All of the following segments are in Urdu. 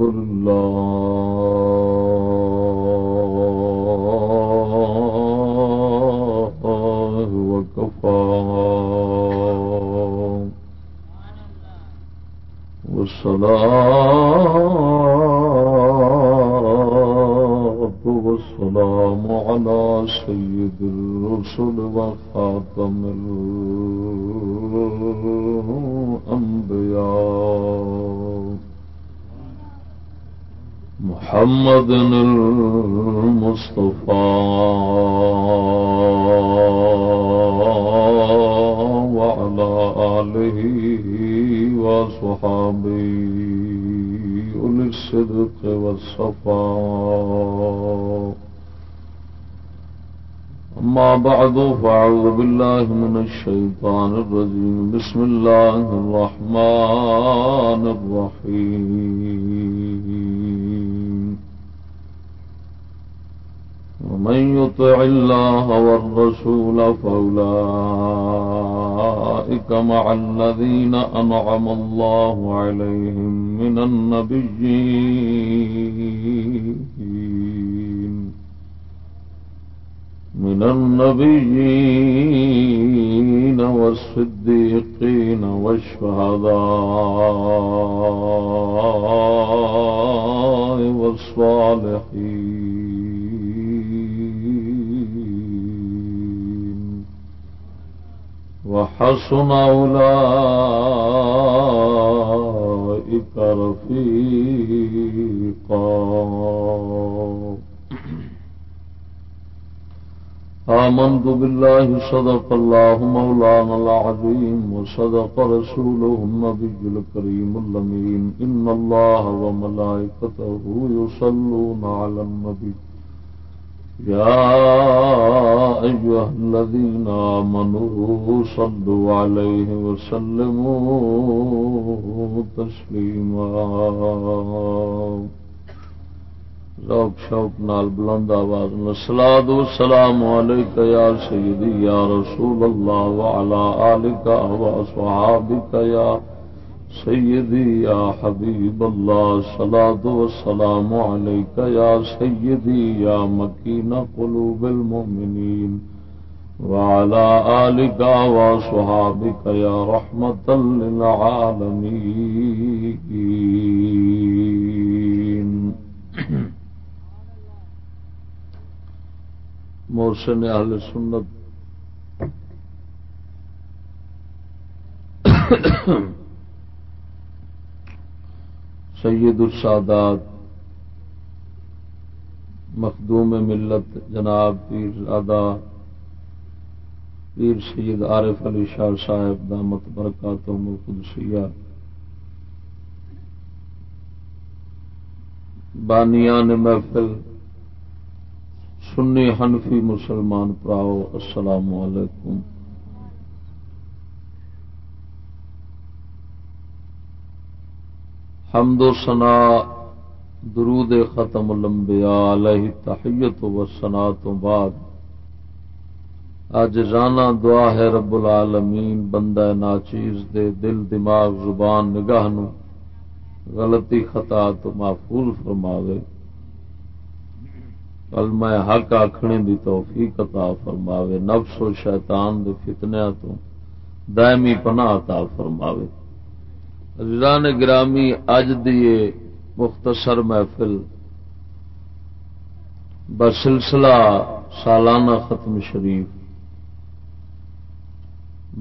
الله والصفاء أما بعد فأعوذ بالله من الشيطان الرجيم. بسم الله الرحمن الرحيم. ومن يطع الله والرسول فأولئك مع الذين أنعم الله عليهم من النبيين. من النبيين والصديقين والشهداء والصالحين. وحسن أولئك رفيقا. آمنت بالله، صدق الله مولانا العظيم، وصدق رسوله النبي الكريم اللمين إن الله وملائكته يصلون على النبي. يا أيها الذين آمنوا صلوا عليه وسلموا تسليما. ذوق شوق نال بلند آواز نسلاد سلام علیک یا سیدی یا رسول اللہ وعلا آلک و صحابک یا سیدی یا حبیب اللہ سلاد و سلام علیک یا سیدی یا مکین قلوب المؤمنین وعلى آلك وصحابك يا رحمة للعالمين محسن اہل سنت۔ سید السادات، مخدوم ملت جناب پیر زادہ، پیر سید عارف علی شاہ صاحب، دامت برکات القدسیہ بانیان محفل، سنی حنفی مسلمان پراؤ، السلام علیکم۔ حمد و سنا درود ختم الانبیاء علیہ تحیت و سنا تو بعد۔ اج رانا دعا ہے رب العالمین، بندہ ناچیز دے دل، دماغ، زبان، نگاہ نو غلطی، خطا تو محفوظ فرماوے۔ کلمہ حق آخنے دی توفیق عطا فرماوے، نفس و شیطان دے فتنیا تو دائمی پناہ عطا فرماوے۔ عزیزان گرامی اج دیے مختصر محفل بسلسلہ سالانہ ختم شریف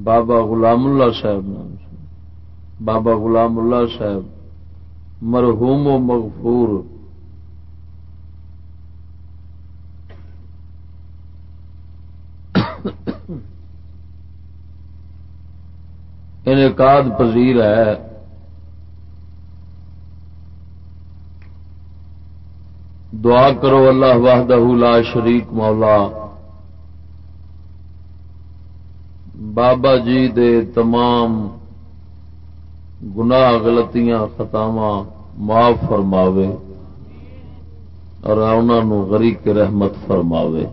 بابا غلام اللہ صاحب نام سے، بابا غلام اللہ صاحب مرحوم و مغفور انعقاد پذیر ہے۔ دعا کرو اللہ وحدہ لا شریک مولا۔ بابا جی دے تمام گناہ غلطیاں خطاواں معاف فرماوے اور انہوں غریق رحمت فرماوے۔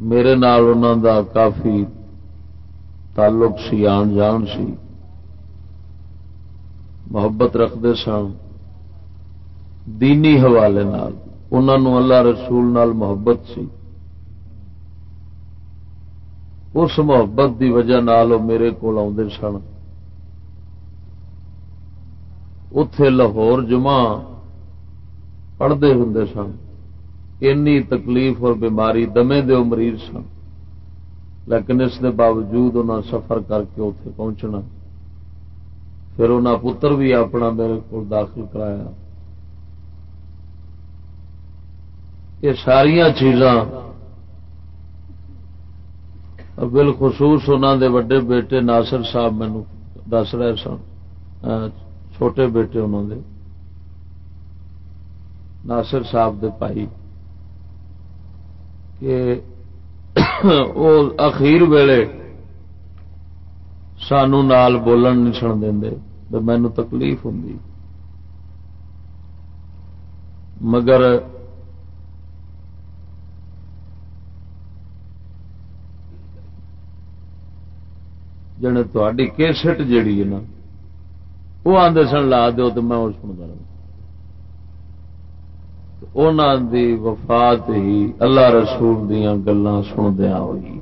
میرے نال انہوں دا کافی تعلق سی، آن جان سی۔ محبت رکھتے سن دینی حوالے نال انہوں اللہ رسول نال محبت سی۔ اس محبت دی وجہ نال میرے کو آدھے سن۔ اتے لاہور جمع پڑھتے ہوں سن۔ اینی تکلیف اور بیماری دمے دے مریض سن۔ لیکن اس کے باوجود انہوں سفر کر کے اتے پہنچنا۔ پھر انہیں پتر بھی اپنا میرے کو داخل کرایا۔ یہ ساریا چیزاں بالخصوص انہوں دے وڈے بیٹے ناصر صاحب مینو دس رہے سن چھوٹے بیٹے انہوں دے، ناصر صاحب دے پائی کہ وہ اخیر ویلے سانو نال بولن نہیں سن دے مینو تکلیف ہوں مگر جن تھی کیسٹ جیڑی ہے نا وہ آدھے سن لا دو تو میں سنتا رہا دی وفات ہی اللہ رسول دیا گلا سندیا ہوئی۔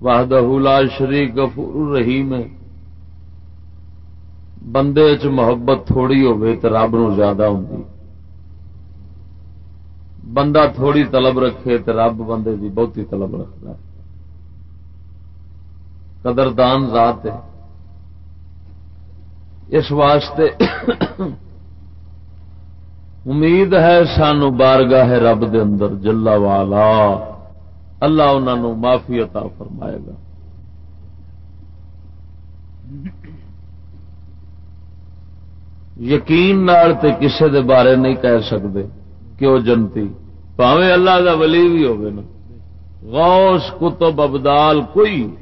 وحدہ لا شریک غفور رحیم بندے چ محبت تھوڑی ہوے تو رب نو زیادہ ہوں بندہ تھوڑی طلب رکھے تو رب بندے دی بہتی طلب رکھتا ہے۔ قدردان ذات ہے۔ اس واسطے امید ہے سانو بارگاہ ہے رب دے اندر جلا والا اللہ انہوں معافی عطا فرمائے گا۔ یقین نال تے کسے دے بارے نہیں کہہ سکتے کہ وہ جنتی پاوے اللہ دا ولی بھی ہوگی نا۔ غوث کتب ابدال، کوئی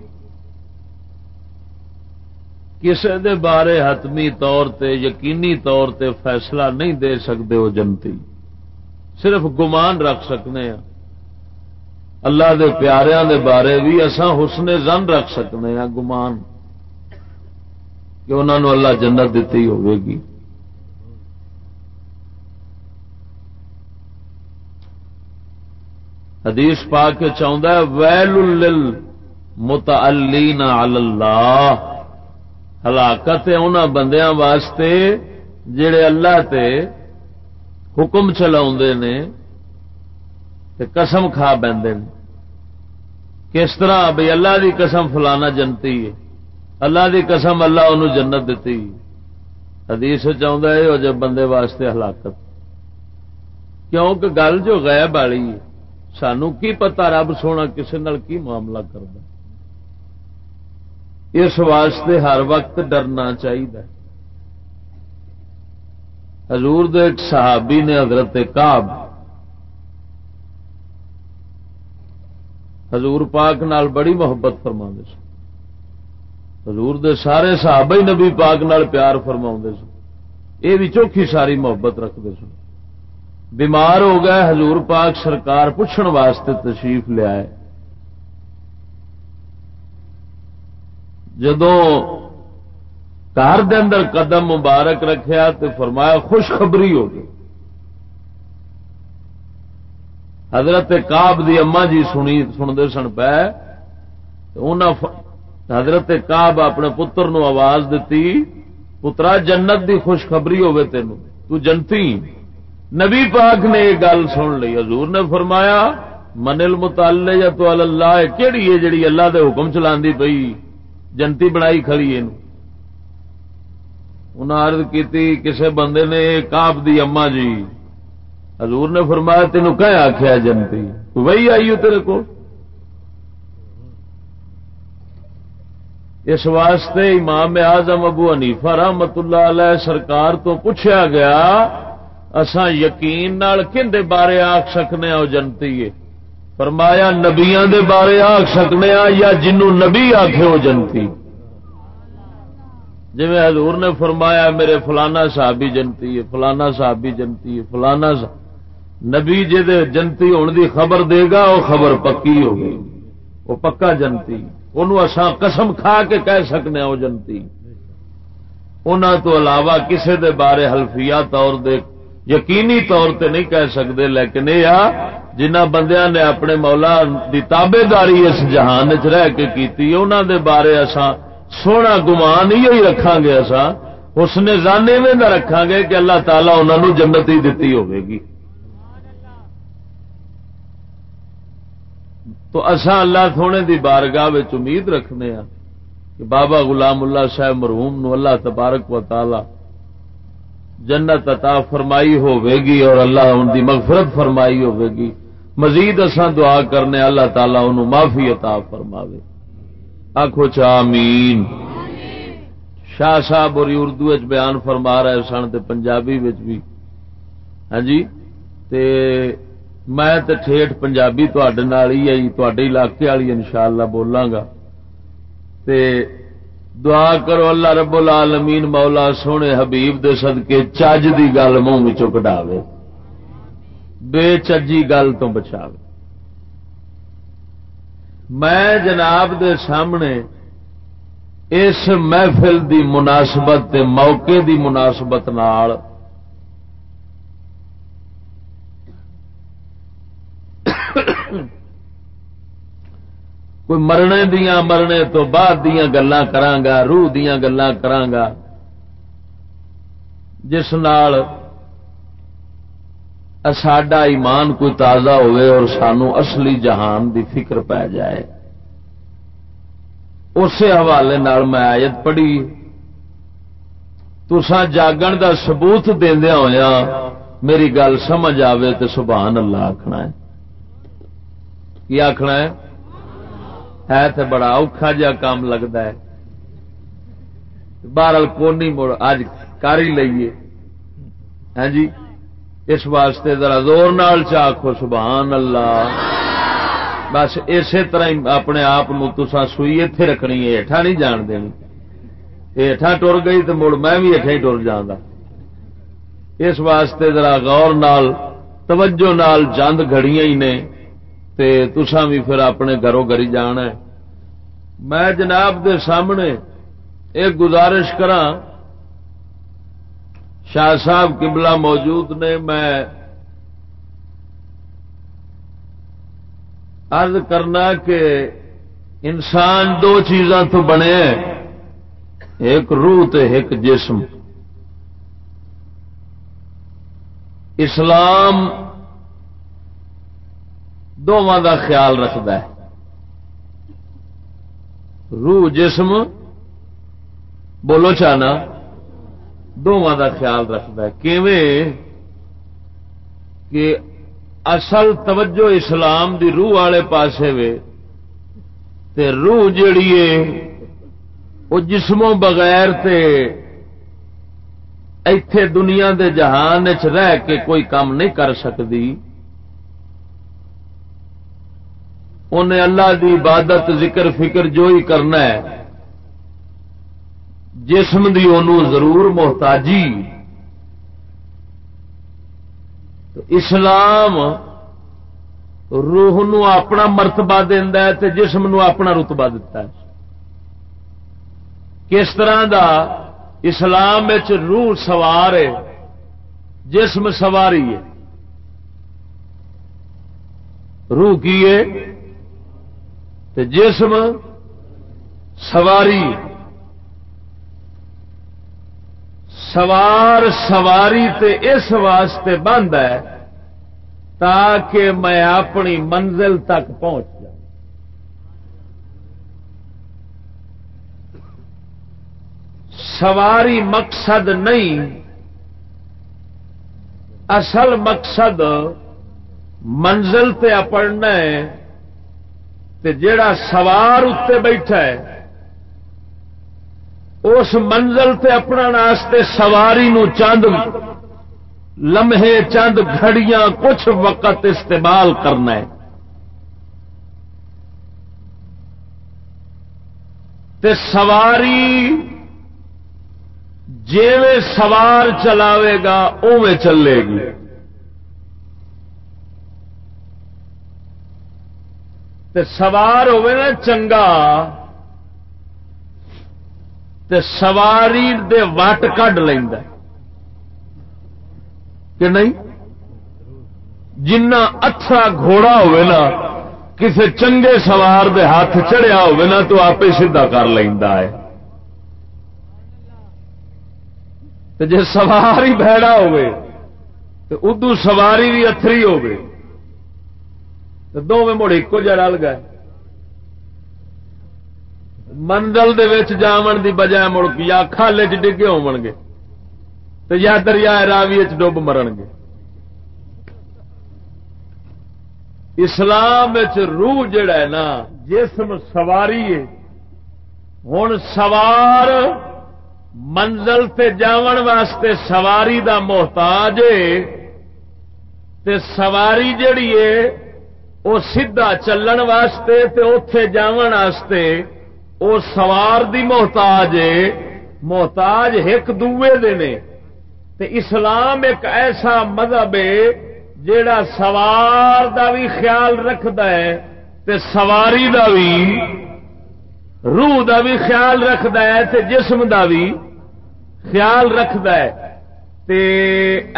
کسی دے بارے حتمی طور تے، یقینی طور تے فیصلہ نہیں دے سکتے وہ جنتی۔ صرف گمان رکھ سکنے ہیں۔ اللہ دے پیاریاں دے بارے بھی اساں حسن زن رکھ سکنے ہیں، گمان۔ کہ انہوں اللہ جنت دیتی ہوئے گی حدیث پا کے چاہتا ہے، ویل متعلین علی اللہ ہلاکت ان بندیاں واسطے جڑے اللہ تے حکم چلا نے قسم کھا بہتے کس طرح بھائی اللہ دی قسم فلانا جنتی ہے، اللہ دی قسم اللہ انہوں جنت دیتی حدیث چاہتا ہے وہ جب بندے واسطے ہلاکت۔ کیونکہ گل جو غیب والی سانو کی پتا رب سونا کسی کی معاملہ کرتا اس واسطے ہر وقت ڈرنا چاہیے حضور دے ایک صحابی نے حضرت کاب حضور پاک نال بڑی محبت فرما سن۔ حضور دے سارے صحابہ ہی نبی پاک نال پیار فرما سن۔ یہ بھی چوکھی ساری محبت رکھتے سن۔ بیمار ہو گئے، حضور پاک سرکار پوچھن واسطے تشریف لیا جدو کار دے اندر قدم مبارک رکھیا تو فرمایا، خوشخبری ہو گئی۔ حضرت کاب دی اما جی سنی، سنتے سن پہ حضرت کاب اپنے پتر نو آواز دیتی، پترا، جنت دی خوشخبری ہوے تین تو جنتی نبی پاک نے یہ گل سن لی، حضور نے فرمایا منل متال یا تو اللہ کہڑی ہے جڑی اللہ دے حکم چلا پئی؟ جنتی بنائی کھڑی ہے انہیں کی کسے بندے نے کاپ دی اما جی۔ حضور نے فرمایا تینوں کہ آخیا جنتی؟ وہی آئی ہو تیرے کو اس واسطے امام اعظم ابو حنیفہ رحمت اللہ علیہ سرکار تو پوچھا گیا اسان یقین کھے بارے آخ سکنے وہ جنتی ہے؟ فرمایا نبیا دے بارے آخ سکنے یا جنوں نبی آخے وہ جنتی؟ جی حضور نے فرمایا میرے فلانا صحابی جنتی ہے، فلانا صحابی جنتی ہے، فلانا نبی جی جنتی ہونے دی خبر دے گا وہ خبر پکی ہو گئی۔ وہ پکا جنتی۔ اسان قسم کھا کے کہہ سکنے وہ جنتی۔ ان تو علاوہ کسے دے بارے حلفیہ طور دے یقینی طور تے نہیں کہہ سکتے لیکن یہ جنہ بندیاں نے اپنے مولا دی تابے داری اس جہان چ رہ کے کیتی انہوں دے بارے اساں سونا گمان ہی رکھا گے اساں۔ اس نے زانے میں نہ رکھا گے کہ اللہ تعالیٰ انہوں جنت ہی دتی ہوے گی۔ تو اساں اللہ سونے دی بارگاہ امید رکھنے ہاں کہ بابا غلام اللہ صاحب مرحوم نو اللہ تبارک و تعالی جنت عطا فرمائی ہوے گی اور اللہ ان دی مغفرت فرمائی ہوے گی مزید اساں دعا کرنے، اللہ تعالی انہوں معافی عطا فرماوے۔ آخو چامین شاہ صاحب اور اردو بیان فرما رہے سن تے پنجابی وچ بھی۔ ہاں جی؟ تے میں تے ٹھیٹ پنجابی تڈے نال ہی آئی تے علاقے والی ان شاء اللہ بولاں گا تے دعا کرو اللہ رب العالمین مولا سونے حبیب دے صدقے چج دی گل منہ کٹاوے بے چجی گل تو بچاوے۔ میں جناب دے سامنے اس محفل دی مناسبت تے موقع دی مناسبت نال کوئی مرنے دیا مرنے تو بعد دیا گلا کرانگا، روح دیا گلا کرانگا۔ جس نال ساڈا ایمان کوئی تازہ ہوئے اور سانو اصلی جہان دی فکر پی جائے۔ اسی حوالے نال میں آیت پڑھی تسا جاگن دا ثبوت دیا ہوا میری گل سمجھ آئے تو سبحان اللہ آخنا ہے۔ کی آخنا ہے؟ ہے تو بڑا اوکھا جا کام لگتا ہے۔ بہرل کونی مڑ اج کر ہی لئیے۔ ہاں جی؟ اس واسطے ذرا زور نال چاخو سبحان اللہ۔ بس اسی طرح اپنے آپ تسا سوئی اتے رکھنی ہے نہیں جان دینی۔ ہٹا ٹر گئی تو مڑ میں بھی ہٹا ہی ٹر جانا اس واسطے ذرا غور نال، توجہ نال جند گھڑیاں ہی نے۔ تے تسا بھی پھر اپنے گھروں گری جان ہے۔ میں جناب دے سامنے ایک گزارش کرا شاہ صاحب قبلہ موجود نے، میں عرض کرنا کہ انسان دو چیزاں تو بنے ایک روح تے ایک جسم۔ اسلام دونوں کا خیال رکھد ہے۔ روح جسم، بولو چانا دونوں کا خیال رکھد ہے۔ کہ اصل توجہ اسلام دی روح والے پاسے وے، تے روح جیڑی ہے وہ جسموں بغیر تے ایتھے دنیا دے جہان چ رہ کے کوئی کام نہیں کر سکتی انہیں اللہ دی عبادت، ذکر، فکر جو ہی کرنا ہے، جسم دی انہوں ضرور محتاجی۔ تو اسلام روح نو اپنا مرتبہ دینا ہے تے جسم نو اپنا رتبہ دیتا ہے۔ کس طرح دا اسلام روح سوار ہے، جسم سواری ہے۔ روح کی ہے؟ جسم سواری سوار سواری تے اس واسطے بند ہے تاکہ میں اپنی منزل تک پہنچ جاؤں۔ سواری مقصد نہیں، اصل مقصد منزل تے اپڑنا ہے۔ تے جیڑا سوار اتنے بیٹھا ہے، اس منزل تے اپنا ناستے سواری نو چند لمحے چند گھڑیاں کچھ وقت استعمال کرنا ہے۔ تے سواری جیویں سوار چلاوے گا اوے چلے گی۔ تے سوار ہوئے نا چنگا، تے سواری دے وٹ کڈ لینا کہ نہیں؟ جنا اچھا گھوڑا ہوئے نا، کسے چنگے سوار دے ہاتھ چڑھیا ہوئے نا، تو آپ سیدھا کر لینا ہے۔ جی سوار ہی بہڑا ہوئے تو ادو سواری بھی اتری ہوگی تو دونوں مڑ ایک جا رل گئے۔ منزل جاون دی بجائے مڑ یا کھالے چ ڈگے ہو گے تو یا دریا راوی ڈب مرن گے۔ اسلام روح جڑا ہے نا، جسم سواری ہے۔ ہوں سوار منزل تے جاون واسطے سواری دا محتاج تے سواری جڑی ہے وہ سیدھا چلن واسطے تے اتے جاون واسطے وہ سوار دی محتاج ہے۔ محتاج ایک دوے دے نے۔ تے اسلام ایک ایسا مذہب ہے جیڑا سوار دا بھی خیال رکھد ہے تے سواری دا بھی روح دا بھی خیال رکھد ہے تے جسم دا بھی خیال رکھد ہے۔ تے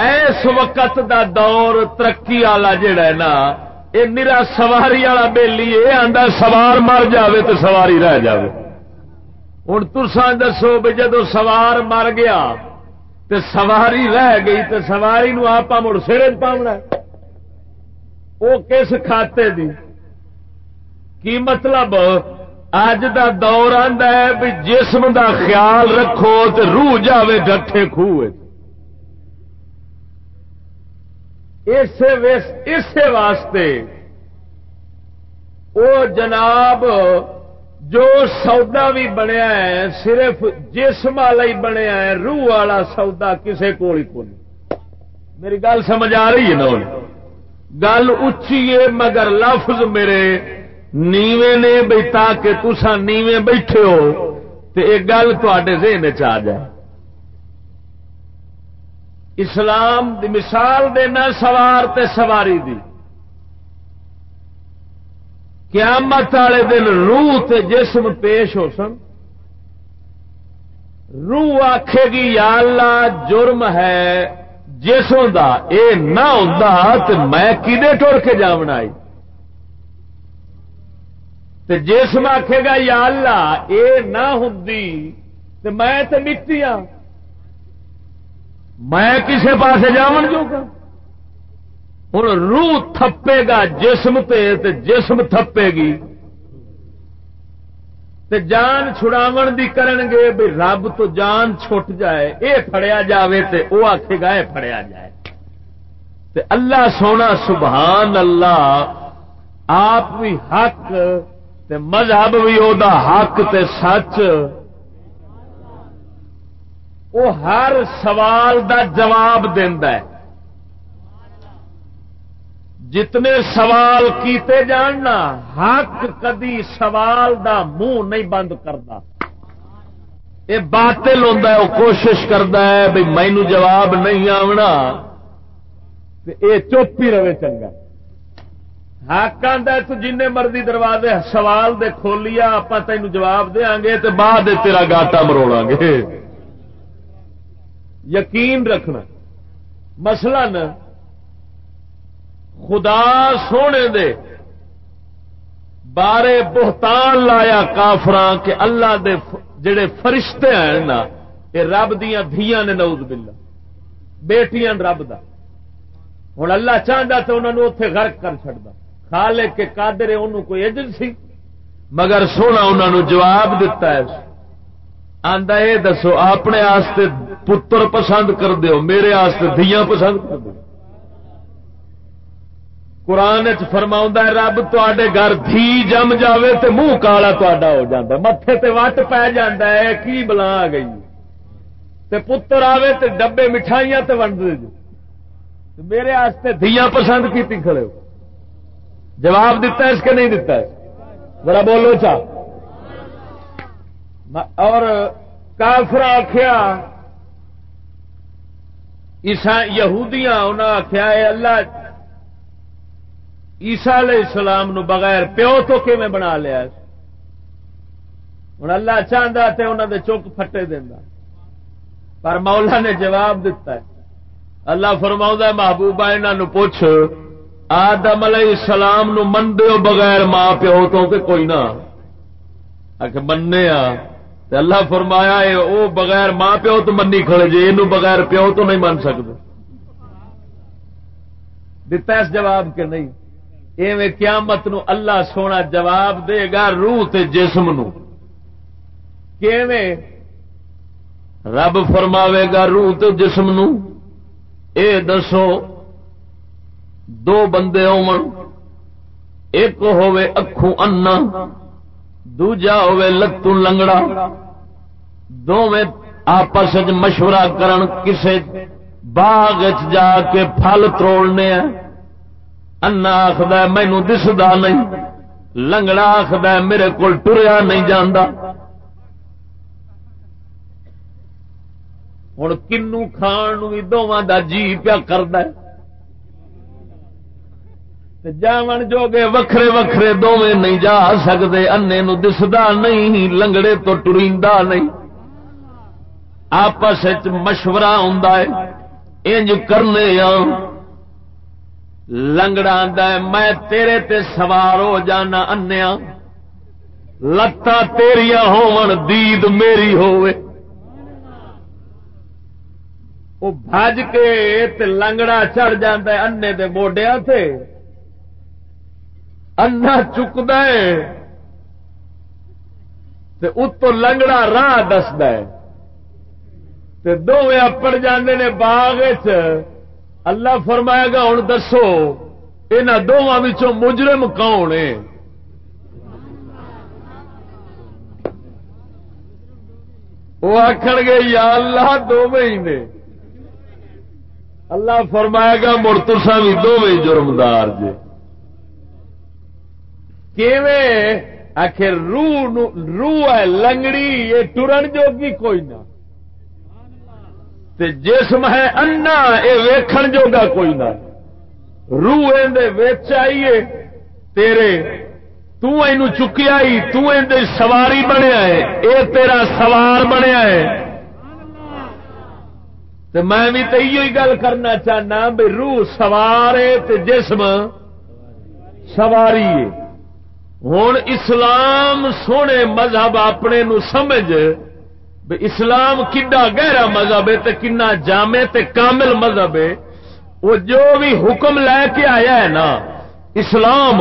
ایس وقت دا دور ترقی والا جڑا ہے نا یہ میرا سواری والا بےلی یہ آتا سوار مر جاوے تو سواری رہ جاوے۔ ہوں ترسان دسو بھی جدو سوار مر گیا تو سواری رہ گئی تو سواری نو آپ مڑ سر پاؤنا وہ کس کھاتے دی؟ کی مطلب؟ اج دا دور ہے بھی جسم دا خیال رکھو تو روح جاوے ڈٹھے خوہ اسی واسطے وہ جناب جو سودا بھی بنیا ہے، صرف جسم والا ہی بنیا ہے، روح والا سودا کسی کو میری گل سمجھ آ رہی ہے نا؟ گل اچھی ہے، مگر لفظ میرے نیوے نے بھائی تاکہ تسا نیوے بیٹھے ہو تو یہ گل تے ذہن چ جائے۔ اسلام دی مثال دینا سوار تے سواری دی۔ قیامت والے دن روح تے جسم پیش ہو سن۔ روح آخے گی، یا اللہ، جرم ہے، جسم دا، اے نہ ہوں میں کدے ٹر کے جامنا آئی تے جسم آخے گا، یا اللہ، اے نہ ہوں میں تے مٹی ہوں میں کسے پاس جا جو گا ہوں روح تھپے گا، جسم تے تے جسم تھپے گی۔ تے جان چھڑاو دی کرن گے بھی رب تو جان چھٹ جائے، اے فڑیا جاوے تے او آکھے گا اے فڑیا جائے۔ تے اللہ سونا سبحان اللہ، آپ بھی حق، تے مذہب بھی او دا حق تے سچ۔ وہ ہر سوال دا جواب ہے۔ جتنے سوال کیتے جاننا، حق کدی سوال دا منہ نہیں بند کرتا یہ باطل ہوتا ہے وہ کوشش کرتا ہے بھائی مینو جواب نہیں آنا یہ چپ ہی رہے چنگا۔ حق آتا تو جن مرضی دروازے سوال دے کھولیا آپ تین جواب دیا گے تو بعد تیرا گاٹا مروڑا گے۔ یقین رکھنا مثلا خدا سونے دے بارے بہتان لایا کافر کہ اللہ دے جڑے فرشتے ہیں نا یہ رب دیا دیا نے نوز بلا بیٹیاں رب دا۔ ہوں اللہ چاہتا تو انہوں نے اتے غرق کر چڑتا کھا لے کے کادر انہوں کوئی ایجنسی۔ مگر سونا انہوں نے جواب دتا ہے۔ آندا اے دسو، اپنے آستے پتر پسند کر دیو، میرے آستے دیا پسند کر دو قرآن فرما رب تے گھر دھی جم جاوے تے منہ کالا تا ہو جاتا متے تے وٹ پی جا ہے کی بلا آ گئی۔ تے پتر آوے تے ڈبے مٹھائیاں تے ونڈ دے میرے آستے دیا پسند کی کھڑے ہو۔ جواب دیتا ہے اس کے نہیں دیتا ہے؟ ذرا بولو چاہ اور کافر آخیا یہودیاں انہیں آخیا اللہ، عیسا علیہ السلام نو بغیر پیو تو کیون بنا لیا؟ ہوں اللہ چاہتا تو انہوں دے چک فٹے دینا پر مولا نے جواب دیتا ہے۔ اللہ فرماؤں محبوبہ انہوں پوچھ، آدم علیہ السلام نو من دیو بغیر ماں پیو تو کہ کوئی نہ؟ مننے آ۔ اللہ فرمایا ہے، او بغیر ماں پیو تو منی کھڑے جی یہ بغیر پیو تو نہیں من سکتے دتا اس جواب کے نہیں؟ ایویں قیامت نو اللہ سونا جواب دے گا روح تے جسم نو۔ کیویں؟ رب فرماوے گا روح تے جسم نو۔ اے دسو، دو بندے ایک ہوے اکھوں انا۔ دوجا ہوے لتوں لنگڑا دونوں آپس مشورہ کرن کسے باغ جا کے پھل تروڑنے انا آخد مینو دسدا نہیں لنگڑا آخد میرے کو ٹریا نہیں جانا ہوں کنو کھان بھی دونوں کا جی پیا کرد جاون جو گے وکھرے وکھرے دونیں نہیں جا سکتے انے نو دسدا نہیں، لنگڑے تو ٹریندا نہیں۔ آپس مشورہ ہوں انج کرنے لنگڑا میں تیرے تے سوار ہو جانا انیا لتاں تیریا ہون دید میری ہوئے وہ بج کے تے لنگڑا چڑھ جا دے موڈیا سے انا چکد اتو لنگڑا راہ دسد دونوں اپڑ جاندے نے باغ اللہ فرمائے گا ہوں دسو یہاں دونوں مجرم کون ہے وہ آخر گے، یا اللہ دو مہینے اللہ فرمائے گا، مڑ تسا بھی دونوں جرمدار جے آخر روح روح ہے لنگڑی، یہ ٹرن جوگی کوئی نہ۔ جسم ہے انا، یہ ویکھن جوگا کوئی نہ۔ روح آئیے، تیرے تین چکیا سواری بنیا ہے۔ اے تیرا سوار بنیا ہے۔ تو میں بھی تو یہ گل کرنا چاہنا بھی روح سوار ہے جسم سواری ہے۔ ہوں اسلام سونے مذہب اپنے نو سمجھ اسلام کڈا گہرا مذہب ہے تے کنا جامع تے کامل مذہب ہے، وہ جو بھی حکم لے کے آیا ہے نا، اسلام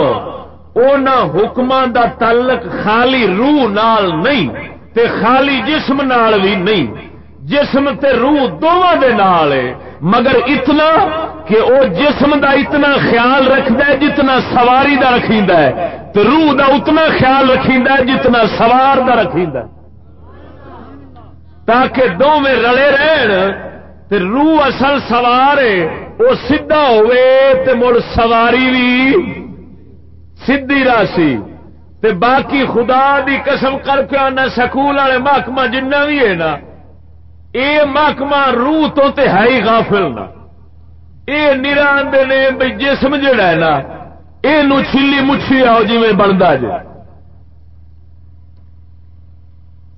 ان حکم دا تعلق خالی روح نال نہیں، تے خالی جسم نال بھی نہیں، جسم تے روح دونوں دے نال ہے۔ مگر اتنا کہ وہ جسم دا اتنا خیال رکھد جتنا سواری دا رکھد تو روح دا اتنا خیال رکھد جتنا سوار دا رکھد تاکہ دونوں رلے رہن تے روح اصل سوار وہ سیدا ہوے مڑ سواری بھی سیدھی راسی۔ تے باقی خدا دی قسم کر کے آنا سکول والے محکمہ جنہ بھی ہے نا یہ محکمہ روح تو تے ہے ہی غافل نا یہ نران دے نے بھائی جسم جڑا ہے نا یہ چیلی مچھی آؤ جی بنتا جائے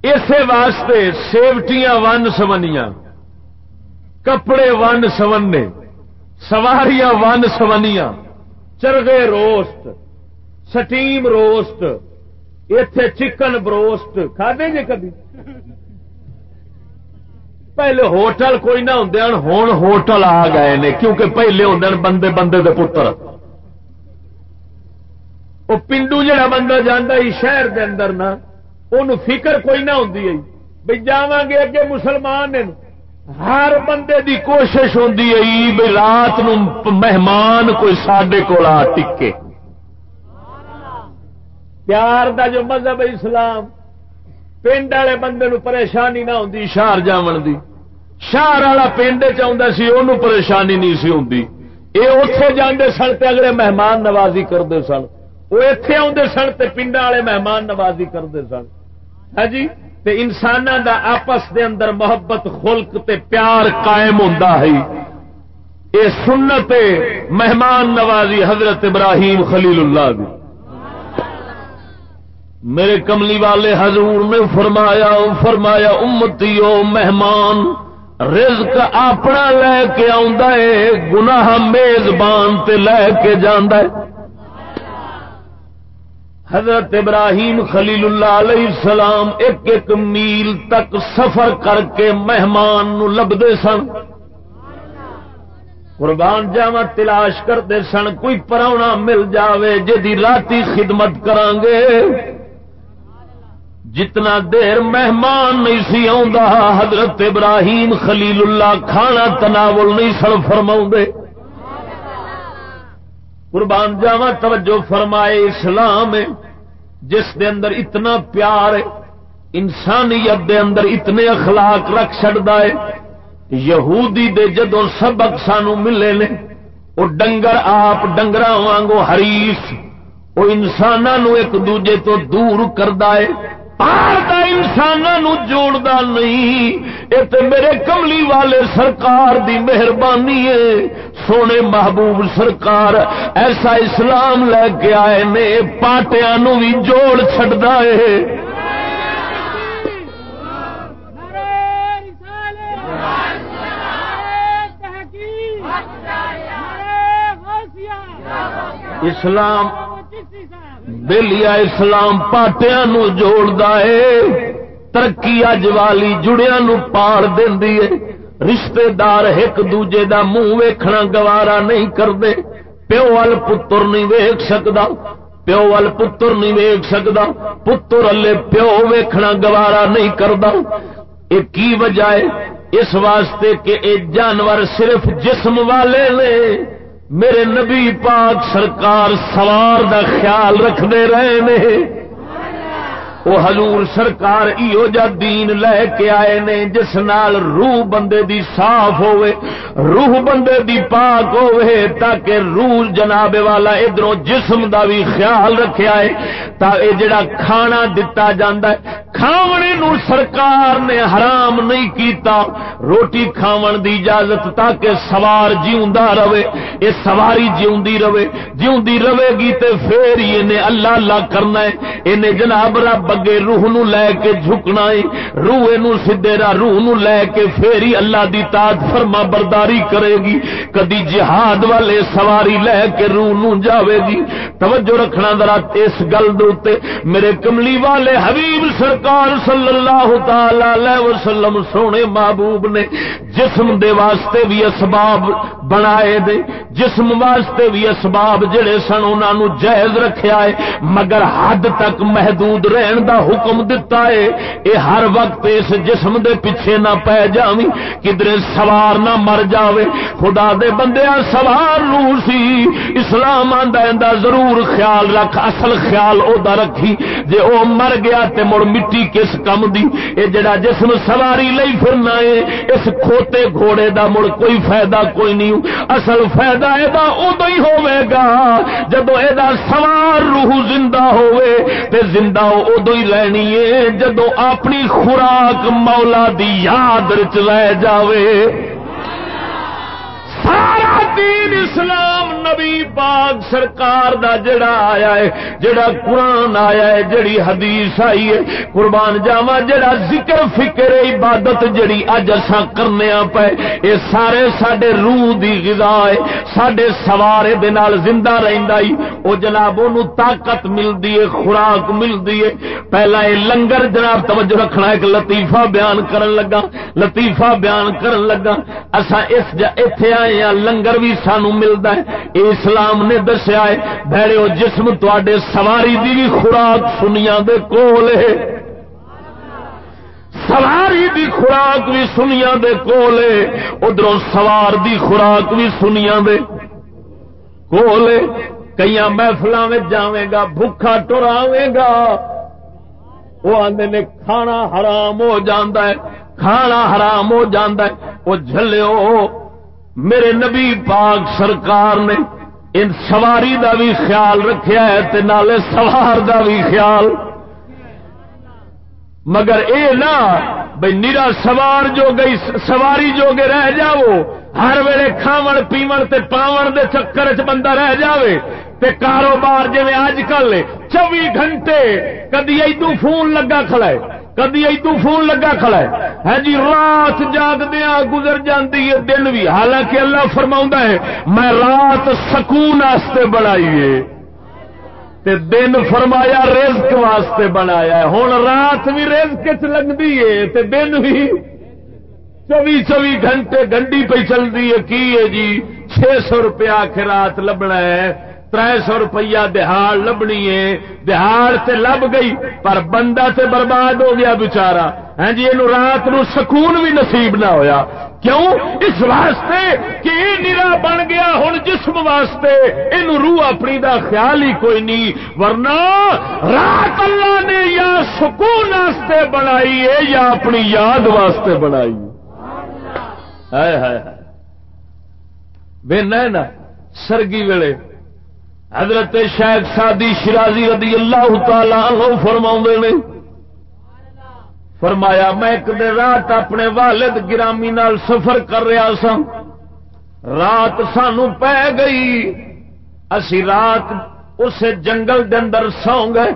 اسی واسطے سیوٹیاں ون سونیاں، کپڑے ون سونے، سواریاں ون سونیاں چرگے روسٹ سٹیم روسٹ اتے چکن بروسٹ کھدے جی کبھی؟ پہلے ہوٹل کوئی نہ ہوں ہوں ہوٹل آ گئے نے، کیونکہ پہلے ہوں بندے بندے دے پتر۔ وہ پنڈو جہا بندہ جانا شہر دے اندر نا ان فکر کوئی نہ ہوں بھائی جا گے اگے مسلمان ہر بندے دی کوشش ہوں بھائی رات نو مہمان کوئی سڈے کو ٹکے۔ پیار دا جو مذہب اسلام، پنڈ والے بندے نو پریشانی نہ ہوں شہر جاون دی۔ شہر والا پنڈ چاہتا پریشانی نہیں سی ہوں یہ اتے جانے سن تے اگلے مہمان نوازی کرتے سن۔ وہ اتے آدھے سن تے پنڈ والے مہمان نوازی کرتے سن۔ ہاں جی؟ تے انسان دا آپس دے اندر محبت، خلق تے پیار قائم ہوتا ہے۔ اے سنت مہمان نوازی حضرت ابراہیم خلیل اللہ دی۔ میرے کملی والے حضور نے فرمایا فرمایا، امتی مہمان رزق اپنا لے کے گناہ میزبان تے لے کے ہے۔ حضرت ابراہیم خلیل اللہ علیہ السلام ایک ایک میل تک سفر کر کے مہمان نو لبدے سن۔ قربان جاوا تلاش کرتے سن، کوئی پراؤنا مل جاوے جی راتی خدمت کرانگے۔ جتنا دیر مہمان نہیں سی حضرت ابراہیم خلیل اللہ کھانا تناول نہیں سن فرما قربان جاوا توجہ فرمائے اسلام جس دے اندر اتنا پیار ہے، انسانیت دے اندر اتنے اخلاق رکھ چڑتا ہے۔ یہودی دے جدو سبق سانو ملے نے وہ ڈنگر آپ ڈنگر وانگو ہریس وہ انسانوں ایک دوجے تو دور کردہ ہے۔ انسانوں جوڑتا نہیں۔ یہ تو میرے کملی والے سرکار دی مہربانی ہے۔ سونے محبوب سرکار، ایسا اسلام لے کے آئے نے پاٹیا بھی جوڑ چڈا ہے۔ اسلام بےلیا اسلام پاٹیا جوڑ ہے۔ ترقی اج والی جڑیا نو پال دینی ہے۔ رشتے دار ایک دوجے دا منہ ویکھنا گوارا نہیں کرتے۔ پیو وال پتر نہیں ویک سکتا پیو وال پتر نہیں ویک سکتا پتر الے پیو ویکھنا گوارا نہیں کرتا یہ کی وجہ ہے؟ اس واسطے کہ اے جانور صرف جسم والے نے۔ میرے نبی پاک سرکار سوار دا خیال رکھتے رہے نے وہ حضور سرکار ایو جا دین لے کے آئے نے جس نال روح بندے دی صاف ہوئے، روح بندے دی پاک ہوئے تاکہ روح جناب والا ادھر جسم دا بھی خیال رکھے آئے تاکہ جڑا کھانا دتا جاندا ہے، کھاونے نو سرکار نے حرام نہیں کیتا، روٹی کھاون دی اجازت تاکہ سوار جیوندا رہے، اے سواری جیوندی رہے جیوندی رہے گی تے پھر ہی انہیں اللہ اللہ کرنا ہے انہیں جناب رب اگے روح نو لے کے جھکنا ہے۔ روح نو سدھے را روح نو لے کے پھر اللہ دی تاج فرما برداری کرے گی۔ کدی جہاد والے سواری لے کے روح نو جاوے گی۔ توجہ رکھنا ذرا اس گل دوتے میرے کملی والے حبیب سرکار صلی اللہ تعالی علیہ وسلم سونے محبوب نے جسم دے واسطے بھی اسباب بنائے دے۔ جسم واسطے بھی اسباب جڑے سن انہاں جائز رکھیا ہے، مگر حد تک محدود رہن دا حکم دتا ہے، اے ہر وقت اس جسم دے پیچھے نہ پی جاوی کدھر سوار نہ مر جاوے خدا دے بندے سوار رو سی، اسلام آدھا ضرور خیال رکھ، اصل خیال او دا رکھی۔ جے او مر گیا تے مڑ مٹی کس کم دی؟ اے جڑا جسم سواری لئی پھرنا ہے، اس کھوتے گھوڑے دا مڑ کوئی فائدہ کوئی نہیں۔ اصل فائدہ اے دا ادو ہی ہوے گا۔ جدو اے دا سوار روح زندہ ہوئے تے زندہ ادو ہی لینی ہے جدو اپنی خوراک مولا دی یاد رچ لے جاوے۔ سارا دین اسلام نبی پاک سرکار دا جڑا آیا ہے، جڑا قرآن آیا ہے، جڑی حدیث آئی ہے۔ قربان جاوا جڑا ذکر، فکر، عبادت جڑی اج اساں کرنے پے۔ اے سارے ساڈے روح دی غذا ہے۔ ساڈے سوارے دے نال زندہ رہندا ہی۔ او جناب، اونوں طاقت ملدی ہے خوراک ملدی ہے پہلا اے لنگر، جناب، توجہ رکھنا، ایک لطیفہ بیان کرن لگا۔ لطیفہ بیان کرن لگا۔ اساں اس جا، ایتھے آئے رہے ہیں لنگر بھی سانو ملتا ہے۔ اے اسلام نے دسیا ہے۔ بھڑے جسم تے سواری دی بھی خوراک سنیا دے کول ہے۔ سواری دی خوراک بھی سنیا دے کول ہے۔ ادھر سوار دی خوراک بھی سنیا دے کول ہے۔ کئی محفل میں جاوے گا بھوکا ٹراوے گا۔ وہ آدھے نے، کھانا حرام ہو جاندہ ہے۔ کھانا حرام ہو جاندہ ہے۔ وہ جھلو میرے نبی پاک سرکار نے ان سواری دا بھی خیال رکھیا ہے تے نالے سوار دا بھی خیال۔ مگر اے نا بھائی نیرا سوار جو گئی، سواری جو گے رہ جاؤ، ہر ویلے کھاو پیو پاون دے چکر چ بندہ رہ جاوے۔ تے کاروبار جی اج کل چوبی گھنٹے کدی ادو فون لگا کھڑا ہے۔ کدی ادو فون لگا کھڑا ہے؟ ہاں جی رات جاگدیا گزر جاتی ہے، دن بھی حالانکہ اللہ فرما ہے، میں رات سکون واسطے بنائی تے دن فرمایا رزق واسطے بنایا ہوں رات بھی رزق چ لگتی ہے، تے دن بھی چوبی چوبی گھنٹے گنڈی پہ چلتی ہے۔ کی ہے جی؟ چھ سو روپیہ رات لبنا ہے۔ تر سو روپیہ دہاڑ لبنی ہے۔ دہاڑ تے لب گئی، پر بندہ تے برباد ہو گیا بچارا ہاں جی یہ رات نو سکون بھی نصیب نہ ہویا۔ کیوں؟ اس واسطے کہ یہ نرا بن گیا ہوں جسم واسطے۔ یہ روح اپنی دا خیال ہی کوئی نہیں۔ ورنہ رات اللہ نے یا سکون واسطے بنائی ہے یا اپنی یاد واسطے بنائی بے نا سرگی ویلے۔ حضرت شیخ سادی شرازی رضی اللہ تعالی عنہ فرما نے، فرمایا، میں ایک دن رات اپنے والد گرامی نال سفر کر رہا سا رات سانو پی گئی، اسی رات اس جنگل دے اندر سو گئے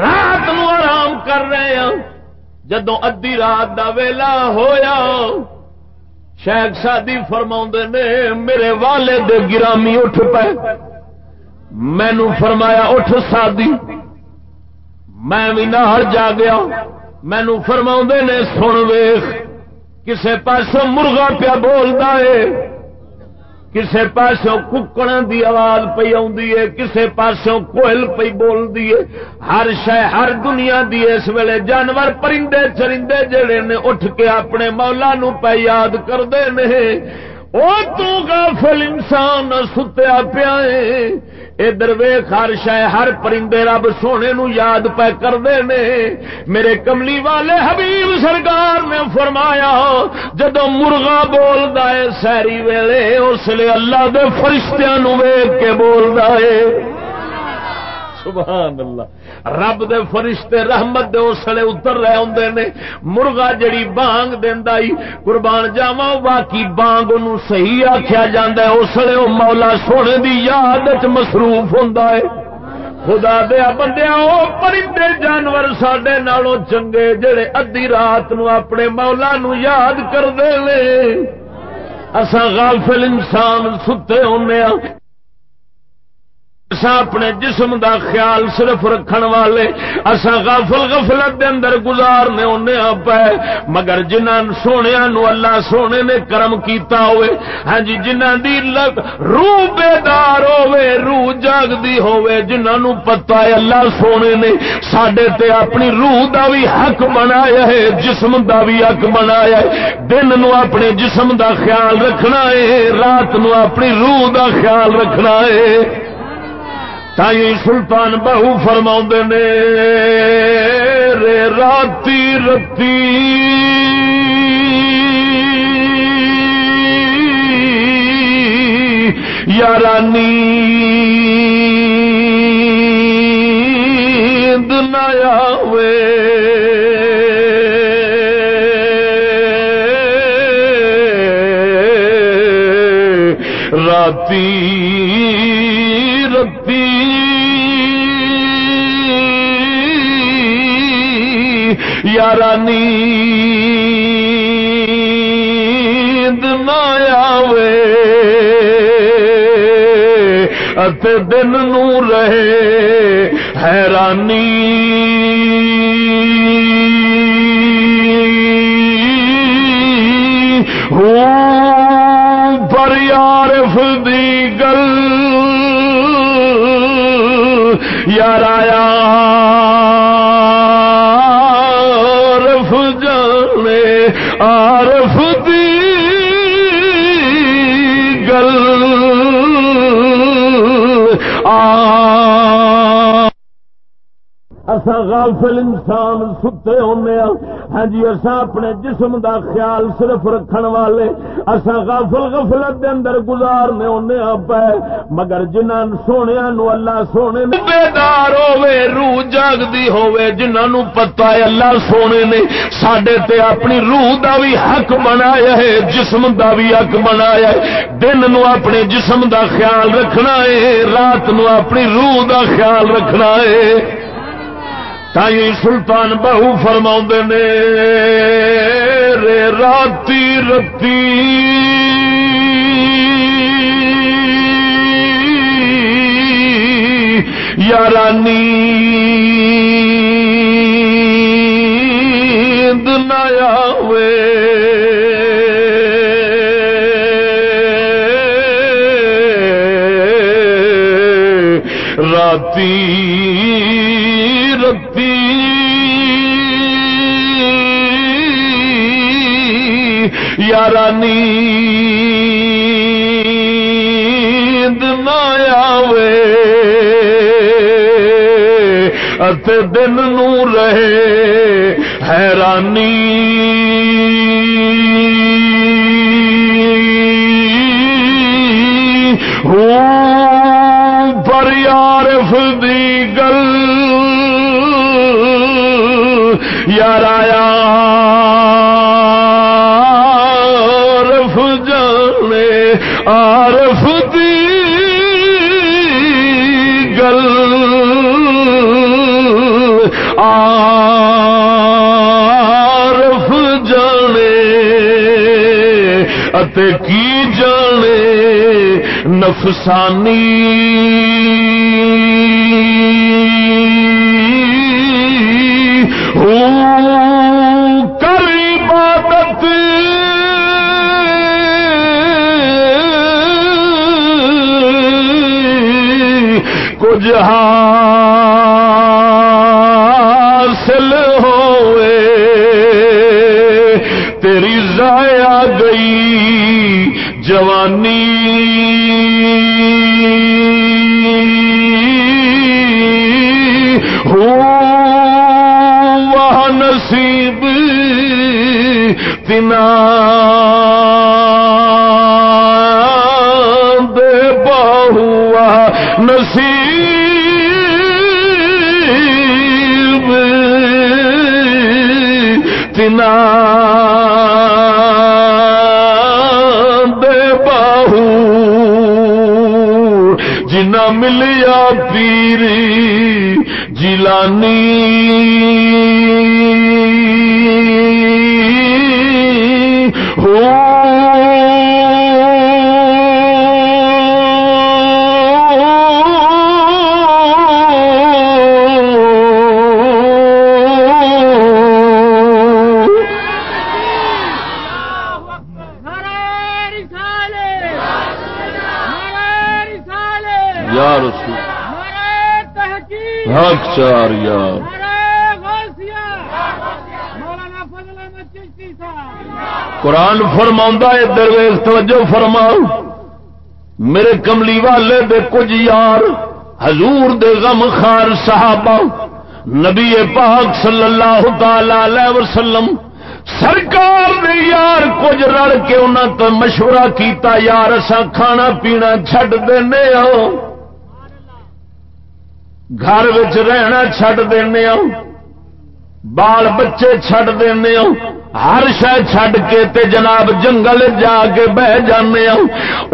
رات نو آرام کر رہے ہیں جدو ادی رات دا ویلا ہویا، شیخ سادی فرما نے، میرے والد گرامی اٹھ پے مینو فرمایا اٹھ سادی۔ میں بھی نہ جا گیا۔ مینو فرما نے، سن ویخ کسے پاسوں مرغا پیا بولتا ہے کسے پاسوں ککڑ دی آواز پی ہے کسے پاسوں کوئل پی بول دی ہر شہ ہر دنیا دی اس ویلے جانور پرندے چرندے جڑے نے اٹھ کے اپنے مولا نو پہ یاد کرتے ہیں وہ تو غافل انسان ستیا پیا ادھر ویخ ہر شہ ہر پرندے رب سونے نو یاد پہ کرتے نے۔ میرے کملی والے حبیب سرکار نے فرمایا جدو مرغا بولتا ہے سیری ویلے، اس لیے اللہ دے فرشتیاں نو ویگ کے بولتا ہے۔ سبحان اللہ۔ رب دے فرشتے رحمت دے اسلے اتر رہے ہوں نے۔ مرغا جڑی بانگ دینا قربان جاوا باقی بانگ ان صحیح آخیا جا اسلے وہ مولا سونے دی یاد مصروف ہوں خدا دیا بندیا وہ پرندے، جانور سڈے نالوں چنگے جڑے ادی رات نو اپنے مولا نو یاد کرتے ہیں اصا غافل انسان ستے ہونے اسا اپنے جسم دا خیال صرف رکھن والے اسا غافل غفلت دے اندر گزارنے ہونے پے مگر جنہاں سونے نو اللہ سونے نے کرم کیتا ہوئے ہاں جی جنہاں دی لگ روح بیدار ہوئے، روح جاگ دی ہوئے، جنہاں نو پتہ ہے اللہ سونے نے ساڈے تے اپنی روح دا بھی حق بنایا ہے، جسم دا بھی حق بنایا ہے۔ دن نو اپنے جسم دا خیال رکھنا ہے، رات نو اپنی روح دا خیال رکھنا ہے۔ تائی سلطان بہو فرما نے رے راتی رتی۔ یارانی دنیا وے راتی یارانی وے دن نو رہے حیرانی اصا غافل انسان ستے ہونے ہاں۔, ہاں جی اصا اپنے جسم دا خیال صرف رکھن والے۔ اصا غافل غفلت دے اندر گزارنے ہونے ہاں پے۔ مگر جنہاں سونے نو اللہ سونے نے بیدار ہوے روح جاگدی ہوے جنہاں نو پتہ ہے اللہ سونے نے ساڈے تے اپنی روح دا بھی حق بنایا ہے، جسم دا بھی حق بنایا ہے۔ دن نو اپنے جسم دا خیال رکھنا ہے، رات نو اپنی روح دا خیال رکھنا ہے۔ تھی سلطان بہو فرما نے رے راتی رتی۔ یارانی دنیا دن نو رہے حیرانی پر یارف دی گل یار آیا کی جانے نفسانی؟ کر عبادت۔ کچھ حاصل ہوئے تیری ضائع گئی۔ جوانی ہو وہ نصیب تنا دے بہوا نصیب تنا ملیا پیری جیلانی۔ چار یار قرآن فرما درویز توجہ فرما میرے کملی والے دے کچھ یار، حضور دے غم خار صحابہ، نبی پاک صلی اللہ تعالی وسلم، سرکار نے یار کچھ رڑ کے انہوں تو مشورہ کیتا، یار اسا کھانا پینا چڈ دینے آؤ گھر رہنا چڈ دینا بال بچے چڈ دینا ہر شہ چڈ کے تے جناب جنگل جا کے بہ جانے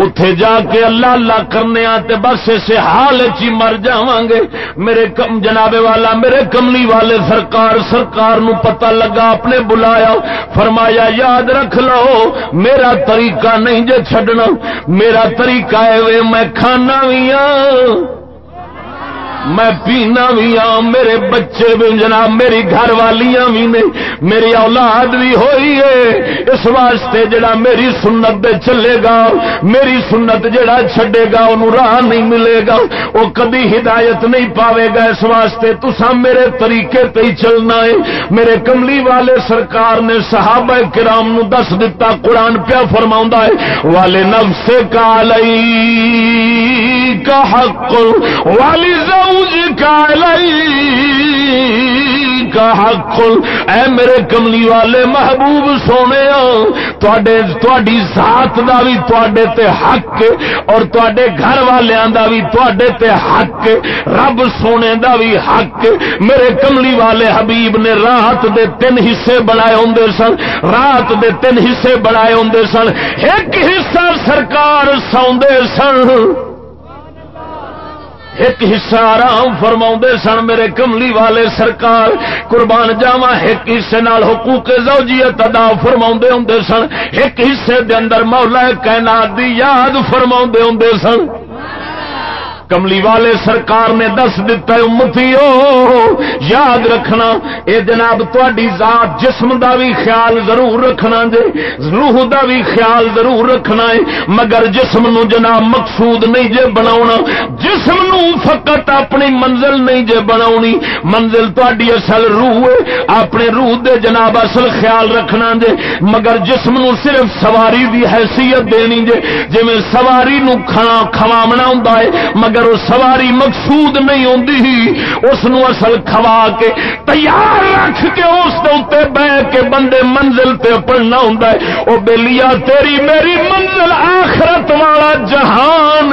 اتے جا کے اللہ اللہ کرنے ہاں تے بس اسے حال چی مر جا گے۔ میرے کم جناب والا، میرے کملی والے سرکار سرکار نو پتہ لگا، اپنے بلایا۔ فرمایا، یاد رکھ لو، میرا طریقہ نہیں جے چھڈنا، میرا طریقہ ہے میں کھانا بھی ہاں۔ میں پینا بھی ہاں میرے بچے بھی جناب، میری گھر والیاں بھی نے، میری اولاد بھی ہوئی ہے۔ اس واسطے جڑا میری سنت دے چلے گا، میری سنت جڑا چھڈے گا انہوں راہ نہیں ملے گا۔ وہ کدی ہدایت نہیں پاوے گا۔ اس واسطے تسا میرے طریقے تے ہی چلنا ہے۔ میرے کملی والے سرکار نے صحابہ کرام نو دس دتا، قرآن پیا فرما ہے والے نفس کا لئی کا حق والی زوج کا لئی حق اے میرے کملی والے محبوب سونے تھی ذات دا بھی تے تے حق، اور تے گھر والیاں دا بھی تے تے حق۔ رب سونے دا بھی حق۔ میرے کملی والے حبیب نے رات دے تین حصے بنائے ہوں سن۔ رات دے تین حصے بنائے ہوں سن۔ ایک حصہ سرکار سوندے سن۔ ایک حصہ آرام فرما سن میرے کملی والے سرکار، قربان جاوا ایک حصے نال حقوق زوجیت ادا فرما ہوں سن، ایک حصے دے اندر مولا کائنات دی یاد فرما ہوں سن۔ کملی والے سرکار نے دس دتا امتی یاد رکھنا، اے جناب تاری ذات جسم دا بھی خیال ضرور رکھنا جے، روح دا بھی خیال ضرور رکھنا ہے، مگر جسم نو جناب مقصود نہیں جے بنا جسم نو فقط اپنی منزل نہیں جے بنا منزل تاری اصل روح ہے، اپنے روح دے جناب اصل خیال رکھنا جے۔ مگر جسم نو صرف سواری دی حیثیت دینی جے جی سواری نو کھانا کھوامنا ہوں مگر اندر وہ سواری مقصود نہیں آتی اس اصل کھوا کے تیار رکھ کے اس بہ کے بندے منزل پہ پڑھنا ہوں وہ بےلیا تیری میری منزل آخرت والا جہان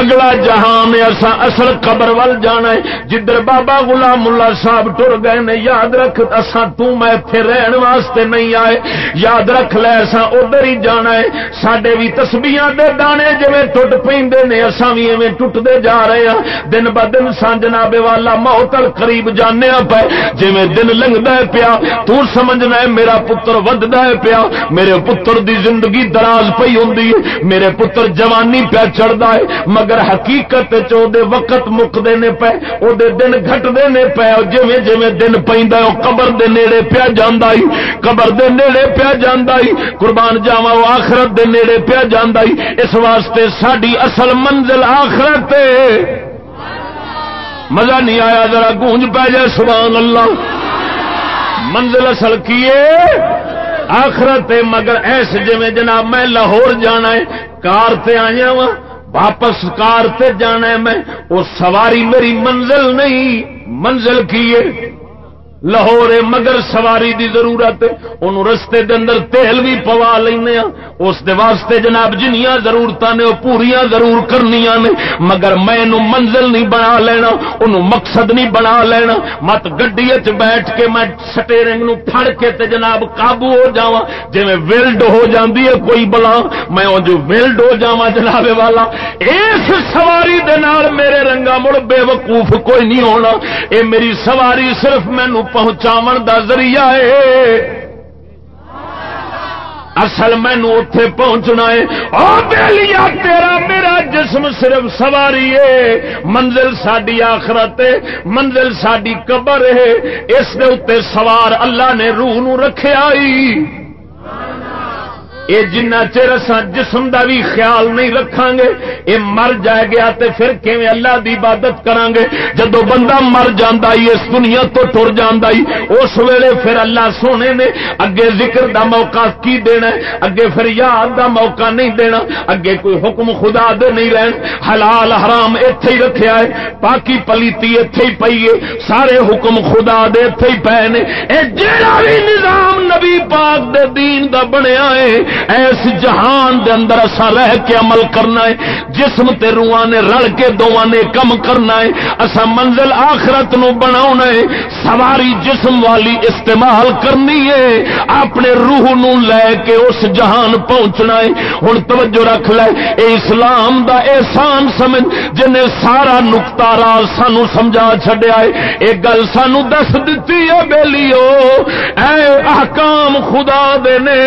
اگلا جہان اصا اصل قبر ول جانا ہے، جدھر بابا غلام اللہ صاحب ٹر گئے نے، یاد رکھ اصا تھے رہن واسطے نہیں آئے، یاد رکھ لے اصا ادھر ہی جانا ہے۔ سڈے بھی تسبیاں دے دانے جی ٹوٹ پہ نے اصا بھی ایویں ٹوٹتے جا رہے ہیں دن ب دن سانجنا بے والا موتل قریب جانے پہ جی دن لنگتا ہے پیا، تو سمجھنا ہے میرا پتر ودتا ہے پیا۔ میرے پتر دی زندگی دراز پی ہوں میرے پتر جوانی پیا چڑھتا ہے۔ مگر حقیقت چودے وقت مکتے نے پے وہ دن گھٹتے نے پے جی جی دن پہ قبر دے نیڑے پیا جانا قبر دے نیڑے پیا جانا قربان جاوا وہ آخرت دے نیڑے پیا جانا اس واسطے ساری اصل منزل آخرت مزہ نہیں آیا، ذرا گونج پی جائے، سبحان اللہ۔ منزل اصل کیے آخرت مگر ایس جی جناب میں لاہور جانا ہے، کار تے آیا وا واپس کار تے جانا ہے میں وہ سواری میری منزل نہیں منزل کی ہے۔ لاہور مگر سواری دی ضرورت ان رستے دے اندر تیل بھی پوا لینا ہاں۔ اس دے واسطے جناب جنیاں ضرورت نے وہ پوریا ضرور کرنی نے۔ مگر میں منزل نہیں بنا لینا ان مقصد نہیں بنا لینا۔ مت گڈی بیٹھ کے میں سٹیرنگ نو پھڑ کے تے جناب قابو ہو جا جی ویلڈ ہو جاندی ہے، کوئی بلا۔ میں جو ویلڈ ہو جا جناب والا۔ اس سواری دے نال میرے رنگا مڑ بے وقوف کوئی نہیں ہونا۔ اے میری سواری صرف مینو پہنچاو دا ذریعہ ہے۔ اصل مینو اتے پہنچنا ہے۔ تیرا میرا جسم صرف سواری ہے۔ منزل ساری آخرت منزل ساری قبر ہے۔ اس دے اتنے سوار اللہ نے روح نو رکھے آئی۔ یہ جنہ چر اصا جسم دا بھی خیال نہیں رکھا گے یہ مر جائے گیا تے پھر کیویں اللہ دی عبادت کران گے جدو بندہ مر جاندا ہی اس دنیا تو ٹر جاندا ہی اس ویلے پھر اللہ سونے نے اگے ذکر دا موقع کی دینا ہے؟ اگے پھر یاد دا موقع نہیں دینا؟ اگے کوئی حکم خدا دے نہیں رہن۔ حلال حرام ایتھے ہی رکھیا ہے، پاکی پلیتی ایتھے ہی پئی ہے۔ سارے حکم خدا دے ایتھے ہی پے نے۔ اے جیڑا بھی نظام نبی پاک دے دین دا بنیا ہے ایس جہان دے اندر اسا رہ کے عمل کرنا ہے، جسم تے روحاں نے رل کے دوواں نے کم کرنا ہے اسا منزل آخرت نو بناونا ہے، سواری جسم والی استعمال کرنی ہے، اپنے روح نو لے کے اس جہان پہنچنا ہے۔ ہن توجہ رکھ لے، اے اسلام دا احسان سمجھ، جن سارا نقطہ راز سانو سمجھا چھڈیا ہے، اے گل سانو دس دتی ہے بیلیو، اے احکام خدا دے نے،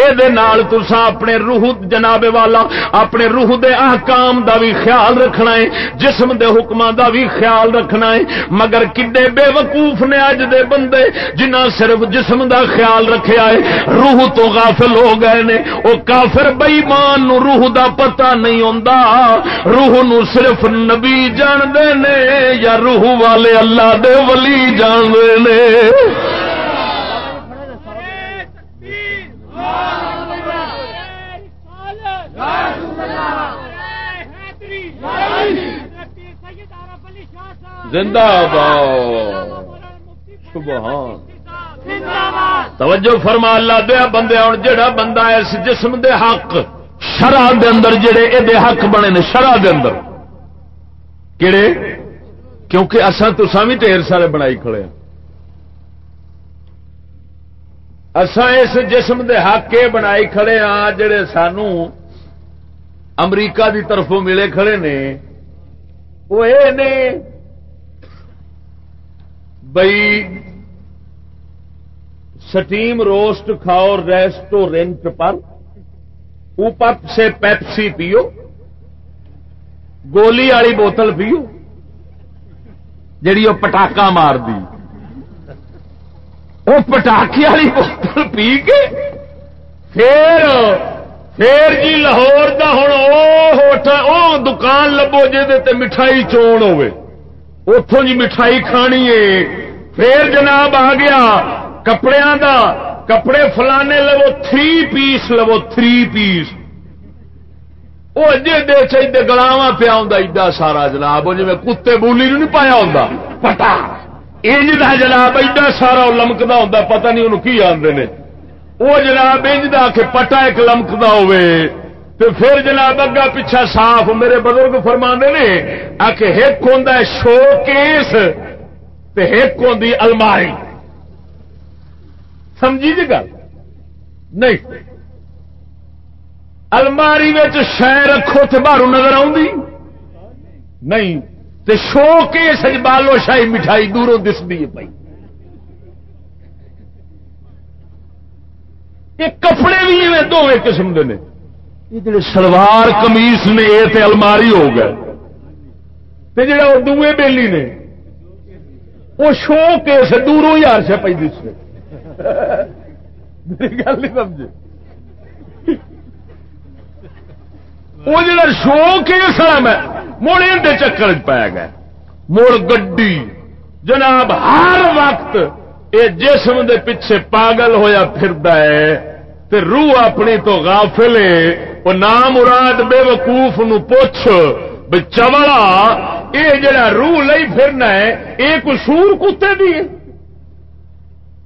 اے دے نال تسا اپنے روح جناب والا، اپنے روح دے احکام دا بھی خیال رکھنا ہے، جسم دے حکمان دا بھی خیال رکھنا ہے۔ مگر کڈے بے وقوف نے اج دے بندے جنہ صرف جسم دا خیال رکھیا ہے، روح تو غافل ہو گئے نے۔ او کافر بےمان نو روح دا پتہ نہیں ہوندا۔ روح نو صرف نبی جان دے نے یا روح والے اللہ دے ولی جان دے نے۔ زندہ باد سبحان توجہ فرما اللہ دیا بندے ہوں جڑا بندہ اس جسم دے حق شرح دے اندر جڑے یہ حق بنے نے شرح دے اندر۔ کہڑے کیونکہ اصل تو بھی ڈیر سارے بنائی کھڑے ہیں۔ اسان اس جسم دے حق یہ بنائی کھڑے ہاں جڑے سانو امریکہ دی طرفوں ملے کھڑے نے، وہ یہ نے بئی سٹیم روسٹ کھاؤ، ریسٹورینٹ پر اوپر سے پیپسی پیو، گولی والی بوتل پیو، جیڑی وہ پٹاخا مار دی۔ وہ پٹاخے والی بوتل پی کے، پھر پھر جی لاہور دا ہوں ہوٹل دکان لبو جی مٹھائی چون ہوے اتوں جی مٹھائی کھانی ہے پھر جناب آ گیا کپڑے دا کپڑے فلانے لو تھری پیس لو تھری پیس وہ اجے دے چاہیے گلاوا پیا ہوں ایڈا سارا جناب جی کتے بولی نہیں پایا ہوں پٹا انج کا جناب ایڈا سارا لمکتا ہوں پتا نہیں انہوں کی آدھے وہ جناب انج دا کہ پٹا ایک لمکتا ہوے تو پھر جناب اگا پیچھا صاف میرے بزرگ فرما نے آ کے ایک ہوں شو کیس ایک ہوں الماری۔ سمجھی جی گل؟ نہیں۔ الماری شہ رکھو تو باہر نظر آ نہیں۔ تے شو کے سج بالو شاہی مٹھائی دوروں دستی ہے پی یہ کپڑے بھی میں دونوں قسم کے نے۔ یہ جڑے سلوار کمیس نے، یہ تے الماری ہو گئے۔ تے جڑا وہ دوے بیلی نے، وہ شو کے سے دوروں یار سے پی دس میری گل نہیں سمجھے۔ وہ جڑا شو کے سر میں مڑ اندر چکر پی گئے۔ مڑ گڈی۔ جناب، ہر وقت یہ جسم دے پیچھے پاگل ہویا پھر تے روح اپنی تو غافل وہ نام مراد بے وقوف نو پوچھ بے چوڑا یہ جڑا روح لئی پھرنا ہے یہ کوئی کتے دی ہے؟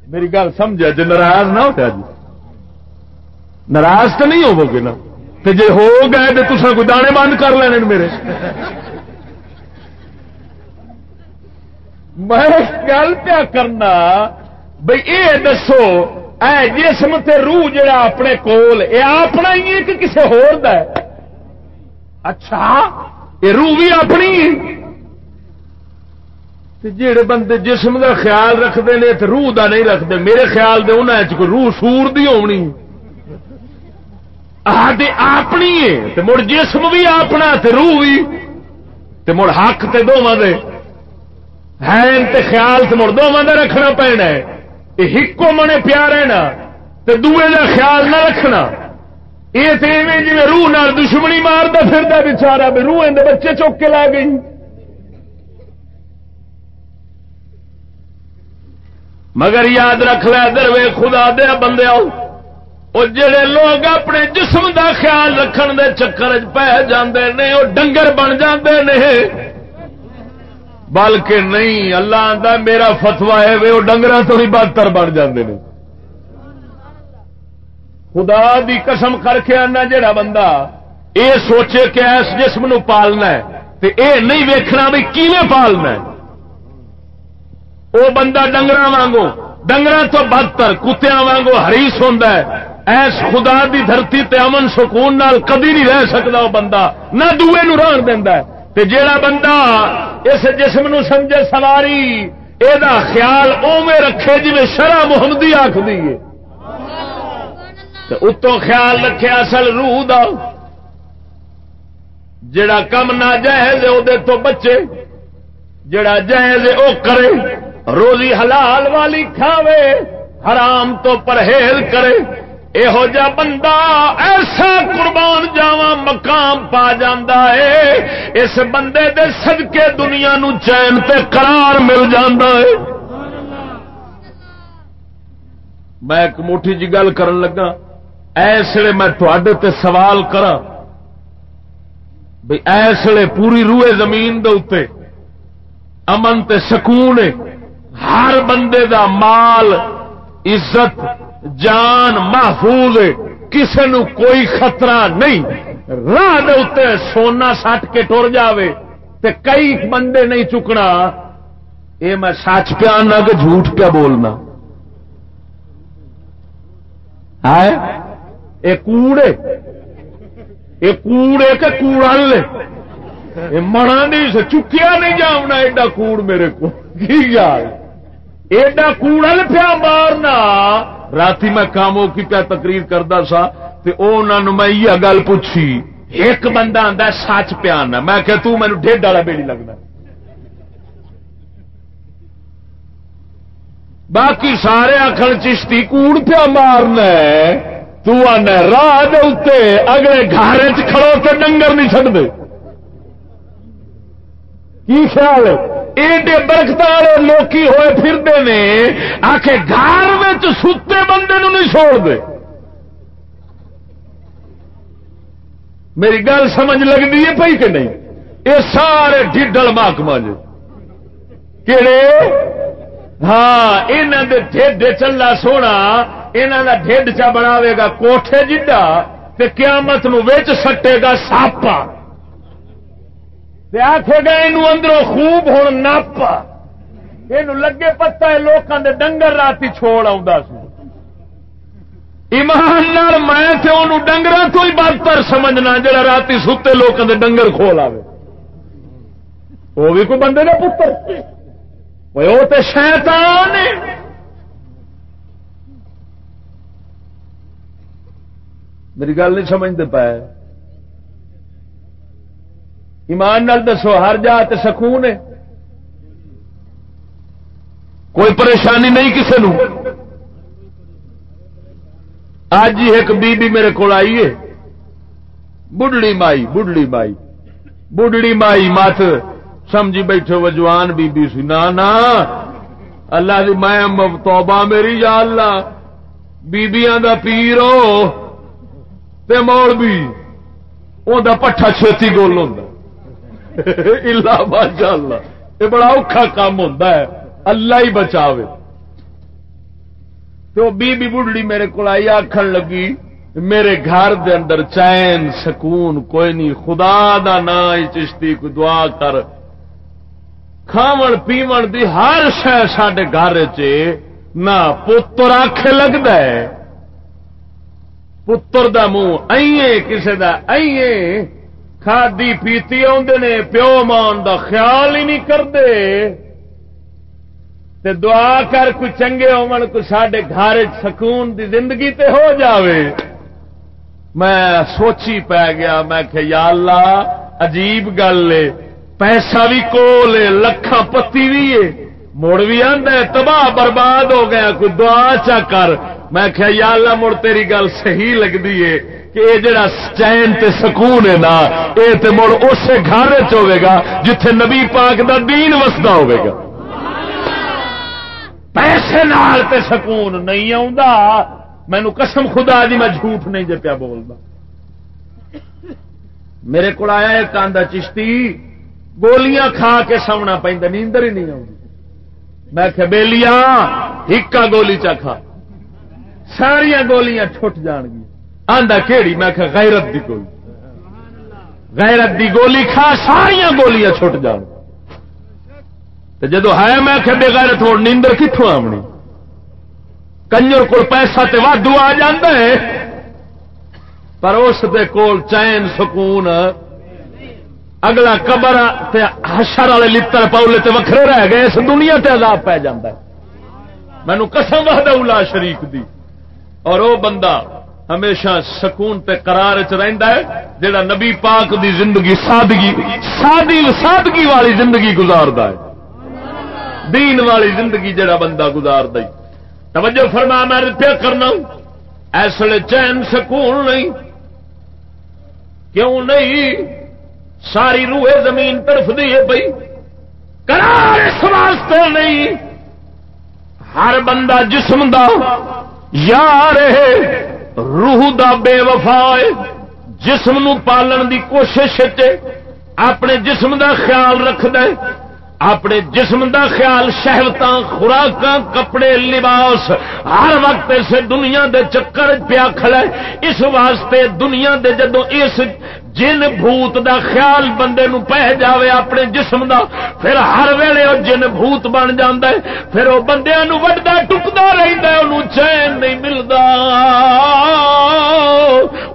میری گل سمجھا جی ناراض نہ ہو جی ناراض تو نہیں ہوو گے نا جی ہو گئے تو تصا کوئی دانے بند کر لینے میرے۔ میں گل پیا کرنا بھائی یہ دسو اے جسم تے روح جڑا اپنے کول یہ اپنا ہی ہے کہ کسی ہو اچھا یہ روح بھی اپنی جڑے بندے جسم کا خیال رکھتے ہیں تو روح دا نہیں رکھتے۔ میرے خیال دے انہیں کوئی روح سور دی ہونی۔ اپنی ہے۔ مڑ جسم بھی اپنا، تے روح بھی۔ مڑ حق تے دونوں دے۔ ہے خیال تے مڑ دونوں دا رکھنا پینا ہے۔ ہکو منے پیا رہنا تے دوے دا خیال نہ رکھنا۔ یہ تو جی روح نال دشمنی مارتا پھرتا بچارا بھی روح اندر بچے چوک کے لا گئی۔ مگر یاد رکھ لے در وے خدا دیا بندے آؤ۔ وہ جڑے لوگ اپنے جسم دا خیال رکھن دے چکر پہ جاندے نے وہ ڈنگر بن جاندے نے۔ بلکہ نہیں، اللہ آتا میرا فتوا ہے وہ ڈنگر تو ہی بہتر بن جاندے نے۔ خدا دی قسم کر کے آنا جڑا بندہ اے سوچے کہ اس جسم نو پالنا ہے تے اے نہیں ویکھنا بھی کیویں پالنا ہے۔ او بندہ ڈنگر وانگو ڈنگر تو بدتر کتیا وانگو ہریس ہوتا ہے۔ ایس خدا دی دھرتی تے امن سکون نال کبھی نہیں رہ سکتا وہ بندہ نہ دوے نو ران دینا تے جیڑا بندہ اس جسم نو سمجھے سواری اے دا خیال اوے رکھے جی شرح محمدی آخری ہے۔ اتوں خیال رکھے اصل روح دا۔ جڑا کم نہ جائز وہ تو بچے جڑا جائز او کرے، روزی حلال والی کھاوے، حرام تو پرہیز کرے۔ یہو جا بندہ ایسا قربان جاوا مقام پا جاندہ ہے اس بندے دے صدقے دنیا نو چین تے قرار مل جاندہ ہے میں ایک موٹی جی گل کرن لگا ایسے میں تے سوال کرا بھائی ایسے پوری روئے زمین دے امن تے سکون ہر بندے دا مال عزت جان محفوظ کسے نو کوئی خطرہ نہیں۔ راہ سونا سٹ کے ٹر جاوے تے کئی بندے نہیں چکنا۔ اے میں سچ پیا نہ کہ جھوٹ پیا بولنا۔ ہے کوڑے۔ یہ کوڑے کہ کوڑا لے منا نہیں سے، چکیا نہیں جاؤنا ایڈا کوڑ میرے کو۔ ایڈا کوڑا پیا مارنا۔ رات میں کاموں کی پیا تقریر کرتا سا انہوں میں یہ گل پوچھی، ایک بندہ آتا سچ پیا میں کہ تینوں ڈیڈ والا بیڑی لگنا باقی سارے آخر چشتی کوڑ پیا مارنا تنا راہ اگلے گھر کھڑو تو ڈنگر نہیں چڑھتے کی خیال ہے؟ ایڈے برکت والے لوکی ہوئے، پھرتے نے آ کے گھر ستے بندے نو نہیں چھوڑ دے۔ میری گل سمجھ لگتی ہے پی کہ نہیں؟ یہ سارے ڈیڈل محکمہ جی کہڑے ہاں یہاں دے چلا سونا یہاں کا ڈھڈ چا بناوے گا کوٹھے جڈا، تے قیامت نو ویچ سٹے گا ساپا۔ آخے گا یہ اندروں خوب ہوں ناپا یہ لگے پتا ہے لوگوں دے ڈنگر رات چھوڑ آ ایمان میں ڈنگر تو ہی بدتر سمجھنا جڑا رات ستے لوگوں دے ڈنگر کھول آئے وہ بھی کوئی بندے کا پتر۔ وہ تو شیطان میری گل نہیں سمجھتے پائے۔ ایمان نال دسو، ہر جا سکون ہے۔ کوئی پریشانی نہیں کسی نو اج ہی ایک بی بی میرے کو آئی ہے۔ بڑھڑی مائی بڑھڑی مائی۔ بڑھڑی مائی مت سمجھی بیٹھے وہ جوان بی بی سی۔ نا نا۔ اللہ دی میں توبہ میری، یا اللہ۔ بیبیاں دا پیرو تے مول بھی دا پٹھا چھتی گول ہوندا۔ اللہ ماشاء اللہ. یہ بڑا اوکھا کام ہوتا ہے. اللہ ہی بچاوے. تو بی بی بڑھڑی میرے کو آئی آخر لگی، میرے گھر دے اندر چین، سکون، کوئی نہیں، خدا دا نا چشتی کو دعا کر. کھاون، پیون دی ہر شہ سڈے گھر چ نہ پتر آخ لگتا ہے. پتر دا منہ ائیں کسے دا ائیں کھادی پیتی نے، پیو مان دا خیال ہی نہیں کرتے دعا کر کوئی چنگے کو سڈے گھر سکون دی زندگی تے ہو جاوے۔ میں سوچی پی گیا، میں کہ یا اللہ، عجیب گل ہے۔ پیسہ بھی کول لکھا پتی بھی ہے۔ مڑ بھی آدھا تباہ برباد ہو گیا، کوئی دعا چا کر۔ میں کہ یا اللہ، مڑ تیری گل صحیح لگتی ہے۔ کہ یہ جڑا چین تے سکون ہے نا یہ تے مڑ اسے گھر چوے گا جتھے نبی پاک دا دین وسدا ہوے گا۔ پیسے نال تے سکون نہیں آوندا۔ مینو قسم خدا دی میں جھوٹ نہیں جے پیا بولدا۔ میرے کو آیا ایک آندا چشتی، گولیاں کھا کے سونا پہ نیندر ہی نہیں آؤں میں کہ بیلیاں، ہکا گولی چا کھا۔ ساریا گولیاں چھٹ جان گیا آندا کہڑی میں کہ غیرت دی گولی۔ غیرت دی گولی کھا ساریا گولیاں چھٹ جان۔ جدو ہے، میں کہ بے غیرت ہو، نیندر کتوں آمنی؟ کنجر کو پیسہ تے وادو آ ہے، پر اس دے کول چین، سکون۔ اگلا قبر ہشر والے لڑ پاؤلے تے وکھرے رہ گئے، اس دنیا تے عذاب پی جا مینو قسم وحدہ اولا شریف دی۔ اور وہ بندہ ہمیشہ سکون تے قرار چ ہے جڑا نبی پاک دی زندگی، سادگی، سادی سادگی والی زندگی گزارد ہے۔ دین والی زندگی جڑا بندہ گزار دے توجہ فرما، میں پیا کرنا ایسے چین سکون نہیں۔ کیوں نہیں؟ ساری روح زمین طرف دی ہے بھائی کرار اس واسطے نہیں۔ ہر بندہ جسم دا یار ہے۔ روح دا بے وفا جسم نو پالن دی کوشش اپنے جسم دا خیال رکھ دے اپنے جسم دا خیال شہرت خوراک کپڑے، لباس ہر وقت اسے دنیا دے چکر پیا کھڑا ہے۔ اس واسطے دنیا دے جدو اس جن بھوت دا خیال بندے نو پہ جاوے اپنے جسم دا، پھر ہر ویلے وہ جن بھوت بن جاندہ ہے، پھر وہ بندے نو ٹکتا رہتا ہے، انہوں چین نہیں ملتا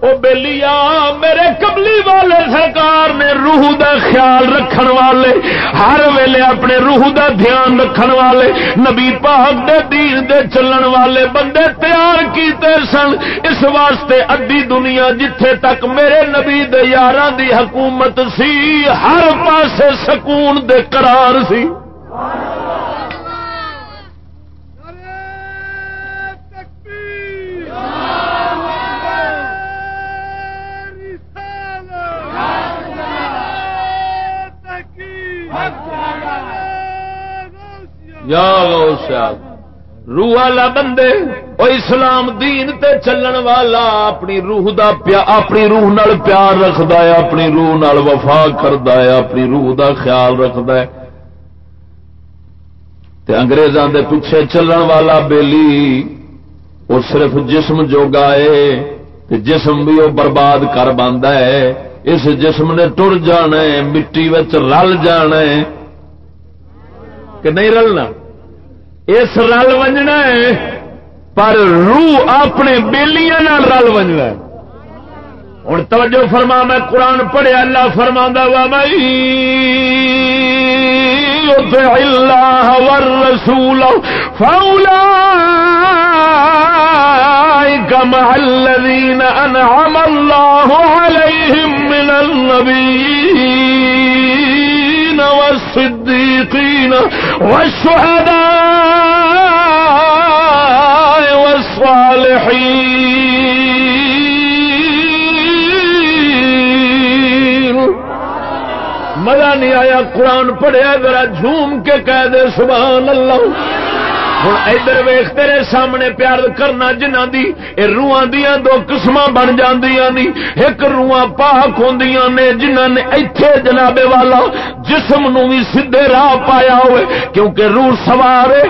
وہ بلیا میرے کملی والے سرکار نے روح دا خیال رکھن والے، ہر ویلے اپنے روح دا دھیان رکھن والے، نبی پاک دے دین دے چلن والے بندے تیار کیتے سن۔ اس واسطے ادی دنیا جتھے تک میرے نبی دے یار دی حکومت سی ہر پاسے سکون دے قرار سی۔ یا روح والا بندے، او اسلام دین تے چلن والا اپنی روح دا پیا اپنی روح نال پیار رکھدا ہے، اپنی روح نال وفا کردا ہے، اپنی روح دا خیال رکھدا ہے۔ تے انگریزاں دے پیچھے چلن والا بیلی وہ صرف جسم جو گائے تے جسم بھی وہ برباد کر باندا ہے۔ اس جسم نے ٹر جانا ہے، مٹی وچ رل جانا ہے۔ کہ نہیں رلنا؟ اس رل ونجنا ہے، پر روح اپنے بےلیاں رل ونجنا ہے۔ ہوں توجہ فرما، میں قرآن پڑھیا اللہ فرما وا بھائی اللہ والرسول فولا مع الذين أنعم الله عليهم من النبيين والصديقين والشهداء والصالحين. مزہ نہیں آیا قرآن پڑھیا ذرا جھوم کے کہہ دے، سبحان اللہ. ہوں ادھر ویخ تیرے سامنے پیار کرنا جنہ دی، اے روحاں دیا دو قسم بن جاندیاں نی ایک روحاں پاک ہوندیاں نے جنہ نے ایتھے جناب والا جسم نو بھی سیدھے راہ پایا ہوئے۔ کیونکہ روح سوار ہے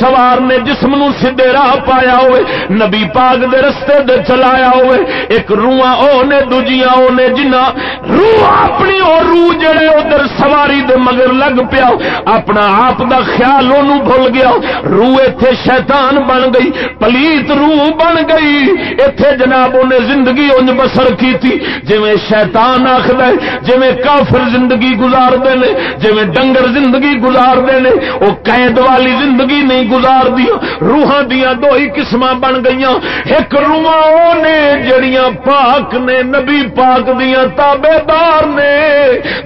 سوار نے جسم نو سیدھے راہ پایا ہوئے۔ نبی پاک دے رستے دے چلایا ہوئے۔ ایک روحاں او نے، دوجیاں او نے جنہ روح اپنی او روح جڑے ادھر سواری دے مگر لگ پیا اپنا آپ دا خیال انہوں بھول گیا روح اتے شیطان بن گئی، پلیت روح بن گئی۔ اتے جناب انہیں زندگی انج بسر کی جی شیطان آخر جی کافر زندگی گزار دے جی ڈنگر زندگی گزار دے وہ قید والی زندگی نہیں گزار دیا روحاں دیا دو ہی قسم بن گئی ایک روح نے جڑیاں پاک نے، نبی پاک دیا تابے دار نے۔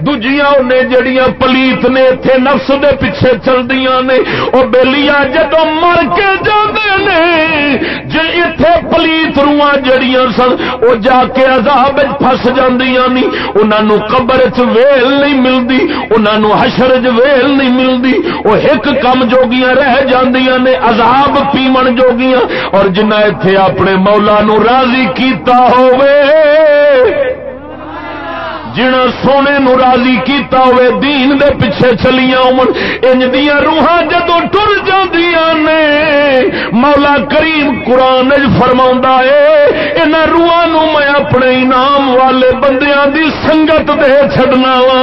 دوجیاں نے جڑیاں پلیت نے اتنے نفس دے پیچھے چل دیا نے۔ وہ بےلیاں جدو مر کے جانے جی اتے پلیت رواں جڑیاں سن وہ جا کے عذاب فس جاندیاں نی انہاں قبر چ ویل نہیں ملتی انہاں حشر چ ویل نہیں ملتی وہ ایک کم جوگیاں رہ جاندیاں نے، عذاب پیمن جوگیاں۔ اور جنہ اتے اپنے مولا نو راضی کیتا ہوئے جنا سونے نو راضی کیتا ہوئے دین دے پیچھے چلیاں انج دیا روحاں جدو ٹر جاندیاں نے، مولا کریم قرآن فرما ہے ان روحاں نو میں اپنے انعام والے بندیاں دی سنگت دے چڈنا وا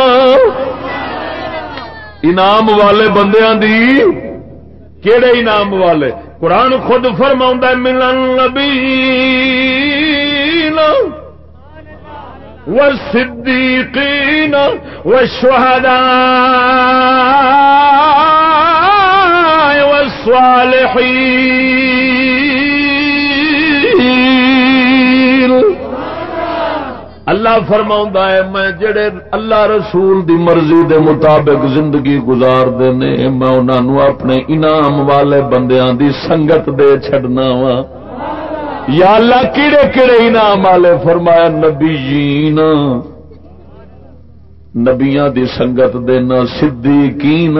انعام والے بندیاں دی کیڑے انعام والے؟ قرآن خود فرما ملن نبی والصديقين والشهداء والصالحين. اللہ فرما ہے، میں جڑے اللہ رسول دی مرضی دے مطابق زندگی گزار دے میں انہوں اپنے انعام والے بندیاں دی سنگت دے چڈنا وا یا اللہ کیڑے کیڑے انعام والے فرمایا نبی جین، نبیاں دی سنگت دینا، صدیقین،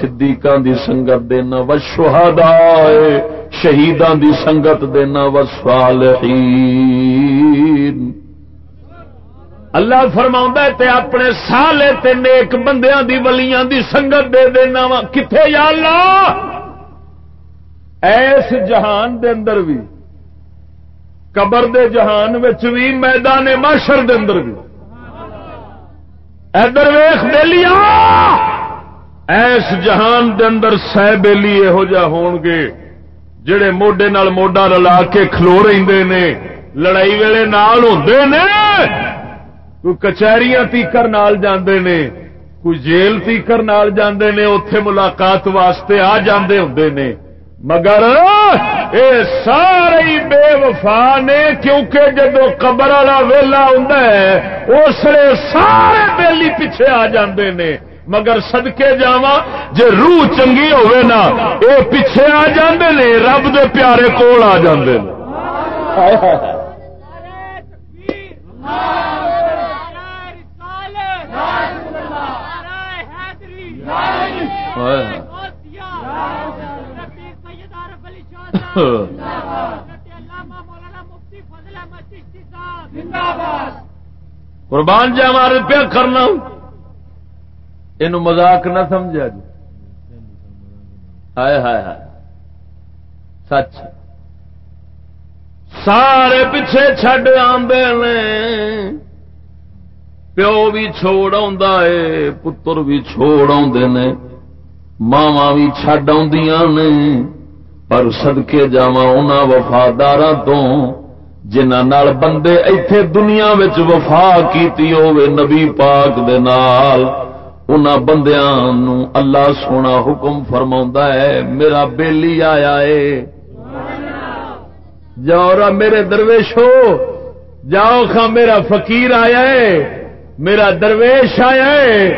صدیقاں دی سنگت دینا، و شہداء، شہیداں دی سنگت دینا، و صالحین۔ اللہ فرما تے اپنے سالے تے نیک بندیاں دی، ولیاں دی سنگت دے دینا وا۔ کتنے یا اللہ؟ ایس جہان دے اندر بھی قبر دے جہان بھی میدان معاشر دے اندر بھی ادھر ویخ دے ایس جہان دے اندر سہ بےلی یہو جہ ہون گے، جڑے موڈے نال موڈا رلا کے کھلو رہے نے، لڑائی ویلے نال ہوندے نے۔ کوئی کچہریاں تیکر نال جاندے نے، کوئی جیل تیکر نال جاندے نے، اوتھے ملاقات واسطے آ جاندے ہوندے نے۔ مگر اے سارے بے وفا نے کیونکہ جدو قبر والا ویلا ہوں اس لیے سارے بیلی پیچھے آ جاندے نے۔ مگر سدکے جا جے روح چنگی ہوئے نا اے پیچھے آ جاندے نے رب دے پیارے کول آ جاندے نے۔ قربان جا ہمارے پیا کرنا یہ مزاق نہ سمجھا جی۔ ہائے ہائے ہائے۔ سچ۔ سارے پیچھے چڈ آدھے پیو بھی چھوڑ آ پتر بھی چھوڑ آدھے نے۔ ماوا بھی چڈ نے۔ پر سدکے جا وفادار تو جنہ بندے ایتھے دنیا وفا کیتی ہوے نبی پاک دے نال بندیاں نو اللہ سونا حکم فرما ہے، میرا بیلی آیا ہے جاؤ میرے درویش ہو، جاؤ خا میرا فقیر آیا ہے میرا درویش آیا ہے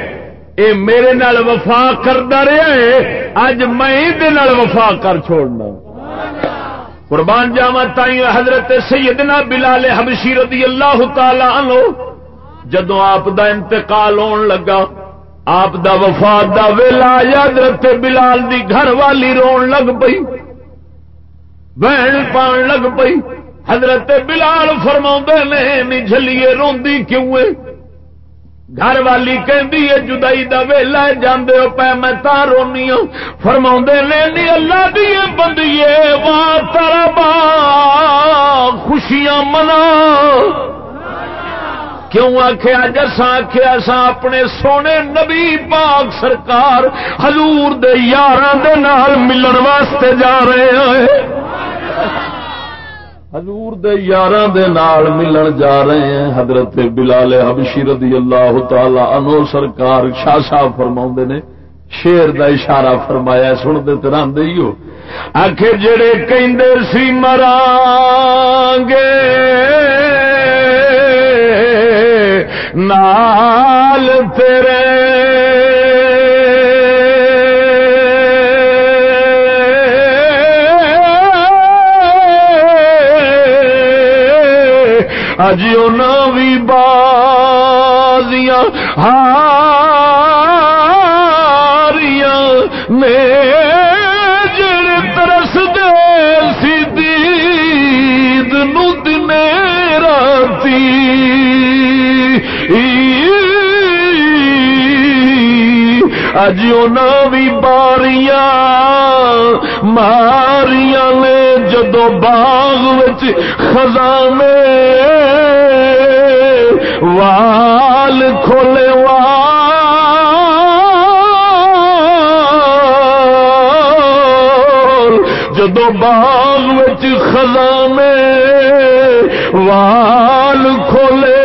اے میرے نال وفا کرتا رہا ہے اج میں وفا کر چھوڑنا۔ قربان جاوا تائی حضرت سیدنا بلال حبشی رضی اللہ تعالی عنہ جدو آپ دا انتقال ہون لگا، آپ دا وفات دا ویلا حضرت بلال دی گھر والی رون لگ پئی، بہن پان لگ پئی۔ حضرت بلال فرما نے جلیے روندی کیوں گھر والی کہ جدائی دا ویلا جانے ہو، پہ میں تا رونی ہوں۔ فرما نے، نی اللہ دیے بندیے واہ تارا با، خوشیاں منا۔ کیوں آخیا جسا آخیا سا اپنے سونے نبی پاک سرکار حضور دے یار ملن واسطے جا رہے ہیں۔ حضور دے یاراں دے نال ملن جا رہے ہیں۔ حضرت بلال حبشی رضی اللہ تعالی عنہ سرکار شاہ صاحب فرماوندے نے، شیر دا اشارہ فرمایا، سن دے تران دے ہو آخر جڑے کہندے سی مران گے، نال تیرے اج بھی بازیاں، ہاریاں میں جڑ ترس دے سی دید نو دن راتی۔ اج بھی باریاں، ماریاں نے جدو باغ خزانے، وال کھولے وال۔ جدو باغ خزانے، وال کھولے۔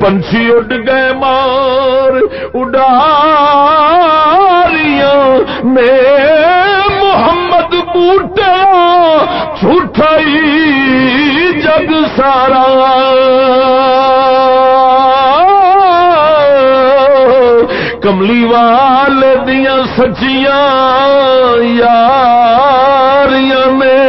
پنچھی اڈ گئے مار جھوٹائی جگ سارا۔ کملی وال دیا سچیاں یاریاں میں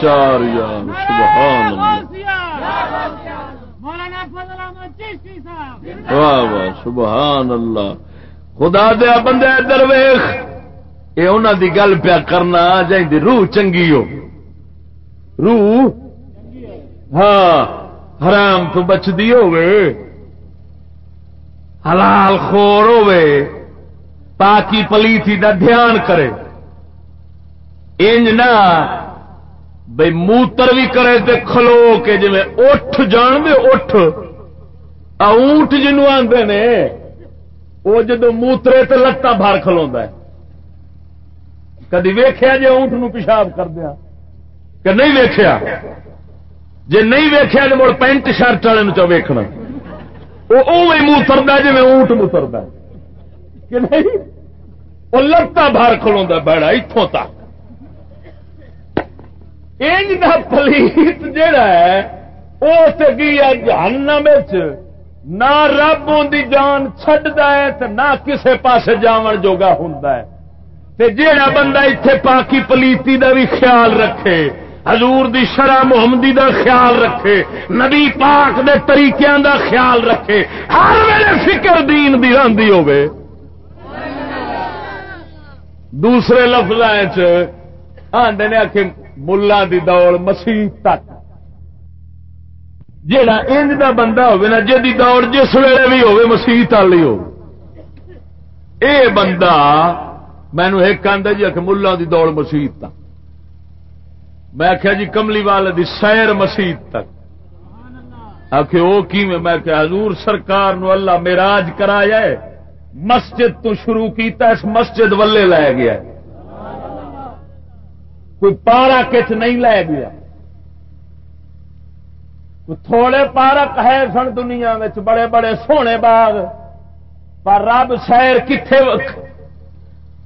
چار یار سبحان اللہ۔ واہ واہ، سبحان اللہ۔ خدا دیا بندے درویخ یہ انہوں دی گل پیا کرنا جی روح چنگی ہو۔ روح؟ ہاں حرام تو بچتی ہوے حلال خور ہوے پاکی پلیتی دا دھیان کرے۔ انج نہ بھائی موتر بھی کرے تے کھلو کے جی اٹھ جان دے، اٹھ۔ اونٹ جنو آدھے نے، وہ جدو موترے تے لتاں باہر کھلوا کدی ویخیا جی اونٹ نو پیشاب کر دیا کہ نہیں ویخیا جی نہیں ویخیا تو مڑ پینٹ شرٹ والے ویکنا وہ موتردا جی میں اونٹ موتردا کہ نہیں؟ وہ لتا باہر کھلوا بیڑا اتوں تک۔ انج کا پلیت جڑا ہے وہ گیا جہنم نہ رب ان کی جان چڈتا ہے نہ کسے پاس جاون جوگا ہوں جیڑا بندہ اتے پاکی پلیتی دا بھی خیال رکھے، حضور دی شرح محمدی دا خیال رکھے، نبی پاک دے طریقے دا خیال رکھے، ہر ویلے فکر دین دی راندی ہوے دوسرے لفظ آدھے نے آخ ملا دی دوڑ مسیح تک۔ جیڑا انج دا بندہ ہوے نا جی دوڑ جس ویلے بھی ہوے مسیح تالی ہو۔ اے بندہ مینو ایک آدھا جی آ ملا دی دوڑ مسیح تک میں آخیا جی کملی والے دی سیر مسیح تک۔ آخ وہ کی میں کہ حضور سرکار نو اللہ میراج کرایا ہے۔ مسجد تو شروع کیتا اس مسجد ولے لے گیا کوئی پارا کچھ نہیں لے گیا۔ تھوڑے پارک ہے سن دنیا میں بڑے بڑے سونے باغ۔ پر رب سیر کتنے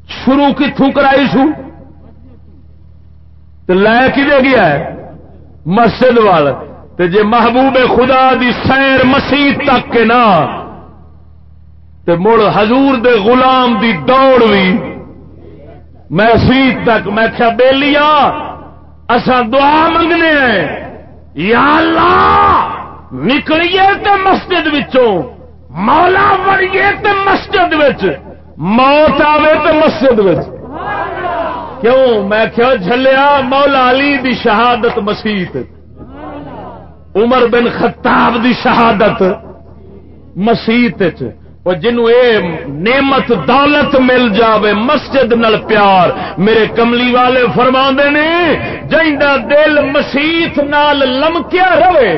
شروع کتوں کرائی سو؟ تو لے کھے گیا ہے؟ مسجد وال۔ جے محبوب خدا دی سیر مسیح تک کے نا۔ تے مڑ حضور دے غلام دی دوڑ بھی مسیح تک، میں کیا بے لیا دعا منگنے ہیں۔ یا اللہ، نکلیے تے مسجد وچوں، مولا وڑیے تے مسجد وچ، موت آوے تو مسجد کیوں؟ میں کیوں جھلیا مولا علی دی شہادت مسیح عمر بن خطاب دی شہادت مسیح جنوں اے نعمت دولت مل جاوے، مسجد نل پیار، میرے کملی والے فرما نے جا دل مسیت نال لمکیا رہے،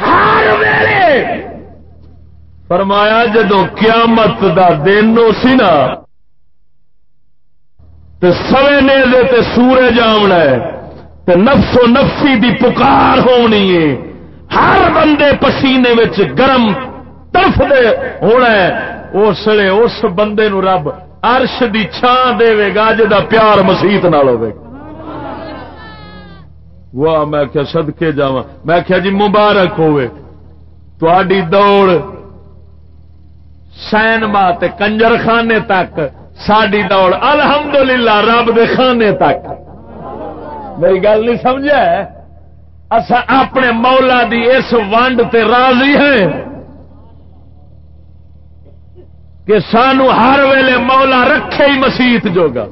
ہر ویلے۔ فرمایا جدو قیامت دا دن سی نا سوے تے سورج آمنا ہے، تے نفس و نفسی دی پکار ہونی ہے۔ ہر بندے پسینے وچ گرم ترف دے ہونا ہے، اس لیے اس بندے نو رب عرش دی چھان دے گا جا پیار مسیت نال ہوے واہ، میں کیا صدقے جاواں۔ میں کیا جی مبارک ہوئے تھوڑی دوڑ سینما کنجر خانے تک ساری دوڑ الحمدللہ رب دے خانے تک۔ میری گل نہیں سمجھا اصا اپنے مولا دی اس ونڈ تے راضی ہیں۔ کہ سانو ہر ویلے مولا رکھے ہی مسیت جوگا۔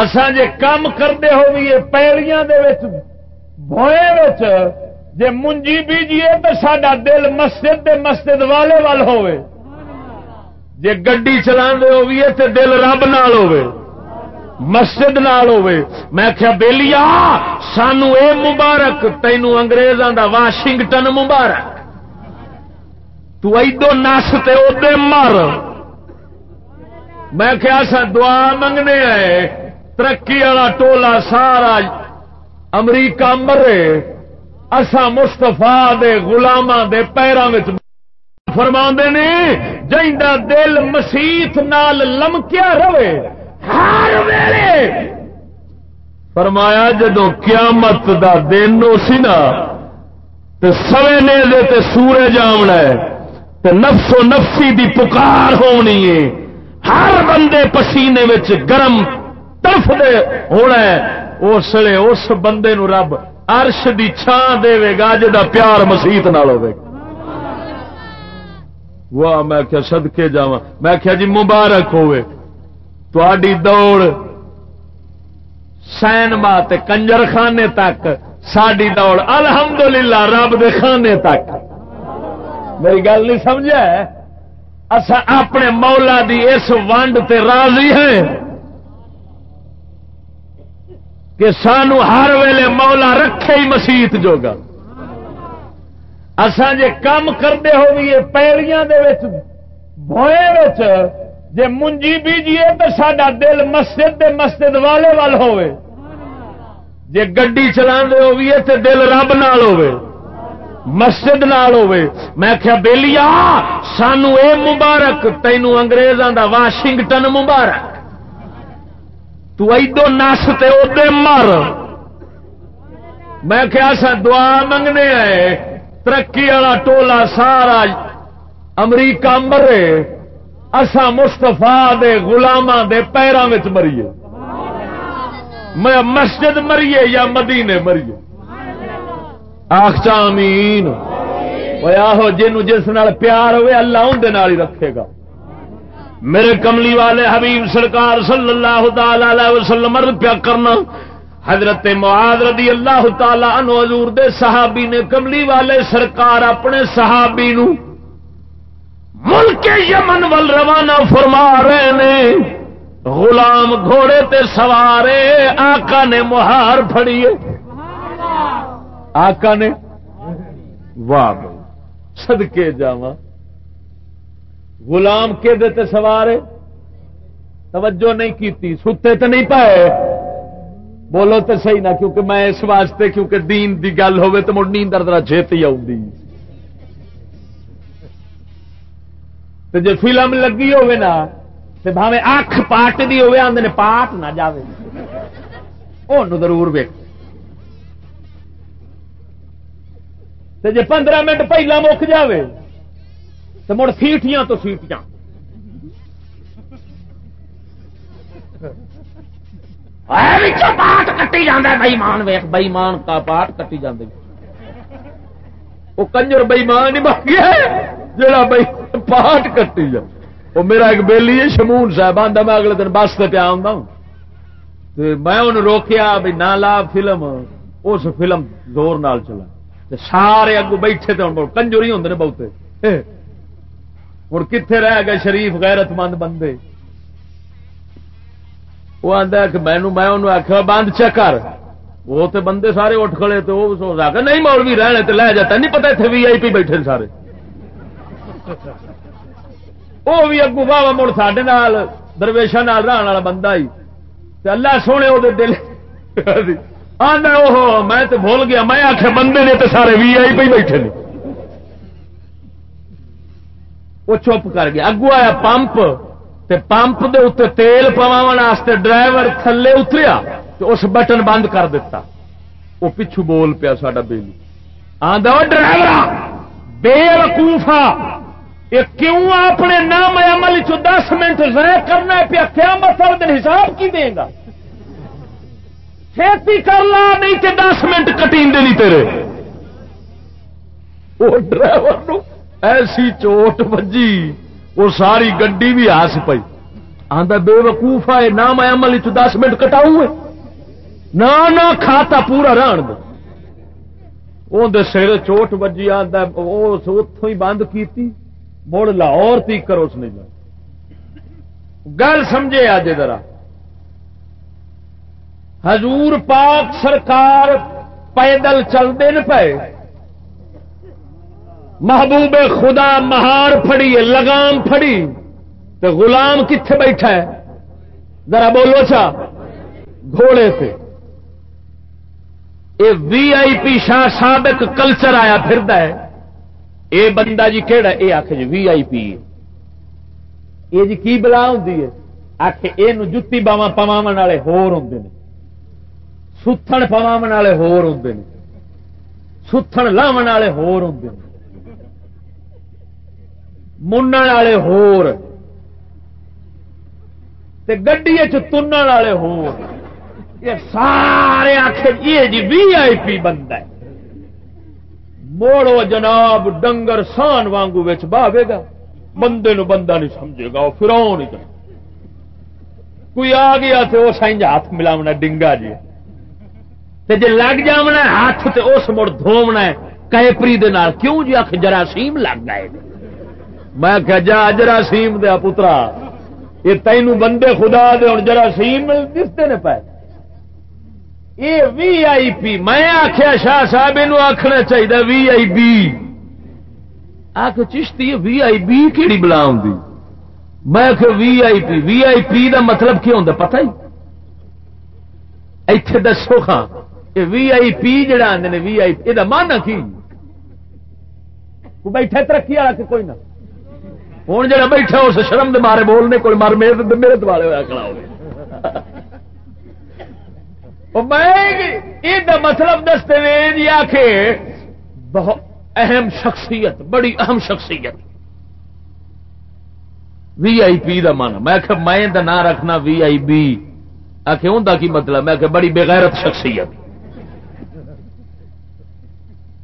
اسان جے کام کرتے ہوئیے پیڑیاں دے وچ بوئے جی منجی بیجیے تو سڈا دل مسجد دے مسجد والے وال ہوئے جے گڈی چلا ہوئیے تو دل رب نال ہوئے مسجد نال ہوئے میں کیا بیلیا سانو اے مبارک، تینو انگریزاں دا واشنگٹن مبارک۔ تو ایدو نس تے ادے مر۔ میں کیا سا دعا منگنے آئے۔ ترقی والا ٹولا سارا امریکہ مرے۔ اسا مستفا دے گلاما دے پیروں فرما نے جا دل مسیت نال لمکیا رہے۔ ہر ویلے۔ فرمایا جدو قیامت دا دن سی نا تو سوے نے تے سورج آمنا ہے۔ تے نفس و نفسی دی پکار ہونی ہے۔ ہر بندے پسینے وچ گرم ترف دے ہونا ہے۔ اس لیے اس بندے نو رب ارش دی چھان دے گا جا پیار مسیت نال ہوے۔ وہ میں کیا سدکے جا میں کیا جی مبارک ہوئے تھی دوڑ سینما کنجر خانے تک ساری دوڑ الحمدللہ رب دے خانے تک۔ میری گل نہیں سمجھا؟ اصا اپنے مولا دی اس ونڈ تے راضی ہیں کہ سانو ہر ویلے مولا رکھے ہی مسیت جوگا۔ اسان جے کام کرتے ہوئیے پیڑیاں بوئے جے منجی بیجیے تو سڈا دل مسجد دے مسجد والے وال ہوئے جے گڈی چلا ہوئیے تو دل رب نال ہوئے مسجد نال ہوئے۔ میں کیا بیلیا سانو اے مبارک تینوں انگریزاں دا واشنگٹن مبارک۔ تو ایدو نس تے ادے مر۔ میں کیا سا دعا منگنے آئے۔ ترقی والا ٹولا سارا امریکہ مرے۔ اسا مستفا دے گلاما دے پیروں مریے۔ میں مسجد مریے یا مدینے مریے۔ آخ چامین آہو جن جس نال پیار ہوئے اللہ اندر ہی رکھے گا میرے کملی والے حبیب سرکار صلی اللہ تعالی وسلم مرد پیا کرنا حضرت معاذ رضی اللہ تعالی عنہ حضور دے صحابی نے کملی والے سرکار اپنے صحابی نو ملک یمن ول روانہ فرما رہے نے غلام گھوڑے تے سوارے آقا نے مہار پھڑیے آقا نے واہ بھائی سدکے جاوا غلام کے دیتے سوارے، توجہ نہیں کیتی، ستے تو نہیں پائے۔ بولو تو صحیح نہ، کیونکہ میں اس واسطے، کیونکہ دین دی گل ہوے تو مڑ نیندر ذرا چھتی آؤں تو جی فلم لگی ہوے نا تو بھاوے اکھ پاٹ دی ہوے آدھے نے پاٹ نہ جاوے۔ وہ ضرور ویک تو جی پندرہ منٹ پہلا مک جاوے تو مڑ سیٹیاں تو سیٹیاں۔ پاٹ کٹی جانا بئیمان ویخ بئیمان کا پاٹ کٹی جانے وہ کنجر بئیمان ہی بن گیا جڑا بئی پاٹ کٹی جا وہ میرا ایک بیلی ہے شمون صاحب آدھا میں اگلے دن بس سے پیا ہوں۔ میں انہوں روکیا بھی نہ لا فلم اس فلم زور نال چلا۔ سارے اگو بیٹھے تو ہی ہوں بہتے۔ ہوں کتنے رہ گئے شریف غیرت مند بندے؟ وہ آتا کہ مینو میں انہوں آخیا بند چکر وہ تو بندے سارے اٹھ کھڑے تو وہ سوچ رہا نہیں مول بھی رہنے تو لے جاتا نہیں پتا اتنے وی آئی پی بیٹھے سارے۔ وہ بھی اگو بابا مڑ سڈے درویشا رہن والا بندہ ہی اللہ سونے وہ دل۔ آدھا وہ میں تو بھول گیا، میں آخر بندے نے تو سارے وی آئی پی بیٹھے نے۔ وہ چپ کر گیا۔ اگو آیا پمپ، تے پمپ دے اتنے تیل پوا ڈرائیور تھلے اتریا تو اس بٹن بند کر دیتا وہ پچھو بول پیا سا بےلی۔ آدھا ڈرائیور بے وقوفا یہ کیوں اپنے نام عمل چ دس منٹ ضائع کرنا پیا؟ کیا مطلب حساب کی دے گا؟ کھیتی کر لا، نہیں کہ دس منٹ کٹی نہیں تیرے۔ وہ ڈرائیور ایسی چوٹ بجی، وہ ساری گڈی بھی آس پی آدھا بے وقوف ہے نہ میں عمل چ دس منٹ کٹاؤں نہ نہ، کھاتا پورا رن دے سر چوٹ بجی آتا اتوں ہی بند کی مڑ لاہور تیکر اس نے گل سمجھے آج ذرا۔ حضور پاک سرکار پیدل چلتے ن پے محبوب خدا مہار پھڑی، لگام پھڑی۔ تو غلام کتنے بیٹھا ہے؟ ذرا بولو چا گھوڑے پہ یہ وی آئی پی شاہ سابق کلچر آیا پھر اے بندہ جی کہڑا یہ آخ جی وی آئی پی یہ جی کی بلا ہوں آخ یہ جتی باوا پواو والے ہور ہوں ستھن پواو والے ہور ہوں ستھن لاو والے ہور ہوں من والے ہور گڈی چن والے ہور یہ سارے آخر یہ جی وی آئی پی بندہ ہے موڑو جناب ڈنگر سان وانگو باہے گا بندے نو بندہ نہیں سمجھے گا وہ پھر نہیں کوئی آ گیا تو وہ سائنج ہاتھ ملاونا ڈنگا جی جی لگ جا ہاتھ تو اس مڑ دھونا کیپری کیوں جی آخ جراثیم لگ گئے میں کہ جا جراثیم دیا پترا، یہ تینوں بندے خدا دے ہوں جراثیم دستے نے پائے یہ وی آئی پی، میں آخیا شاہ صاحب یہ آخنا چاہیے وی آئی بی آ کے چشتی، وی آئی بی کہڑی بلا ہوں میں کہ وی آئی پی، وی آئی پی دا مطلب کیا ہوتا پتہ ہی؟ ایتھے دسو خان۔ خاں وی آئی پی جڑا آدھے وی آئی پی یہ مانا کی بیٹھے ترقی والا کہ کوئی نہ ہوں جا بیٹھا اس شرم دے مارے بولنے کوئی مار میرے میرے دوالے ہوا کھڑا ہو میں مطلب دستے جی آ کے بہت اہم شخصیت بڑی اہم شخصیت وی آئی پی دا من میں میں نام رکھنا وی آئی بی آخ ان کی مطلب میں کہ بڑی بغیرت شخصیت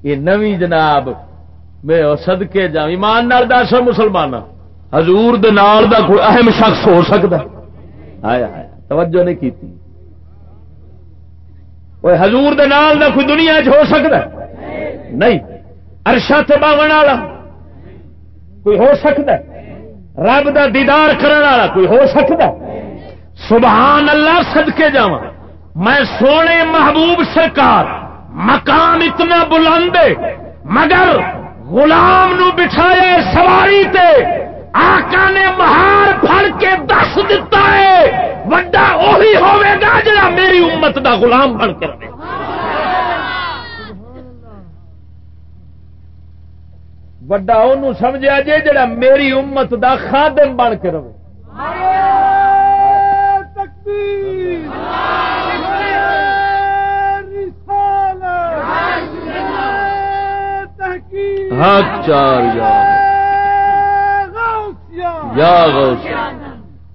یہ نوی جناب، میں سدکے جا ایمان نال دس ہاں مسلمان حضور دے نال دا کوئی اہم شخص ہو سکتا آیا آیا توجہ نہیں کی حضور دے نال دا کوئی دنیا چ ہو سکتا نہیں۔ ارشا باون والا کوئی ہو سکتا رب دا دیدار کرنے والا کوئی ہو سکتا سبحان اللہ سدکے جا میں سونے محبوب سرکار مقام اتنا بلند مگر غلام نو بٹھایا سواری تے۔ آقا نے مہار پھڑ کے دس دتا ہے، وڈا وہی ہوے گا جڑا میری امت دا غلام بن کے رہے۔ وڈا انہوں سمجھا جے جڑا میری امت دا خادم بن کے رہے۔ چار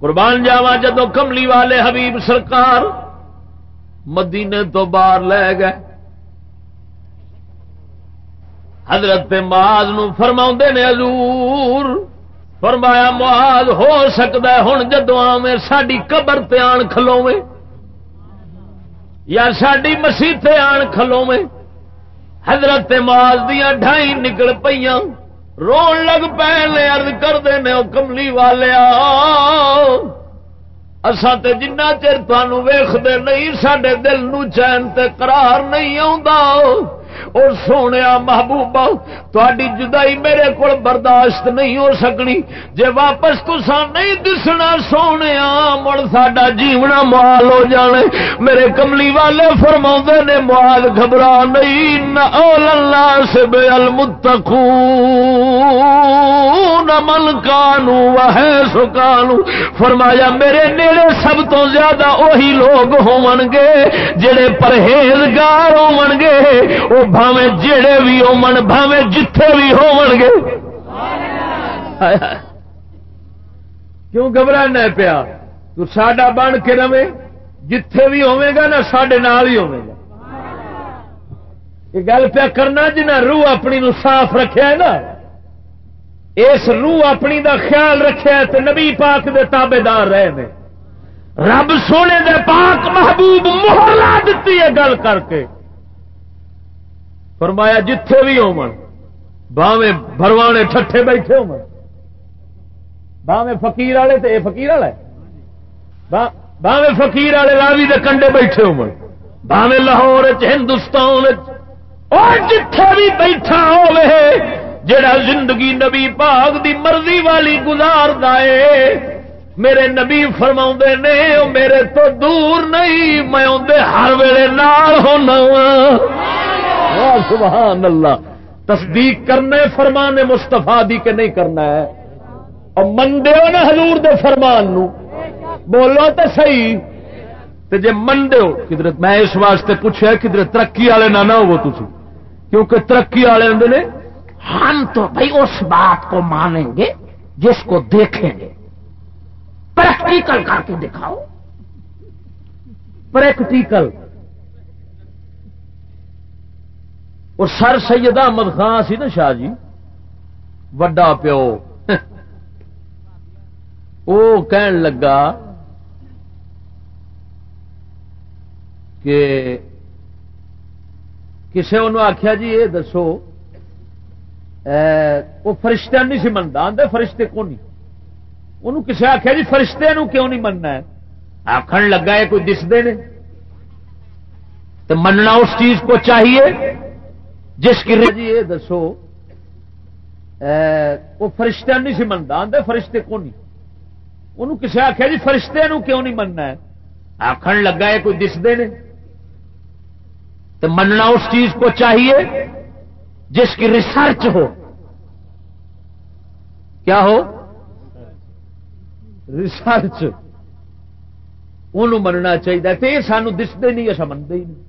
قربان جاوا جدو کملی والے حبیب سرکار مدینے تو باہر لے گئے۔ حضرت ماض فرما نے حضور، فرمایا ماض ہو سکتا ہے ہوں جدو آویں ساری قبر تے آن کھلوے یا ساری مسیح آن کھلوے حضرت ماض دیا ڈھائی نکل پہ رو لگ پے ارد کرتے ہیں وہ کملی والے اسا تے جنہ چر تمہوں ویختے نہیں سڈے دل نو چین تے قرار نہیں آ اور سونے محبوبہ تاری جدائی میرے کو برداشت نہیں ہو سکنی۔ جے واپس تسا نہیں دسنا سونے، مڑ ساڈا جیونا مال ہو جانے۔ میرے کملی والے فرما نے مال گھبرا نہیں اللہ سے بے المتخو من کانو ہے سکانو فرمایا، میرے نیڑے سب تو زیادہ وہی لوگ ہون گے جڑے پرہیزگار ہون گے وہ بھاوے جڑے بھی ہومن بھاوے جتھے بھی ہون گے۔ کیوں گھبرانا پیا؟ تو ساڈا بن کے رہے جتھے بھی ہوے گا نا سڈے نال ہی ہوے گا۔ یہ گل پیا کرنا، جنہ روح اپنی نو صاف رکھیا ہے نا، اس روح اپنی دا خیال رکھا تو نبی پاک دے تابے دار رہے ہیں رب سونے دے پاک محبوب محلہ دیتی ہے گل کر کے۔ فرمایا جتھے بھی ہو باوے بھروانے ٹھٹھے بیٹھے ہو باوے فقیر والے تو یہ فقیر والا باوے فقیر والے لاوی دے کنڈے بیٹھے ہو باوے لاہور ہندوستان اور جتھے بھی بیٹھا ہوے جڑا زندگی نبی پاک دی مرضی والی گزار دے میرے نبی فرما نے میرے تو دور نہیں، میں اندر ہر ویلے نال ہونا ہاں، سبحان اللہ۔ تصدیق کرنا فرمان مستفا دی کہ نہیں کرنا ہے۔ اور منڈے ہو نا حضور دے فرمان نو۔ بولو تو صحیح۔ تے جے منڈے ہو کدھر میں اس واسطے پوچھا کدھر ترقی والے نہ ہو تھی کیونکہ ترقی والے ہوں نے، ہم تو بھائی اس بات کو مانیں گے جس کو دیکھیں گے۔ پریکٹیکل کر کے دکھاؤ۔ پریکٹیکل اور سر سید احمد خان سی نا شاہ جی وڈا پیو۔ وہ کہن لگا کہ کسے انہوں آخیا جی یہ دسو وہ فرشتہ نہیں سی منتا آدھے فرشتے کو نہیں؟ انہوں کسے آخیا جی فرشتے نو کیوں نہیں مننا ہے؟ آخر لگا ہے کوئی دستے نے؟ تو مننا اس چیز کو چاہیے جس کی جی یہ دسو۔ وہ فرشتہ نہیں سی منتا آدھے فرشتے کو نہیں؟ انہوں کسے آخیا جی فرشتے نو کیوں نہیں مننا ہے؟ آخر لگا ہے، کوئی دستے نے؟ تو مننا اس چیز کو چاہیے جس کی ریسرچ ہو۔ کیا ہو؟ ریسرچ ان مننا چاہیے۔ تو یہ سانو دستے نہیں اصا منتے ہی نہیں۔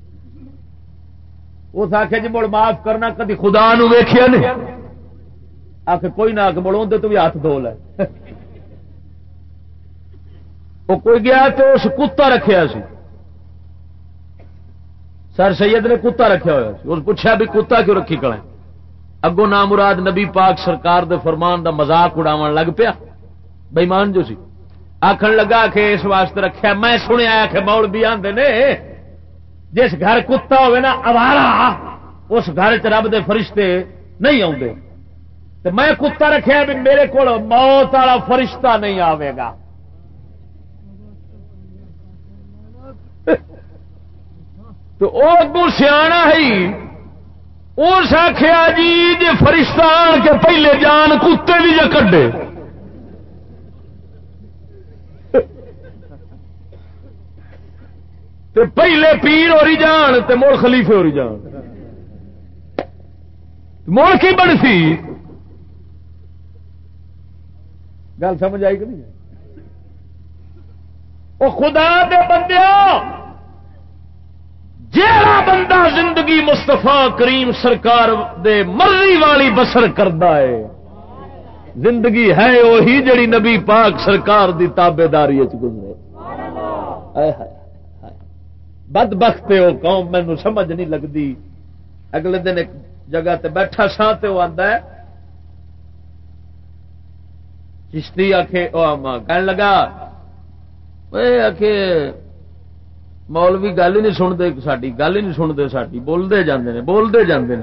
اس آخ جی مڑ معاف کرنا کدی خدا نو ویخیا نہیں؟ آخ کوئی نہ آ کے مڑ تو بھی ہاتھ دھو لے وہ کوئی گیا تو اس کتا رکھا سی۔ سر سید نے کتا رکھا ہوا اس پوچھا بھی کتا کیوں رکھی کڑا اگو نام مراد نبی پاک سرکار دے فرمان دا مزاق اڑاو لگ پیا۔ بےمان جو سی۔ آخر لگا کہ اس واسطے رکھا میں سنیا کہ مول بھی آدھے نے۔ جس گھر کتا ہوئے نا اوارا اس گھر چ رب دے فرشتے نہیں آتے میں کتا رکھا بھی میرے کو موت والا فرشتہ نہیں آئے گا۔ تو وہ سیاح ہے اس آخیا جی جی فرشتہ آن کے پہلے جان کتے بھی جا کڈے۔ تے پہلے پیر ہو رہی جان تے مڑ خلیفے ہو رہی جان۔ مڑ کی بن سی؟ گل سمجھ آئی کہ نہیں؟ وہ خدا دے بندے جیڑا بندہ زندگی مستفا کریم سرکار دے مرضی والی بسر کرتا ہے، زندگی ہے وہی جڑی نبی پاک سرکار دی تابے داری گزرے۔ بد بخت وہ قوم مینو سمجھ نہیں لگتی اگلے دن ایک جگہ تے بیٹھا سا تے وہ آتا ہے۔ چشتی آخے کہنے لگا؟ آ مولوی گل ہی نہیں سنتے ساری گل ہی نہیں سنتے ساری بولتے جانے بولتے جانے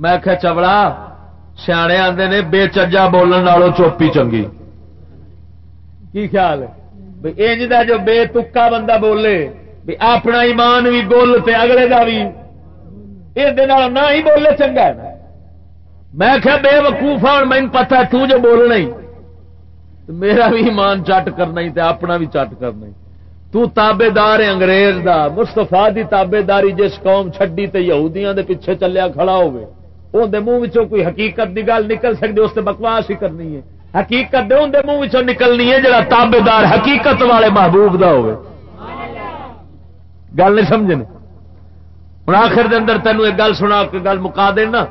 میں آخیا چبڑا، سیانے آتے نے، بے چجا بولن والوں چوپی چنگی۔ کی خیال ہے؟ انج جو بے تکا بندہ بولے۔ بھی اپنا ایمان بھی بول تے اگلے کا بھی۔ یہ نہ ہی بولے چنگا ہے۔ میں کیا بے وقوف ہوں میں پتا تو جو بولنا ہی۔ میرا بھی ایمان چٹ کرنا ہی تے اپنا بھی چٹ کرنا ہی۔ تو تابے دار انگریز دا مستفا دی تابے داری جس قوم چڈی تے یہودیاں دے پیچھے چلیا کھڑا ہوئے اندر منہ کوئی حقیقت دی گل نکل سکتی اس سے بکواس ہی کرنی ہے۔ حقیقت دے اندر منہ نکلنی ہے، جڑا تابے دار حقیقت والے محبوب دا ہوئے گل نہیں سمجھنے۔ ہوں آخر دے اندر تینوں ایک گل سنا کے گل مکا دینا۔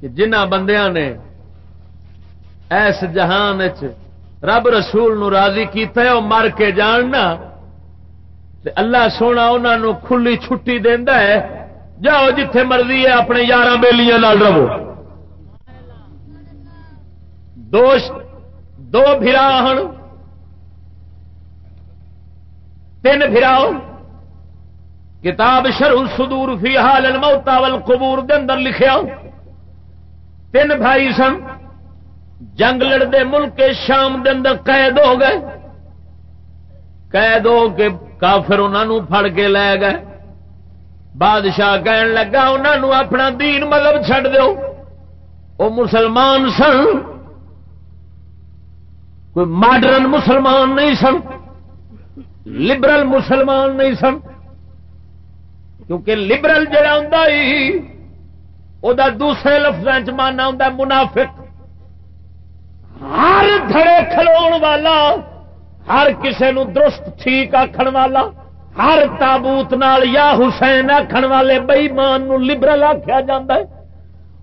کہ جنہ بندیاں نے ایس جہان رب رسول نو راضی کیتا ہے وہ مر کے جاننا اللہ سونا انہوں کھلی چھٹی دینا ہے۔ جاؤ جتھے مرضی ہے، اپنے یار بےلیاں رہو۔ دو برا تین براؤ کتاب شروع سدور فی حال الموتا والقبور دے اندر لکھیا تین بھائی سن جنگ لڑتے ملک شام دن قید ہو گئے۔ قید ہو کے کافر انہوں پھڑ کے لے گئے۔ بادشاہ کہن لگا انہوں اپنا دین مذہب چھڈ دو وہ مسلمان سن۔ کوئی ماڈرن مسلمان نہیں سن۔ لبرل مسلمان نہیں سن۔ کیونکہ لبرل جڑا ہوں وہ دوسرے لفظ مانا ہوں منافق۔ ہر دھڑے کھلو والا، ہر کسے نو درست ٹھیک آخر والا، ہر تابوت نال یا حسین آخر والے بئی مان لبرل آخیا جا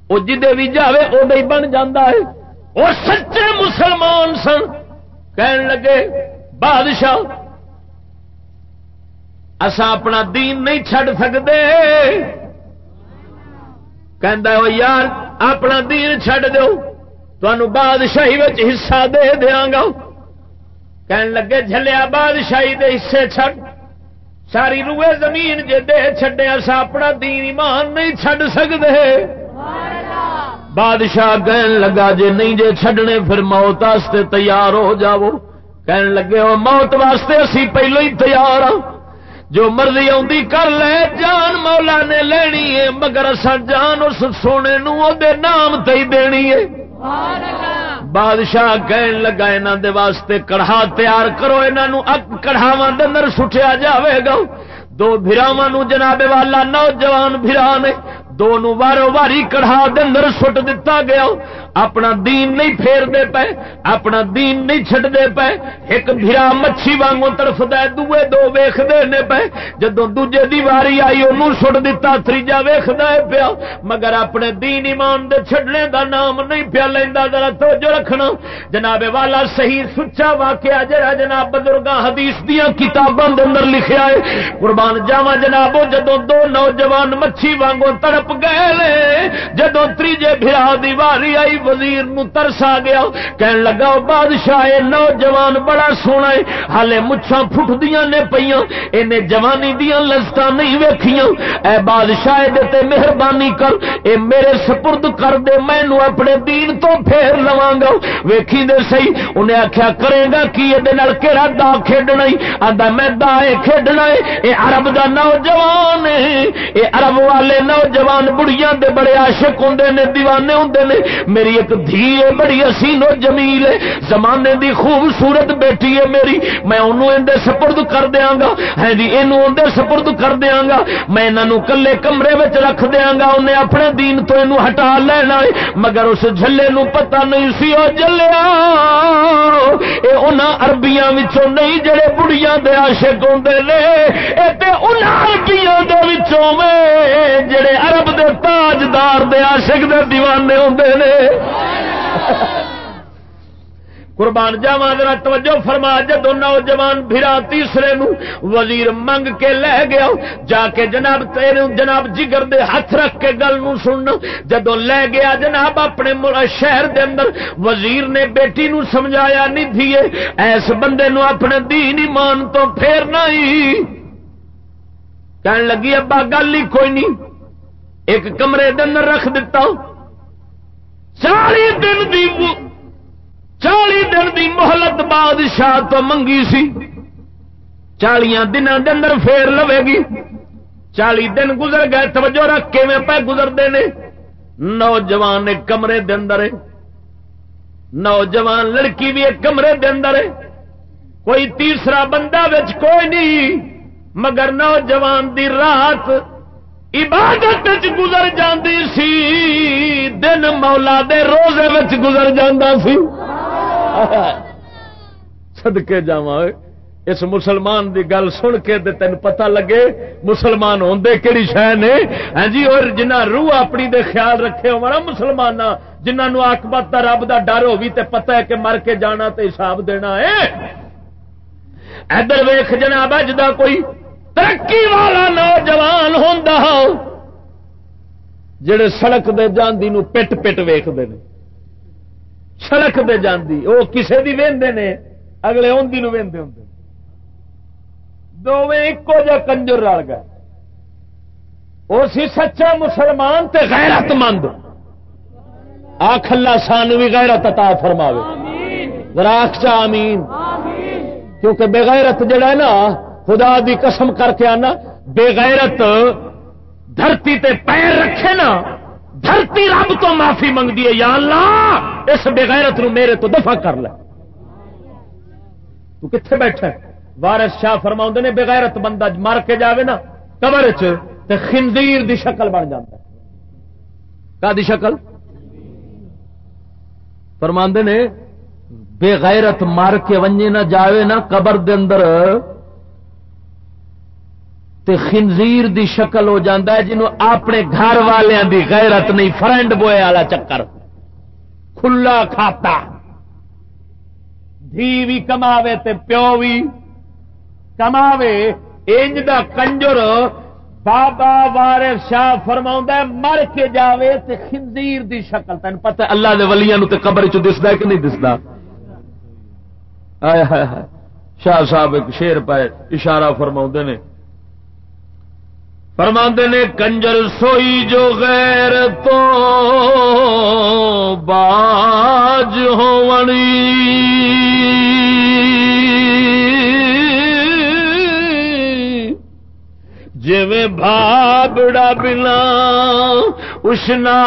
وہ جدے بھی جائے وہ بن جا ہے۔ وہ سچے مسلمان سن۔ کہن لگے، بادشاہ اسا اپنا دین نہیں چھڈ سکتے کہ یار، اپنا دین چھڈ دو تمہوں بادشاہی حصہ دے دیا گا۔ کہن لگے جلیا بادشاہی دے حصے چھڈ، ساری روئے زمین جے دے چھڈے اصا اپنا دین ایمان نہیں چھڈ سکتے بادشاہ کہن لگا، جے نہیں جے چھڈنے، پھر موت واسطے تیار ہو جاؤ۔ کہن لگے ہو موت واسطے اسی پہلو ہی تیار ہاں۔ جو مرضی آدھی کر لے، جان مولا نے لینی ہے، مگر اصا جان اس سونے نو دے نام تی دینی ہے۔ بادشاہ کہن لگا یہاں دے واسطے کڑھا تیار کرو یہاں اک کڑھاوا در سٹیا جاوے گا۔ دو براوا جناب والا نوجوان بھرا نے دونوں وارو واری کڑھا دندر سٹ دتا گیا۔ اپنا دین نہیں پھیر دے پے، اپنا دین نہیں چھٹ دے پے۔ ایک بھرا مچھی وانگو طرف دے دوے دو ویخ دے نے پے۔ جدو دوجے دی واری آئی انہوں سٹ دتا، تریجا ویخ دے پیا۔ مگر اپنے دین ایمان دے چھڑنے دا نام نہیں پیا لیندہ ذرا توجہ رکھنا۔ جناب والا صحیح سچا واقعہ جرا جناب بزرگاں حدیث دیاں کتاباں دے اندر لکھیا ہے۔ قربان جاواں جنابو جدو دو نوجوان مچھی وانگو طرف تڑپ گئے جدو تیجے برا دی واری آئی، وزیر نو ترس آ گیا۔ کہن لگا بادشاہ نوجوان بڑا سونا ہے۔ ہالے مچھا فٹ دیا نے پیاں۔ انہیں جوانی دیا لذت نہیں ویکھیاں۔ اے بادشاہ دے مہربانی کر۔ اے میرے سپرد کر دے۔ میں نو اپنے دین تو پھیر لواں گا۔ ویکھی دے سی انہیں آخیا کرے گا کہ یہ کہڑا دا کھیڈنا آدھا میں دا کھیڈنا ہے۔ اے عرب دا نوجوان ہے۔ اے عرب والے نوجوان نوجوان بڑیاں دے بڑے عاشق ہوں نے، دیوانے ہوں نے۔ میری ایک دھی ہے، بڑی حسین و جمیل ہے۔ زمانے دی خوبصورت بیٹی ہے میری۔ میں انہوں اندے سپرد کر دیاں گا۔ ہے جی اینو اندے سپرد کر دیاں گا۔ میں انہوں کلے کمرے وچ رکھ دیاں گا۔ انہیں اپنے دین تو انہوں ہٹا لینا ہے۔ مگر اس جھلے نو پتہ نہیں سی او جلیا اے انہاں عربیاں وچوں نہیں، جڑے بڑیاں دے عاشق ہوندے نے۔ اے تے انہاں عربیاں دے وچوں میں جڑے عرب دے تاجدار دے عاشق دے دیوانے ہوندے نے۔ قربان جاوا ذرا توجہ فرما، جدو نوجوان بھرا تیسرے نو وزیر منگ کے لے گیا، جا کے جناب تیرے، جناب جگر دے ہاتھ رکھ کے گل نو سن۔ جدو لے گیا، جناب اپنے شہر دے اندر وزیر نے بیٹی نو سمجھایا نہیں تھی ایس بندے نو اپنے دین ایمان تو پھیرنا ہی کہنے لگی، ابا گل ہی کوئی نہیں۔ ایک کمرے دن رکھ دیتا چالی دن دی چالی دن دی محلت بادشاہ تو منگی سی۔ چالیا دن اندر پھیر لوے گی۔ چالی دن گزر گئے، توجہ رکھ کے میں پہ گزرتے ہیں نوجوان ایک کمرے دے اندر ہے۔ نوجوان لڑکی بھی ایک کمرے دے اندر ہے۔ کوئی تیسرا بندہ بچ کوئی نہیں، مگر نوجوان دی رات عبادت گزر جاندی سی، دن مولا دے روزے وچ گزر جاندہ سی۔ سدکے جا اس مسلمان دی گل سن کے تین پتہ لگے، مسلمان ہوندے کہڑی شہ نے؟ ہاں جی اور جنہ روح اپنی دے خیال رکھے ہوا مسلمان جنہوں آکبت کا رب کا ڈر ہوگی تے پتہ ہے کہ مر کے جانا تے حساب دینا ہے۔ ادھر ویخ جناب جدا کوئی ترقی والا نوجوان ہوں جڑے سڑک دے جاندی نو پٹ پٹ ویختے ہیں سڑک دے جاندی وہ کسے دی وہدے نے اگلے اندی نو وہدے ہوں دونوں ایکو جا کنجر رل گئے۔ وہ سی سچا مسلمان تے غیرت مند آخ اللہ سان بھی غیرت عطا فرماوے۔ چا امین کیونکہ بغیرت جڑا ہے نا خدا دی قسم کر کے آنا بےغیرت دھرتی تے پیر رکھے نا، دھرتی رب تو معافی منگتی ہے، یا اللہ، اس بےغیرت نو میرے تو دفع کر لے۔ تو کتنے بیٹھا وارس شاہ فرما نے بغیرت بندہ مر کے جاوے نا کمر خنزیر دی شکل بن جاتا کا دی شکل؟ فرما نے بےغیرت مر کے ونجے نہ جاوے نا، قبر دے اندر تے خنزیر دی شکل ہو جاتا ہے جنہوں اپنے گھر والوں دی غیرت نہیں، فرینڈ بوئے والا چکر۔ کھلا کھاتا۔ دھی بھی کماوے تے پیو بھی کماوے۔ انج دا کنجر بابا وارف شاہ فرما مر کے جاوے تے خنزیر دی شکل۔ تین پتہ اللہ دے ولیاں نو تے قبر چ دسدا کہ نہیں دسدا؟ شاہ صاحب ایک شیر پائے، اشارہ فرما نے۔ فرما نے کنجر سوئی جو غیر تو باج ہونی۔ جی بھابڑا بلا اشنا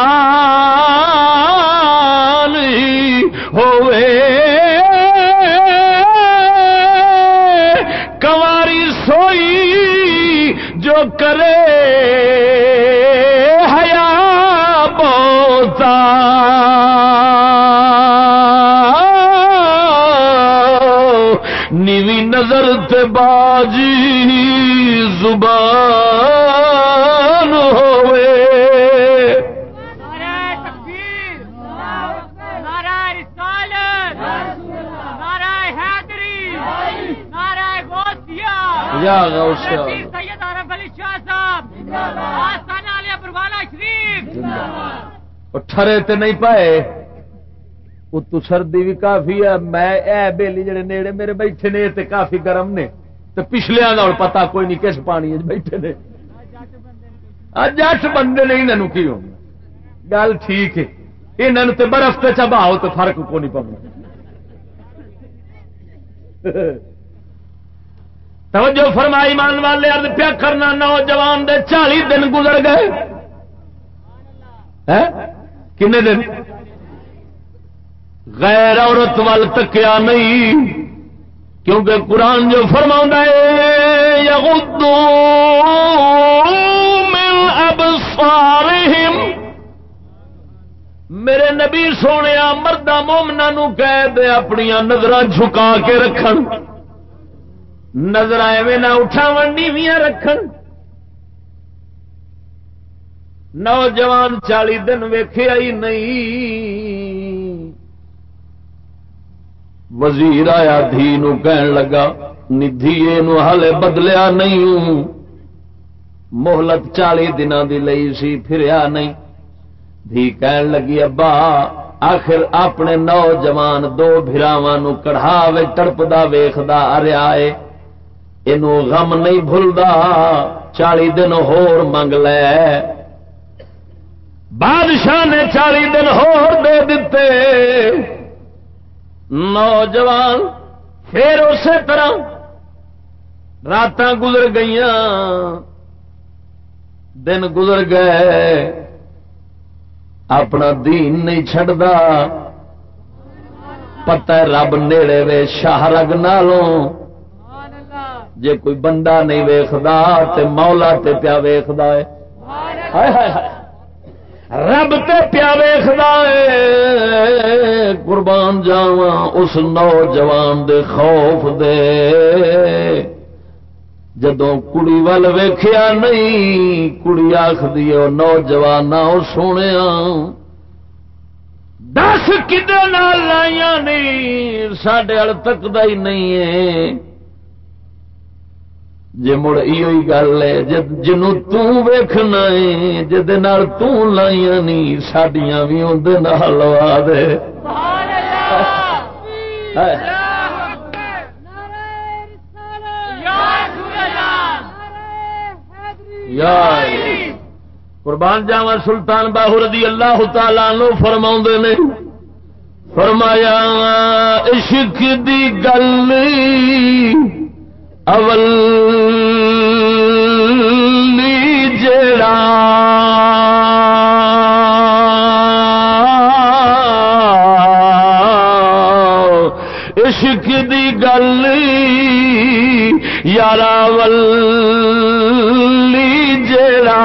ہوئے۔ جو کرے حیا بوتا نیوی نظر تے باجی زبان ہوئے۔ یا غوث ٹھرے تے نہیں پائے۔ اتو سردی بھی کافی ہے۔ میں اے بیلی جڑے نیڑے میرے بیٹھے نے، تے کافی گرم نے۔ تو پچھلے کا پتا کوئی نہیں کس پانی بیٹھے نے۔ جٹ بندے نے انہوں کی ہو؟ گل ٹھیک ہے۔ یہاں تو برف سے چباؤ تو فرق کو نہیں پاؤں توجہ فرمائی مان والے ارد پیا کرنا، نوجوان دے چالی دن گزر گئے۔ کنے دن؟ غیر عورت وال تکیا نہیں، کیونکہ قرآن جو فرما ابصارہم۔ میرے نبی سونے مردہ مومنا کہہ دے اپنی نظر جھکا کے رکھن۔ نظر ایویں نہ اٹھاو نیویاں رکھن۔ نوجوان چالی دن ویخیا ہی نہیں۔ وزیر آیا دھی کہن لگا، ندھی نو ہلے بدلیا نہیں۔ محلت چالی دن دی لئی سی، پھریا نہیں۔ دھی کہن لگی، ابا، آخر اپنے نوجوان دو براواں کڑھا وے، تڑپدا ویخدا اریا ہے یہ غم نہیں بھولدا چالی دن ہور منگ لے بادشاہ نے چالی دن ہور دے دیتے نوجوان پھر اسی طرح رات گزر گئی دن گزر گئے اپنا دین نہیں چڈا پتا رب نیڑے وے شاہ رگ نالوں جے کوئی بندہ نہیں ویختا تے مولا تے پیا ویختا ہے۔ رب تے پیا ویخدا قربان جاوا اس نوجوان دے خوف دے۔ جدو کڑی ول ویخیا نہیں، کڑی آخری نوجوان سونے دس کدے لائیا نہیں سڈے ال تکتا ہی نہیں ہے۔ جی مڑ یہ گل ہے جنو تیکھنا ہے جد تائیا نہیں سڈیا بھی اندر لوا دے قربان جاوا سلطان باہو رضی اللہ تعالی نو فرما نے فرمایا عشق دی گل اول جڑا عشق دی گل یار جڑا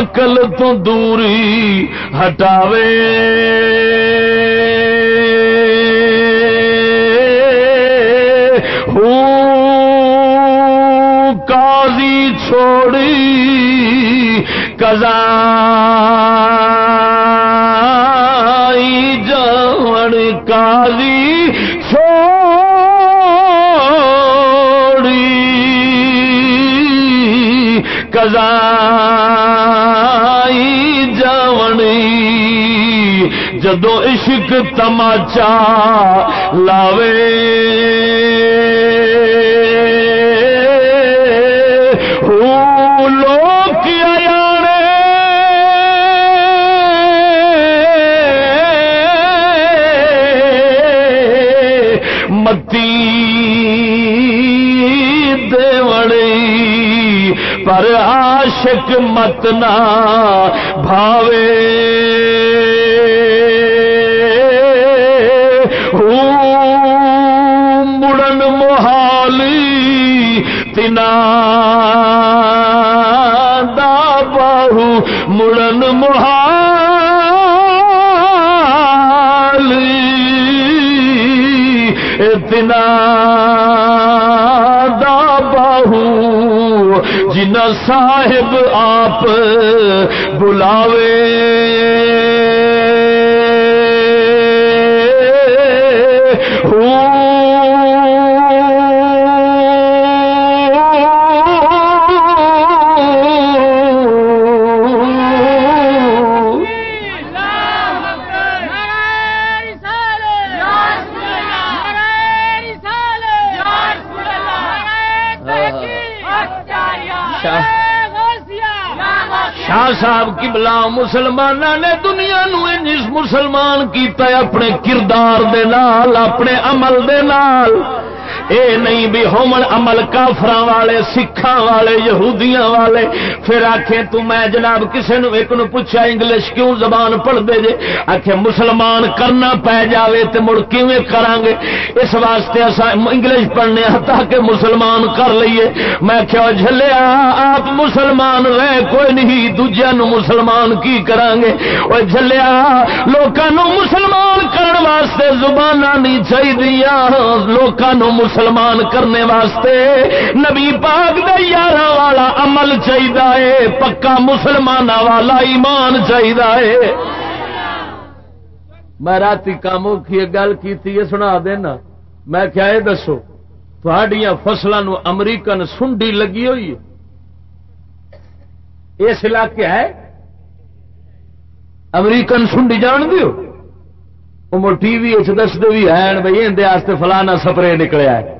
اقل تو دوری ہٹاوے۔ چھوڑی کزا جان کالی چھوڑی کزائی جدو عشق تماچا لاوے عاشق مت نہ بھاوے۔ مڑن محالی تنا دا باہو مڑن محالی تنا صاحب آپ بلاوے۔ صاحب کی مسلمان نے دنیا نو مسلمان کیتا اپنے کردار دے نال، اپنے عمل دے نال۔ اے نہیں بھی ہومن عمل کافر والے سکھا والے، یہودیاں والے۔ پھر آخے تو میں جناب کسی نے ایک نو پوچھا، انگلش کیوں زبان پڑھ دے جے؟ آخے مسلمان کرنا پی جاوے تے مڑ کیویں کران گے اس واسطے اسا انگلش پڑھنے ہاں تاکہ مسلمان کر لئیے۔ میں کیا جھلیا، آپ مسلمان رہ کوئی نہیں دوجیا نو مسلمان کی کران گے او جھلیا، لوکاں نو مسلمان کرن واسطے زباناں نہیں چاہیے لوکاں نو مسلمان مسلمان کرنے واسطے نبی پاک دے یار والا عمل چاہیے پکا مسلمان والا ایمان چاہیے میں رات کام کی گل کی سنا دینا۔ میں کیا یہ دسو تھوڑیاں فصلوں امریکن سنڈی لگی ہوئی ہے۔ اس علاقے ہے؟ امریکن سنڈی جان دیو؟ ٹی وی دستے بھی ہیں بھائی اندر فلانا سپرے نکلیا ہے۔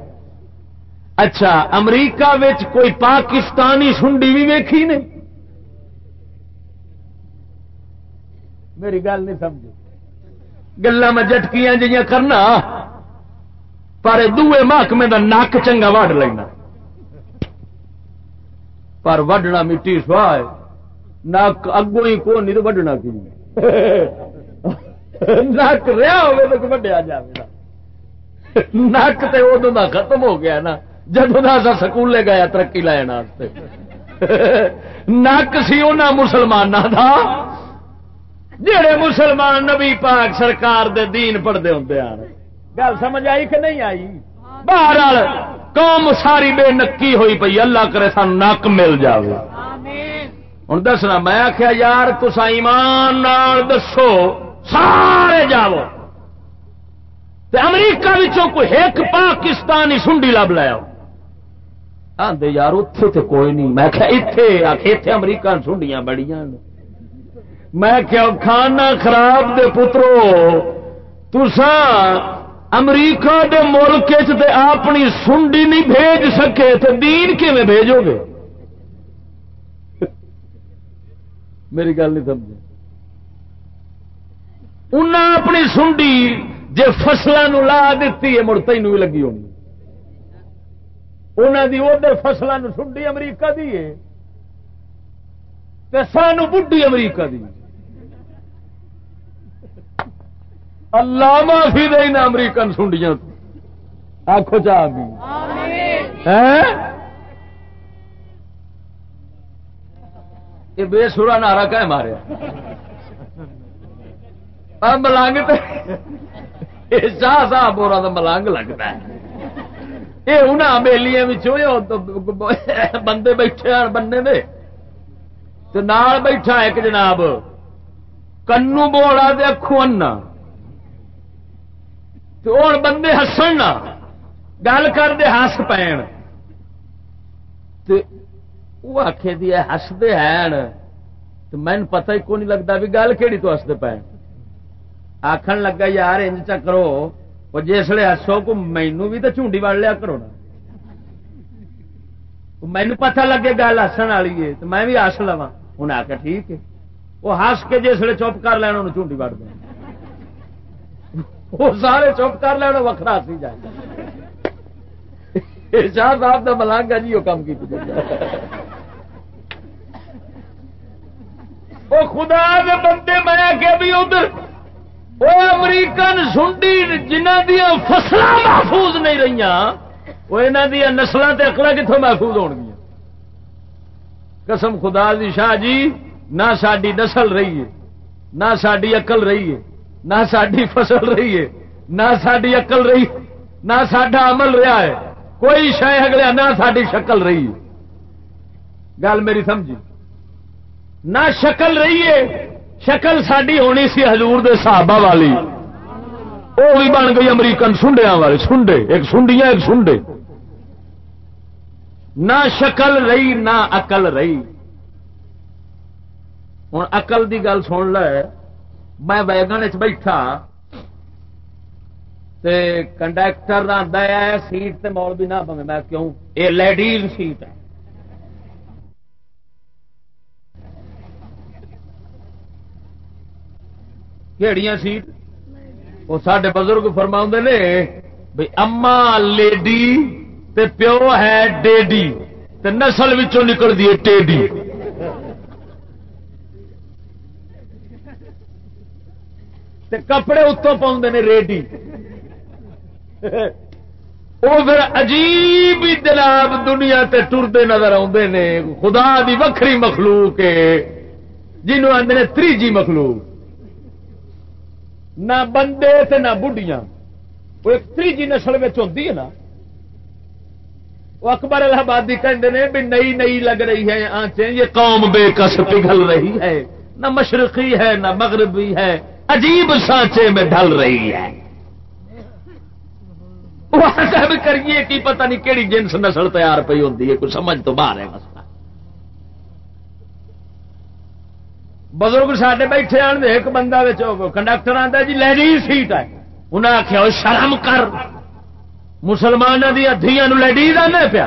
اچھا امریکہ وچ کوئی پاکستانی سنڈی بھی ویکھی نے؟ میری گل نہیں سمجھ گلا میں جٹکیاں جی کرنا، پر دوے محکمے دا نک چنگا وڈ لینا۔ پر وڈنا مٹی سواہ نک اگوں ہی کو نہیں تو وڈنا کی نک رہا ہو وڈیا جائے نک تو ادو کا ختم ہو گیا نا۔ جب سکولے گیا ترقی لائن نک سی ان مسلمان کا جڑے مسلمان نبی پاک سرکار دے دین پڑھتے ہوں گل سمجھ آئی کہ نہیں آئی؟ باہر قوم ساری بے نکی ہوئی پی اللہ کرے سان نک مل جائے ہوں دسنا میں آخیا یار تسا ایمان دسو۔ سارے جاؤ۔ امریکہ کوئی ایک پاکستانی سنڈی لب لیا آدھے یار اتے تو کوئی نہیں۔ میں اتے امریکہ سنڈیاں بڑی میں کیا کھانا خراب دے پترو تسا امریکہ دے ملک اپنی سنڈی نہیں بھیج سکے۔ تو دین کیون بھیجو گے؟ میری گل نہیں سمجھ انہیں اپنی سنڈی جی فصلوں لا دیتی ہے، مڑ تین بھی لگی ہونی۔ انہوں دی ادھر فصلوں سنڈی امریکہ دی ہے۔ سانو بڈی امریکہ دی۔ اللہ معافی دے نا امریکن سنڈیاں آخو چاہ ہاں؟ بے سورا نارا کہ ماریا؟ ملنگ شاہ صاحب بورا تو ملنگ لگتا ہے یہ انہیں بیلیاں بندے بیٹھے بننے دے تو نال بیٹھا ایک جناب کنو بوڑا دے اکھو تو ہوں بندے ہسن نہ گل کر دے ہس پین وہ آخے دی ہستے ہیں تو مین پتہ ہی کو نہیں لگتا بھی گل کہڑی تو ہستے پے آخر لگا یار انج چ کرو وہ جسے ہسو کو مینو بھی تو چونڈی وڑ لیا کرو نا مینو پتہ لگے گل ہسن والی ہے تو میں بھی ہس لوا انہیں آ کے ٹھیک ہے وہ ہس کے جسے چپ کر لینا انہوں چونڈی وڑ دیں وہ سارے چپ کر لینا وکرا سی جائے شاہ صاحب کا ملانگا جی وہ کام کی وہ خدا کے بندے میں کہ بھی ادھر وہ امریکن سنڈی جنہ دیا فصل محفوظ نہیں رہی وہ یہاں دیا نسل اکلا کتوں محفوظ ہو گیا قسم خدا دی شاہ جی نہ ساری نسل رہی ہے، نہ ساری اقل رہی ہے، نہ ساری فصل رہی ہے، نہ ساری اقل رہی، نہ سڈا عمل رہا ہے۔ کوئی شہ اگلے نہ ساری شکل رہی ہے۔ گل میری سمجھی۔ نہ شکل رہی ہے شکل ساری ہونی سی حضور دے صحابہ والی۔ وہ بھی بن گئی امریکن سنڈیا والے، سنڈے، ایک سنڈیاں، ایک سنڈے۔ نہ شکل رہی، نہ اقل رہی۔ ہوں اقل دی گل سن لے، میں ویگن چ بیٹھا کنڈکٹر آتا ہے سیٹ تے مول بھی نہ پوے میں کیوں؟ یہ لیڈیز سیٹ ہے۔ کہڑیاں سیٹ وہ سڈے بزرگ فرما نے بھائی اما لیڈی تے پیو ہے ڈیڈی تے نسل نکل دی ٹیڈی۔ تے کپڑے اتوں پاؤں نے ریڈی۔ وہ پھر عجیب جناب دنیا تے ٹرتے نظر آتے نے۔ خدا دی وکری مخلوق جنوب آدھے تریجی مخلوق۔ نہ بندے تے نہ بڑھیاں وہ ایک تیجی نسل میں ہوتی ہے نا۔ وہ اکبر الہ آبادی کہتے ہیں بھی نئی نئی لگ رہی ہے آنچیں، یہ قوم بے کس پگھل رہی ہے۔ نہ مشرقی ہے، نہ مغربی ہے۔ عجیب سانچے میں ڈھل رہی ہے۔ کریے کی پتہ نہیں کہڑی جنس نسل تیار پی ہوتی ہے، کوئی سمجھ تو باہر ہے مسئلہ بزرگ سڈے بیٹھے آن ایک بندہ کنڈکٹر آتا جی لیڈیز سیٹ ہے۔ انہیں آخیا شرم کر۔ مسلمانوں دیا دیا لیڈیز آنے پیا۔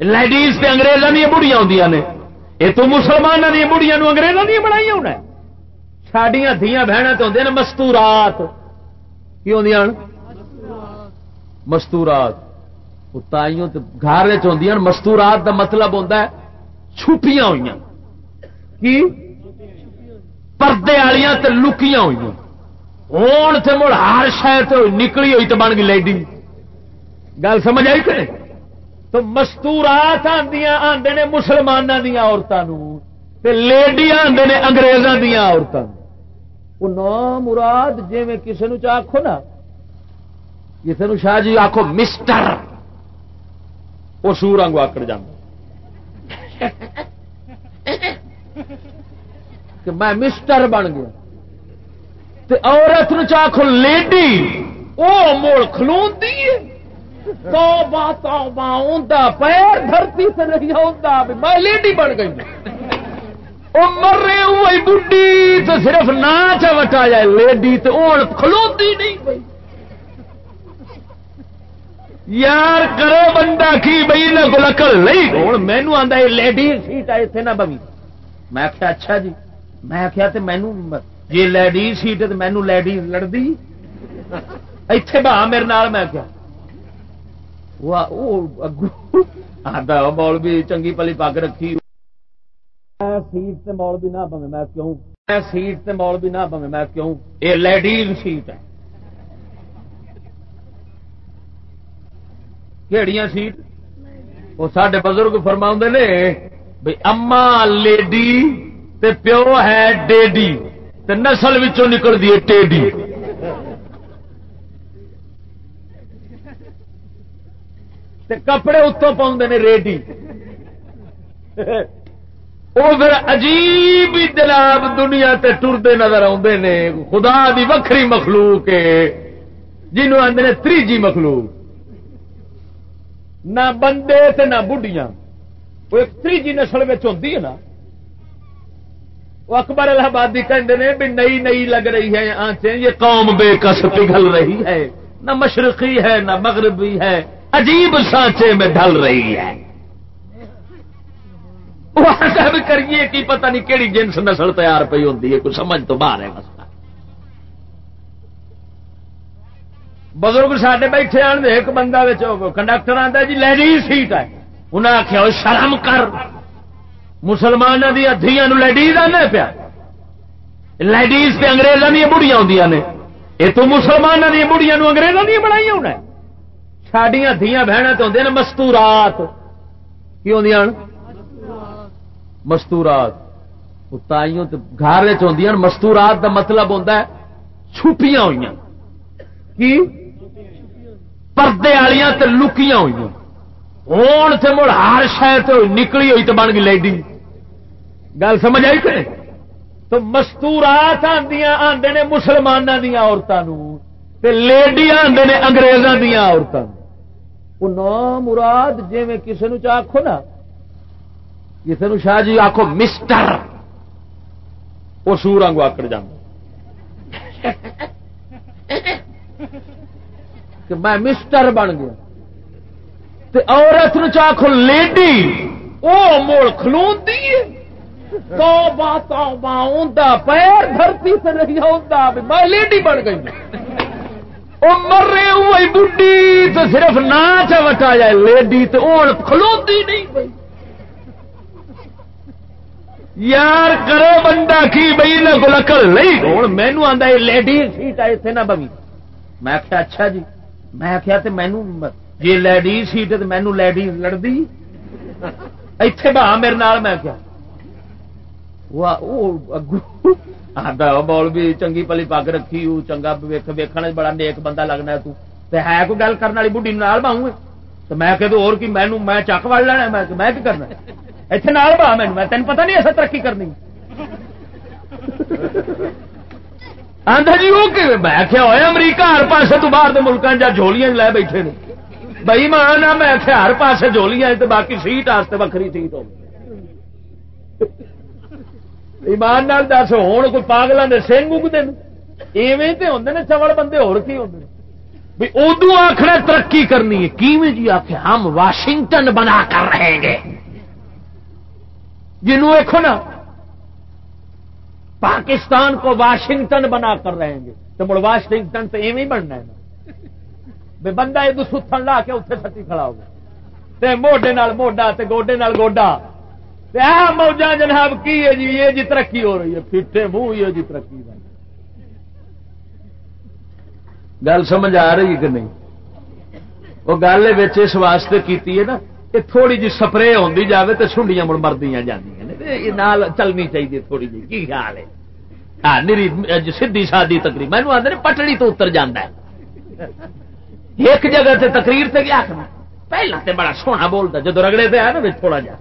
لیڈیز سے اگریزوں دیا بڑھیا آدی نے۔ یہ تو مسلمانوں دیا بڑھیا اگریزوں دیا بنائی ہونا سڈیا دیا بہن تو ہوں مستورات۔ کی آدی مستورات۔ تائیوں گھر چ مستورات کا مطلب ہوتا ہے چھپیاں ہوئی کی پردے والیا لکیاں ہوئی ہوں تو مڑ ہر شاید نکلی ہوئی تو بن گئی لیڈی۔ گل سمجھ آئی کہ تو مستورات آدی آدھے نے مسلمانوں دیا عورتوں لیڈی آدھے نے انگریزوں دیا عورتوں وہ نام مراد جی میں کسی نے آخو نا کسی نے شاہ جی آخو مسٹر۔ وہ سور آگو آکڑ جانا کہ میں مسٹر بن گیا۔ تے عورت نو چاخو لیڈی وہ مڑ کھلو تو پیر دھرتی سے نہیں ہوتا میں لیڈی بن گئی۔ وہ مر رہے ہوئی بڈی تو صرف ناچ وٹا جائے لیڈی تو ہوں کھلوتی نہیں یار کرو بندہ کی بئی نہ گلکل نہیں ہوں مینو آتا یہ لیڈی سیٹ آئے تھے نا بمی میں آخیا اچھا جی. میں آخیا مینو جی لیڈیز سیٹ تو مینو لیڈیز لڑتی اتے بہا میرے نال میں کیا آتا مول بھی چنگی پلی پگ رکھی. سیٹ سے مول بھی نہ پوے میں کیوں؟ سیٹ سے مول بھی نہ پوے میں کیوں؟ یہ لیڈیز سیٹ ہے۔ کہڑیاں سیٹ وہ سڈے بزرگ فرما نے بھائی اما لیڈی تے پیو ہے ڈیڈی تے نسل وچوں نکل دی ٹیڈی۔ تے کپڑے اتوں پاؤں نے ریڈی۔ وہ پھر عجیب جناب دنیا تے ٹرتے نظر آتے نے۔ خدا دی وکری مخلوق جنہوں آدھے تریجی مخلوق۔ نہ بندے تے نہ بڑھیاں وہ ایک تیجی نسل میں ہوتی ہے نا، وہ اکبر الہبادی کہتے ہیں بھی نئی نئی لگ رہی ہے آنچیں، یہ قوم بے کس پگھل رہی ہے، نہ مشرقی ہے، نہ مغربی ہے، عجیب سانچے میں ڈھل رہی ہے۔ بھی کریے کی پتہ نہیں کہڑی جنس نسل تیار پی ہوتی ہے، کوئی سمجھ تو باہر ہے مسئلہ۔ بزرگ سڈے بیٹھے آن ایک بندہ کنڈکٹر آتا جی لیڈیز سیٹ ہے۔ انہیں آخیا شرم کر۔ مسلمانوں دیا دیا لیڈیز آنا پیا۔ لیڈیز سے اگریزوں دیا بڑھیا آدی نے۔ یہ تو مسلمانوں دیا بڑھیا اگریزوں دیا بنائی ہونا سڈیا دیا بہن تو آدھے مستورات۔ کی آدی مستورات۔ تائیوں گھر آدی مستورات کا مطلب ہوتا ہے چھپیاں ہوئی کی؟ پردے والیا لکیاں ہوئی ہوں تو مڑ ہر شہر نکلی ہوئی تو بن گئی لیڈی۔ گل سمجھ آئی کہ تو مستورات آدی آدھے نے مسلمانوں دیا عورتوں لیڈی آدھے نے اگریزوں دیا عورتوں وہ نام مراد جی میں کسی نو آخو نا کسی نو شاہ جی آخو مسٹر۔ وہ سور آگو آکڑ جا کہ میں مسٹر بن گیا۔ تے عورت نو لیڈی؟ وہ موڑ کھلو پیر دھرتی سے نہیں ہوتا میں لیڈی بن گئی وہ مر رہے ہوئی بڈی تو صرف ناچ وٹا جائے لیڈی تو کھلوتی نہیں یار کرو بندہ کی بئی نہ گلکل نہیں۔ ہوں مینو آتا یہ لیڈی سیٹ آئے تھے نا بمی میں آخیا اچھا جی۔ میں آخیا تو مینو جی لیڈی سیٹ تو مینو لیڈی لڑتی اتے بہا میرے نال میں کیا۔ بول بھی چنگی پلی پگ رکھی چنگا ویکن بڑا نیک بندہ لگنا تو۔ ہے کوئی گل کرنے والی بڑھی نال باؤں تو میں کہ اور کی مینو میں چک وڑ لینا میں کی کرنا اتنے نال با مینو، میں تین پتا نہیں ایسا ترقی کرنی۔ آدھا جی وہ میں کیا ہوا امریکہ ہر پاسے تو باہر ملکوں جا جھولیاں لے بیٹھے نے۔ بئی مان میں ہر پاسے جھولیاں باقی سیٹ آستے وکری سیٹ ہو ایمان نال دس ہوں کوئی پاگلوں کے سنگ اگتے ایویں تو ہوں نے، چوڑ بندے ہوتی ہوں ادو آخر ترقی کرنی ہے۔ کیویں جی آخ ہم واشنگٹن بنا کر رہیں گے۔ جنوں دیکھو نا، پاکستان کو واشنگٹن بنا کر رہیں گے۔ تو مڑ واشنگٹن تو ایویں بننا ہے۔ نا بے بندہ ادو ستن لا کے اتنے سٹی کھڑا ہوگا موڈے موڈا گوڈے گوڈا۔ موجہ جناب کی ہے جی؟ یہ جی ترقی ہو رہی ہے۔ پھٹے منہ یہ جی ترقی گل سمجھ آ رہی کہ نہیں؟ وہ گل اس واسطے کیتی ہے نا کہ تھوڑی جی سپرے ہوتی جائے تو سنڈیاں مڑ مردیاں جی چلنی چاہیے تھوڑی جی۔ کی خیال ہے؟ ہاں میری سی سادی تقریر مینو آدھے پٹڑی تو اتر جانا ایک جگہ سے تقریر سے کیا کرنا پہلے تو بڑا سونا بولتا، جدو رگڑے پہ آیا نا تھوڑا جا۔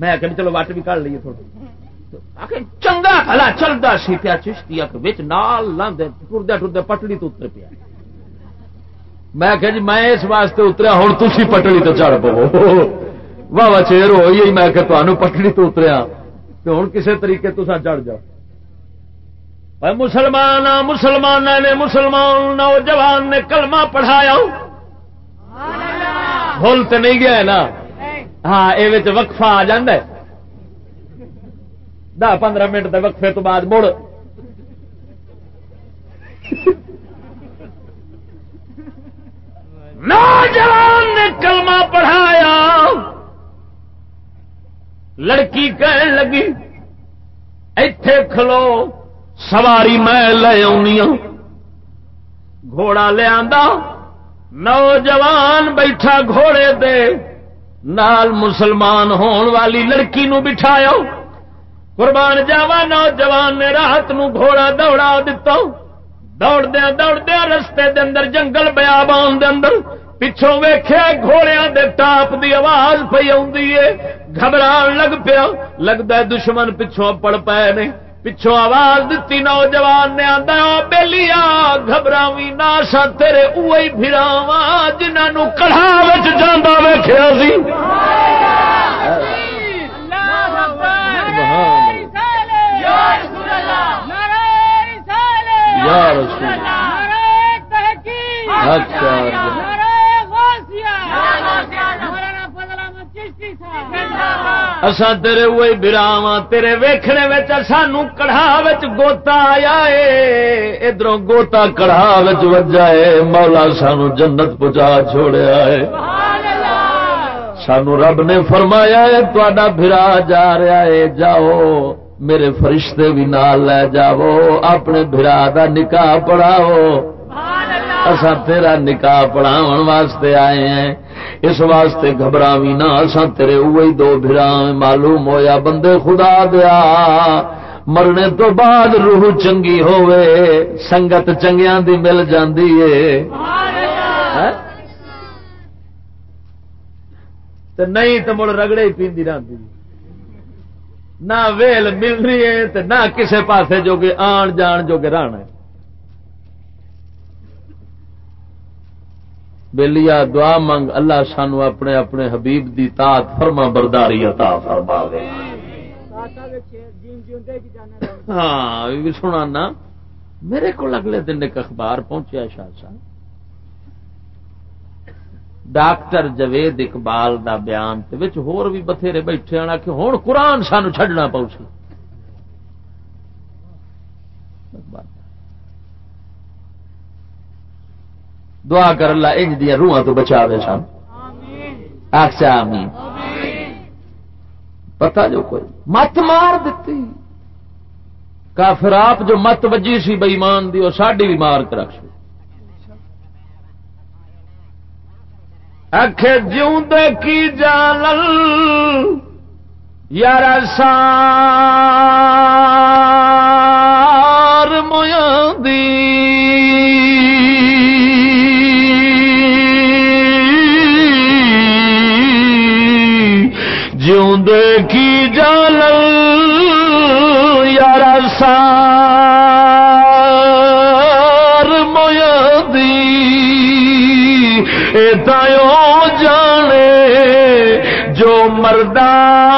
میں کہ چلو وٹ بھی کر لیے تھوڑا چنگا بھلا چلتا سی پیا چشتی نال لاندے ٹردے ٹردے پٹڑی تو اتر پیا۔ میں کہ جی میں اس واسطے اتریا ہوں تھی پٹڑی تو چڑھ پو۔ واہ واہ، چیر ہوئی میں کہ تمہیں پٹڑی تو اتریا۔ تو ہوں کسی طریقے تو چڑھ جاؤ۔ مسلمان مسلمان نے مسلمان نوجوان نے کلمہ پڑھایا بھول تو نہیں گیا نا ہاں یہ وقفہ آ دہ پندرہ منٹ کے وقفے تو بعد مڑ نوجوان نے کلمہ پڑھایا لڑکی کہن لگی اتے کھلو سواری میں لے آنی گھوڑا لیا نوجوان بیٹھا گھوڑے دے۔ نال مسلمان ہون والی لڑکی نو بٹھایا قربان جاوا نوجوان نے رات نو گھوڑا دوڑا دتا۔ دوڑ دیا دوڑ دیا رستے دے اندر، جنگل بیابان دے اندر۔ پچھوں ویخیا گھوڑیا دے ٹاپ دی آواز پی گھبران لگ پیا۔ لگتا دشمن پچھوں پڑ پے نے۔ پچھو آواز دیتی نوجوان نے آدھا گھبرا بھی نہ سا تیرے اوہی پھراوا جنہوں کڑا جانا ویخیا رسول اچھا اساں تیرے وہی براہ تیرے ویکھنے سانو کڑھا گوتا آیا ہے ادھر گوتا کڑھا وجا ہے مولا سانو جنت پہنچا چھوڑیا ہے سانو رب نے فرمایا ہے برا جا رہا ہے جاؤ، میرے فرشتے بھی نال لے جاؤ۔ اپنے برا دا نکاح پڑھاؤ۔ اصا تیرا نکاح پڑھاو واسطے آئے ہیں۔ اس واسطے بھی نہ اصا تیرے اوئی دو برا معلوم ہویا بندے خدا دیا۔ مرنے تو بعد روح چنگی ہوئے سنگت چنگیاں دی مل جاندی ہے ہاں؟ نہیں تو مڑ رگڑے ہی پیندی رہتی نہ ویل مل رہی ہے نہ کسے پاسے جو کہ آن جان جو کہ رہنا ہے بلیا دعا منگ، اللہ سانو اپنے اپنے حبیب دی تات فرما برداری عطا فرما ہاں سنا نا میرے کو اگلے دن ایک اخبار پہنچیا شاہ صاحب۔ ڈاکٹر جوید اقبال دا بیان ہور بھی بتھیرے بیٹھے آنا کہ ہوں قرآن سانو چڈنا پاؤ دعا کر اللہ انج دیا روحاں تو بچا دے سن آخسا آمین۔ پتا جو کوئی مت مار دیتی کافر آپ جو مت وجی سی بئیمان دی، وہ ساڈی بھی مار کے رکھ اکھ جوں کی جال یار سار میاں دی۔ کی جال یار سار میادی تایوں جانے جو مردان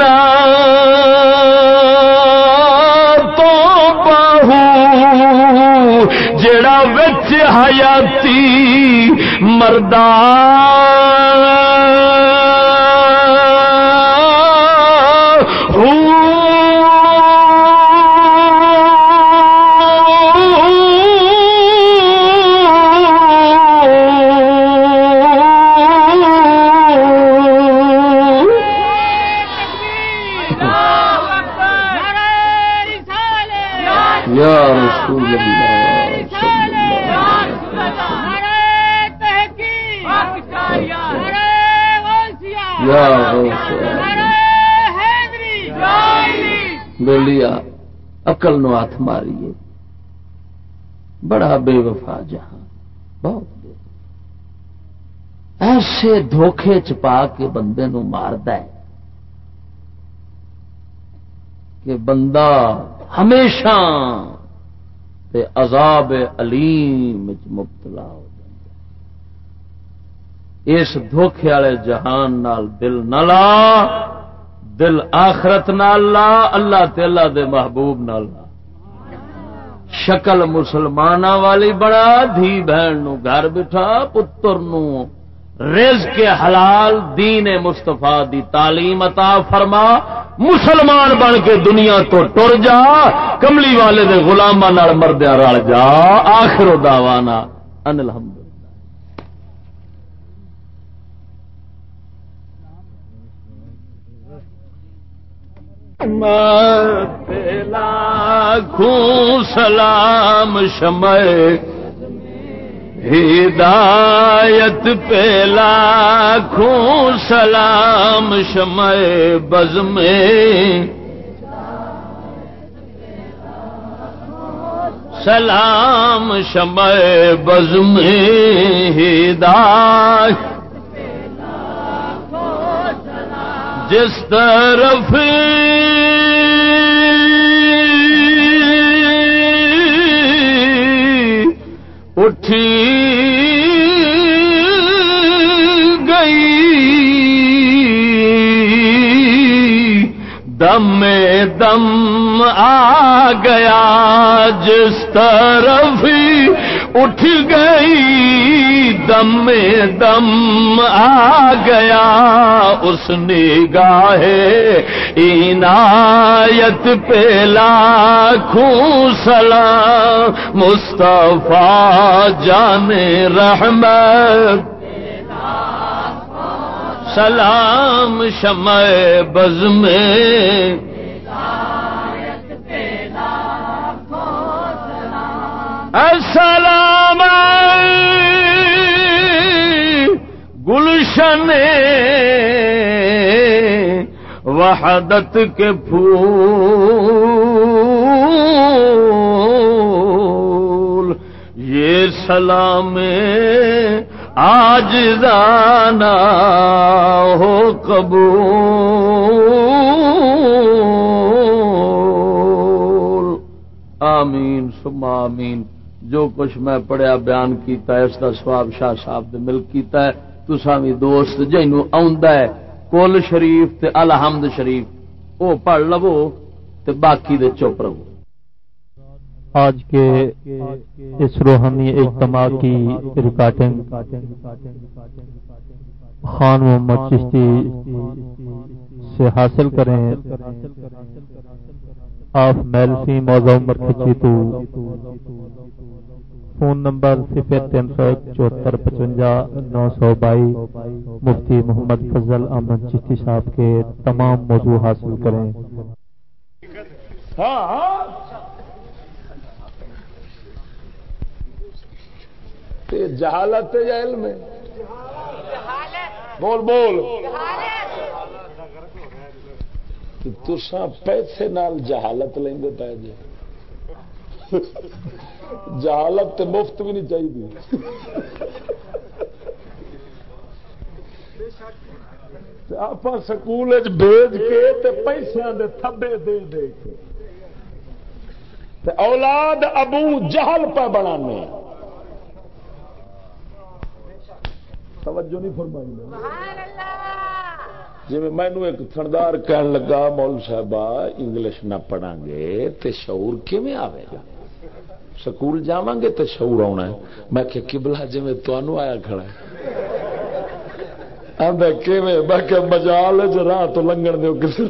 تنا تو باہو جڑا بچ حیاتی مردان اقل نو ہاتھ ماریے۔ بڑا بے وفا جہاں، بہت بے ایسے دھوکھے چپا کے بندے نو مارد ہے کہ بندہ ہمیشہ تے عذاب علیم مبتلا ہو اس دھوکھے والے جہان نال دل نہ لا۔ دل آخرت نال لا، اللہ تعالی دے محبوب نال لا۔ شکل مسلمان والی بڑا، دھی بہن نو گھر بٹھا، پتر نو رز کے حلال دین مستفا دی تعلیم عطا فرما۔ مسلمان بن کے دنیا تو ٹر جا، کملی والے دے گلاما مردیا رل جا۔ آخر داوانا ان الحمد لاکھوں سلام شمع ہدایت پہ لاکھوں سلام شمع بز میں سلام شمع بز میں ہدایت جس طرف اٹھی گئی دم دم آ گیا جس طرف اٹھ گئی، دم دم آ گیا۔ اس نے گاہے عنایت پہ لاکھوں سلام۔ مصطفیٰ جان رحمت۔ سلام شمع بز میں السلام گلشن وحدت کے پھول یہ سلام آج دانا ہو قبول۔ آمین سم آمین۔ جو کچھ میں پڑھیا بیان کیتا ہے، اس کا سواب شاہ صاحب دے مل کیتا ہے۔ تسا بھی دوست جنو ہے، کل شریف تے الحمد شریف۔ او پڑھ لو تے باقی دے چپ رہو۔ آج کے اس روحانی اجتماع کی ریکارڈنگ خان محمد چشتی سے حاصل کریں۔ آف میلفی موضوع مرکزی تو فون نمبر صفر تین سو چوہتر پچوجا نو سو بائی۔ مفتی محمد فضل احمد چشتی صاحب کے تمام موضوع حاصل کریں۔ جہالت یا علم بول بول۔ تسا پیسے نال جہالت لیں پی جی۔ جہالت تے مفت بھی نہیں چاہیے۔ آپ سکول بھیج کے پیسے دے تھبے دے دے کے۔ اولاد ابو جہل پہ بنانے۔ توجہ نہیں فرمائی جی مینو ایک تھندار کہن لگا مول صاحب انگلش نہ پڑھا گے تو شعور کیون آئے گا؟ سکول جا گے تو شعور آنا ہے میں کہ کبلا جی میں تنوع آیا کھڑا ہے مجال راہ تو لنگن دو کسی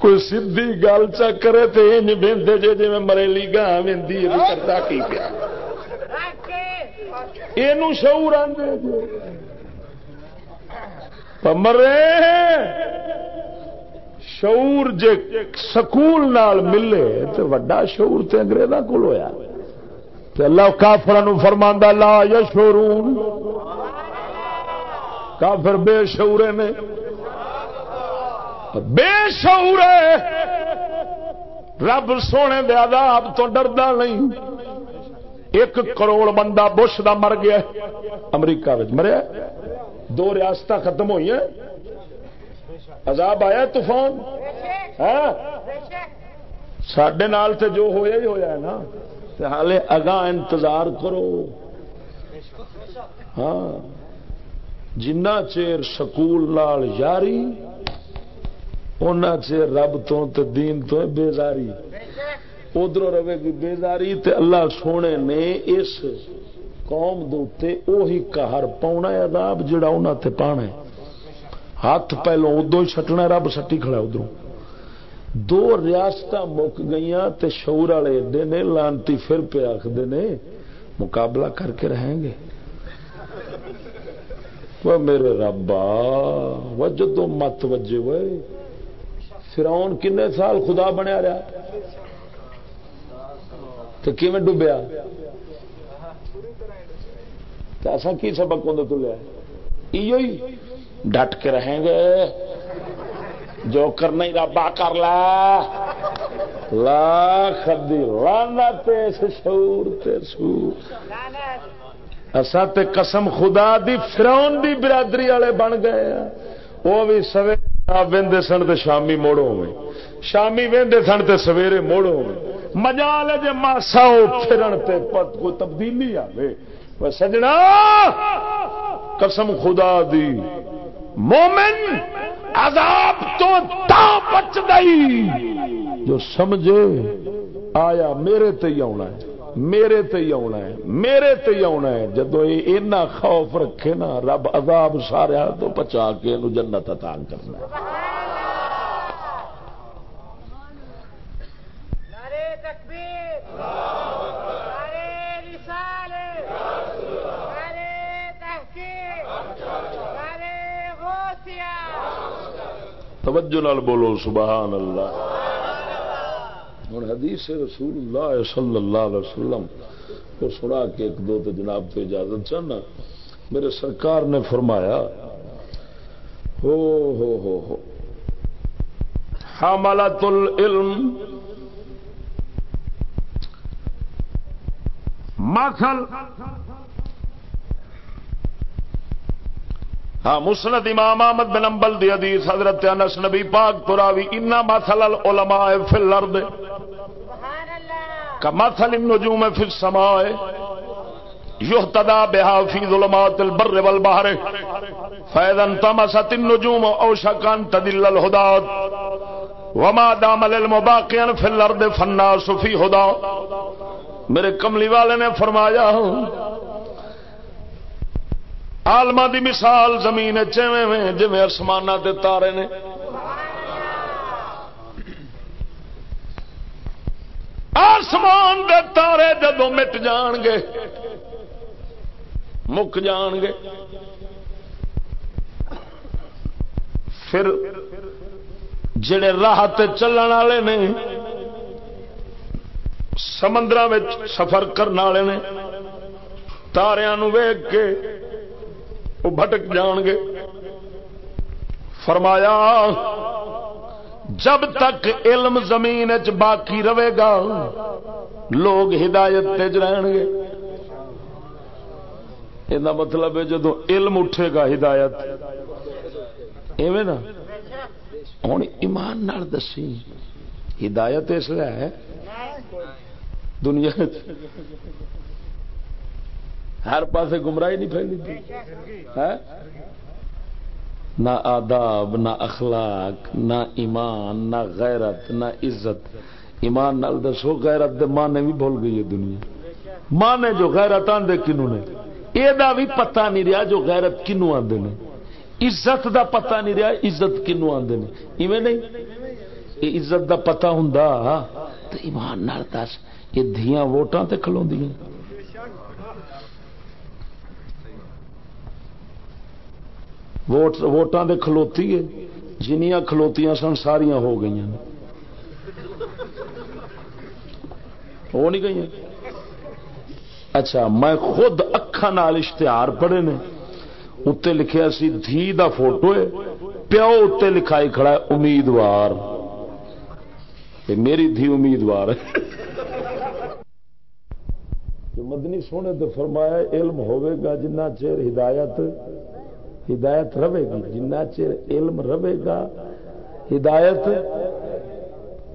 کوئی سیدھی گل چا کرے تو یہ بہتے جی جی مریلی گاہ وی کرتا کی پیا یہ شعور آدھے مرے شعور جے سکول نال ملے تو وڈا شعور تے انگریزاں کول ہویا۔ تے اللہ کافراں نو فرماندا لا یشورون کافر بے شعورے نے۔ بے شعورے۔ رب سونے دے عذاب تو ڈردا نہیں۔ ایک کروڑ بندہ بش دا مر گیا امریکہ مریا دو ریاست ختم ہوئی ہیں۔ عذاب آیا طوفان؟ ہاں؟ سڈے نال تے جو ہویا ہی ہویا ہے نا ہالے اگاں انتظار کرو۔ ہاں۔ جنا چیر سکول نال یاری ان چیر رب تو تے دین تو بیزاری۔ ادھر رہے گی بیزاری تے اللہ سونے نے اس قوم دے اوہی قہر پاؤنا عذاب جڑا انہاں تے پانا ہے۔ ہاتھ پہلو ادو ہی سٹنا، رب سٹی کھڑا ادھر دو ریاست مک گئی تے شعور والے ایڈے نے، لانتی پھر پہ آخر نے، مقابلہ کر کے رہیں گے۔ وہ میرے ربا وج تو مت وجے وہ فراؤن کن سال خدا بنیا رہا؟ تو کیون ڈبیا ایسا کی سبق اندر تو لیا ڈٹ کے رہیں گے۔ جو کرنا ہی ربا کر لا لا خدی لانا شعور تے اصا تے قسم خدا دی فراؤن دی برادری والے بن گئے ہاں۔ وہ بھی سویرے وہدے سن تو شامی موڑو میں شامی وہدے سن تو سویرے موڑو میں مجال جی ماسا پھرن تے پت کوئی تبدیلی آئے سجنا! قسم خدا دی۔ مومن عذاب تو تا بچ گئی۔ جو سمجھے، آیا میرے تے آنا ہے، میرے تے آنا ہے، میرے تے آنا ہے۔ جدو یہ اینا خوف رکھے نا، رب عذاب سارا تو پچا کے جنت تان کرنا توجہ نال بولو سبحان اللہ ہوں حدیث رسول اللہ صلی اللہ علیہ وسلم کو سنا کے ایک دو تو جناب تو اجازت چاہنا۔ میرے سرکار نے فرمایا، ہو ہو ہو ہو۔ حاملت العلم۔ مثل ہاں مسند امام احمد بن امبل دی حدیث حضرت انس نبی پاک تراوی انا مثل العلماء فی الارض کمثل النجوم فی السماء یهتدى بها في ظلمات البر والبحر فاذا انتمست النجوم اوشك ان تدل الهدى وما دام العلم باقيا في الارض فالناس في هدى۔ میرے کملی والے نے فرمایا آلما دی مثال زمین چیویں جی آسمان کے تارے نے۔ آسمان دے تارے جدو مٹ جان گے، مک جان گے۔ پھر جڑے راہ چلن والے نے سمندر سفر کرنے والے نے تاریا ویگ کے وہ بھٹک جان گے۔ فرمایا، جب تک علم زمین چ باقی رہے گا، لوگ ہدایت تج رہن گے۔ یہ مطلب ہے جدو علم اٹھے گا، ہدایت۔ ایویں نا؟ ہوں ایمان نال دسی۔ ہدایت اس لیے ہے۔ دنیا ہر پاسے گمراہی نہیں پھیلی نہ آداب، نہ اخلاق، نہ ایمان، نہ غیرت، نہ عزت۔ ایمان نال دسو، غیرت دے ماں نے بھی بھول گئی ہے دنیا۔ ماں نے جو غیرت آدھے کنو نے؟ یہ بھی پتا نہیں رہا جو غیرت کنو آدھے نے۔ عزت دا پتا نہیں رہا عزت کنو آدھے نے۔ ایویں نہیں؟ یہ عزت دا پتا ہوں تو ایمان نال دس، یہ دھیاں ووٹاں تے کھلوں ووٹان دے کھلوتی ہے۔ جنیاں کھلوتیاں سن، ساریاں ہو گئی ہو نہیں گئی اچھا میں خود اکھان اشتہار پڑھے نے۔ اتنے لکھیا سی، دھی دا فوٹو ہے۔ پیو اتنے لکھائی کھڑا ہے، امیدوار۔ میری دھی امیدوار ہے۔ مدنی سونے تو فرمایا علم ہوئے گا جنہ چیر ہدایت ہدایت رہے گی، جنہ چر علم رہے گا، ہدایت؟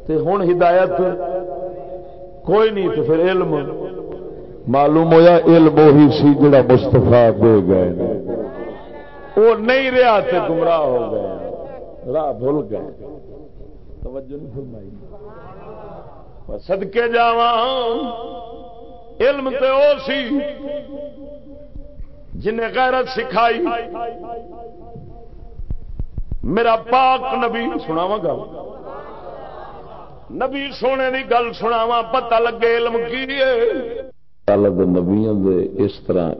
تے ہوں ہدایت کوئی نہیں تو پھر علم معلوم ہوا علم وہی سی جڑا مستفا دے گئے وہ نہیں رہا تے گمراہ ہو گئے۔ راہ بھول گئے۔ توجہ نہیں فرمائی۔ سدکے جا ہاں، علم تے او سی۔ جنہیں غیرت سکھائی۔ میرا پاک نبی سناوا گل نبی سونے کی گل سناوا پتا لگے علم کی نبیا اس طرح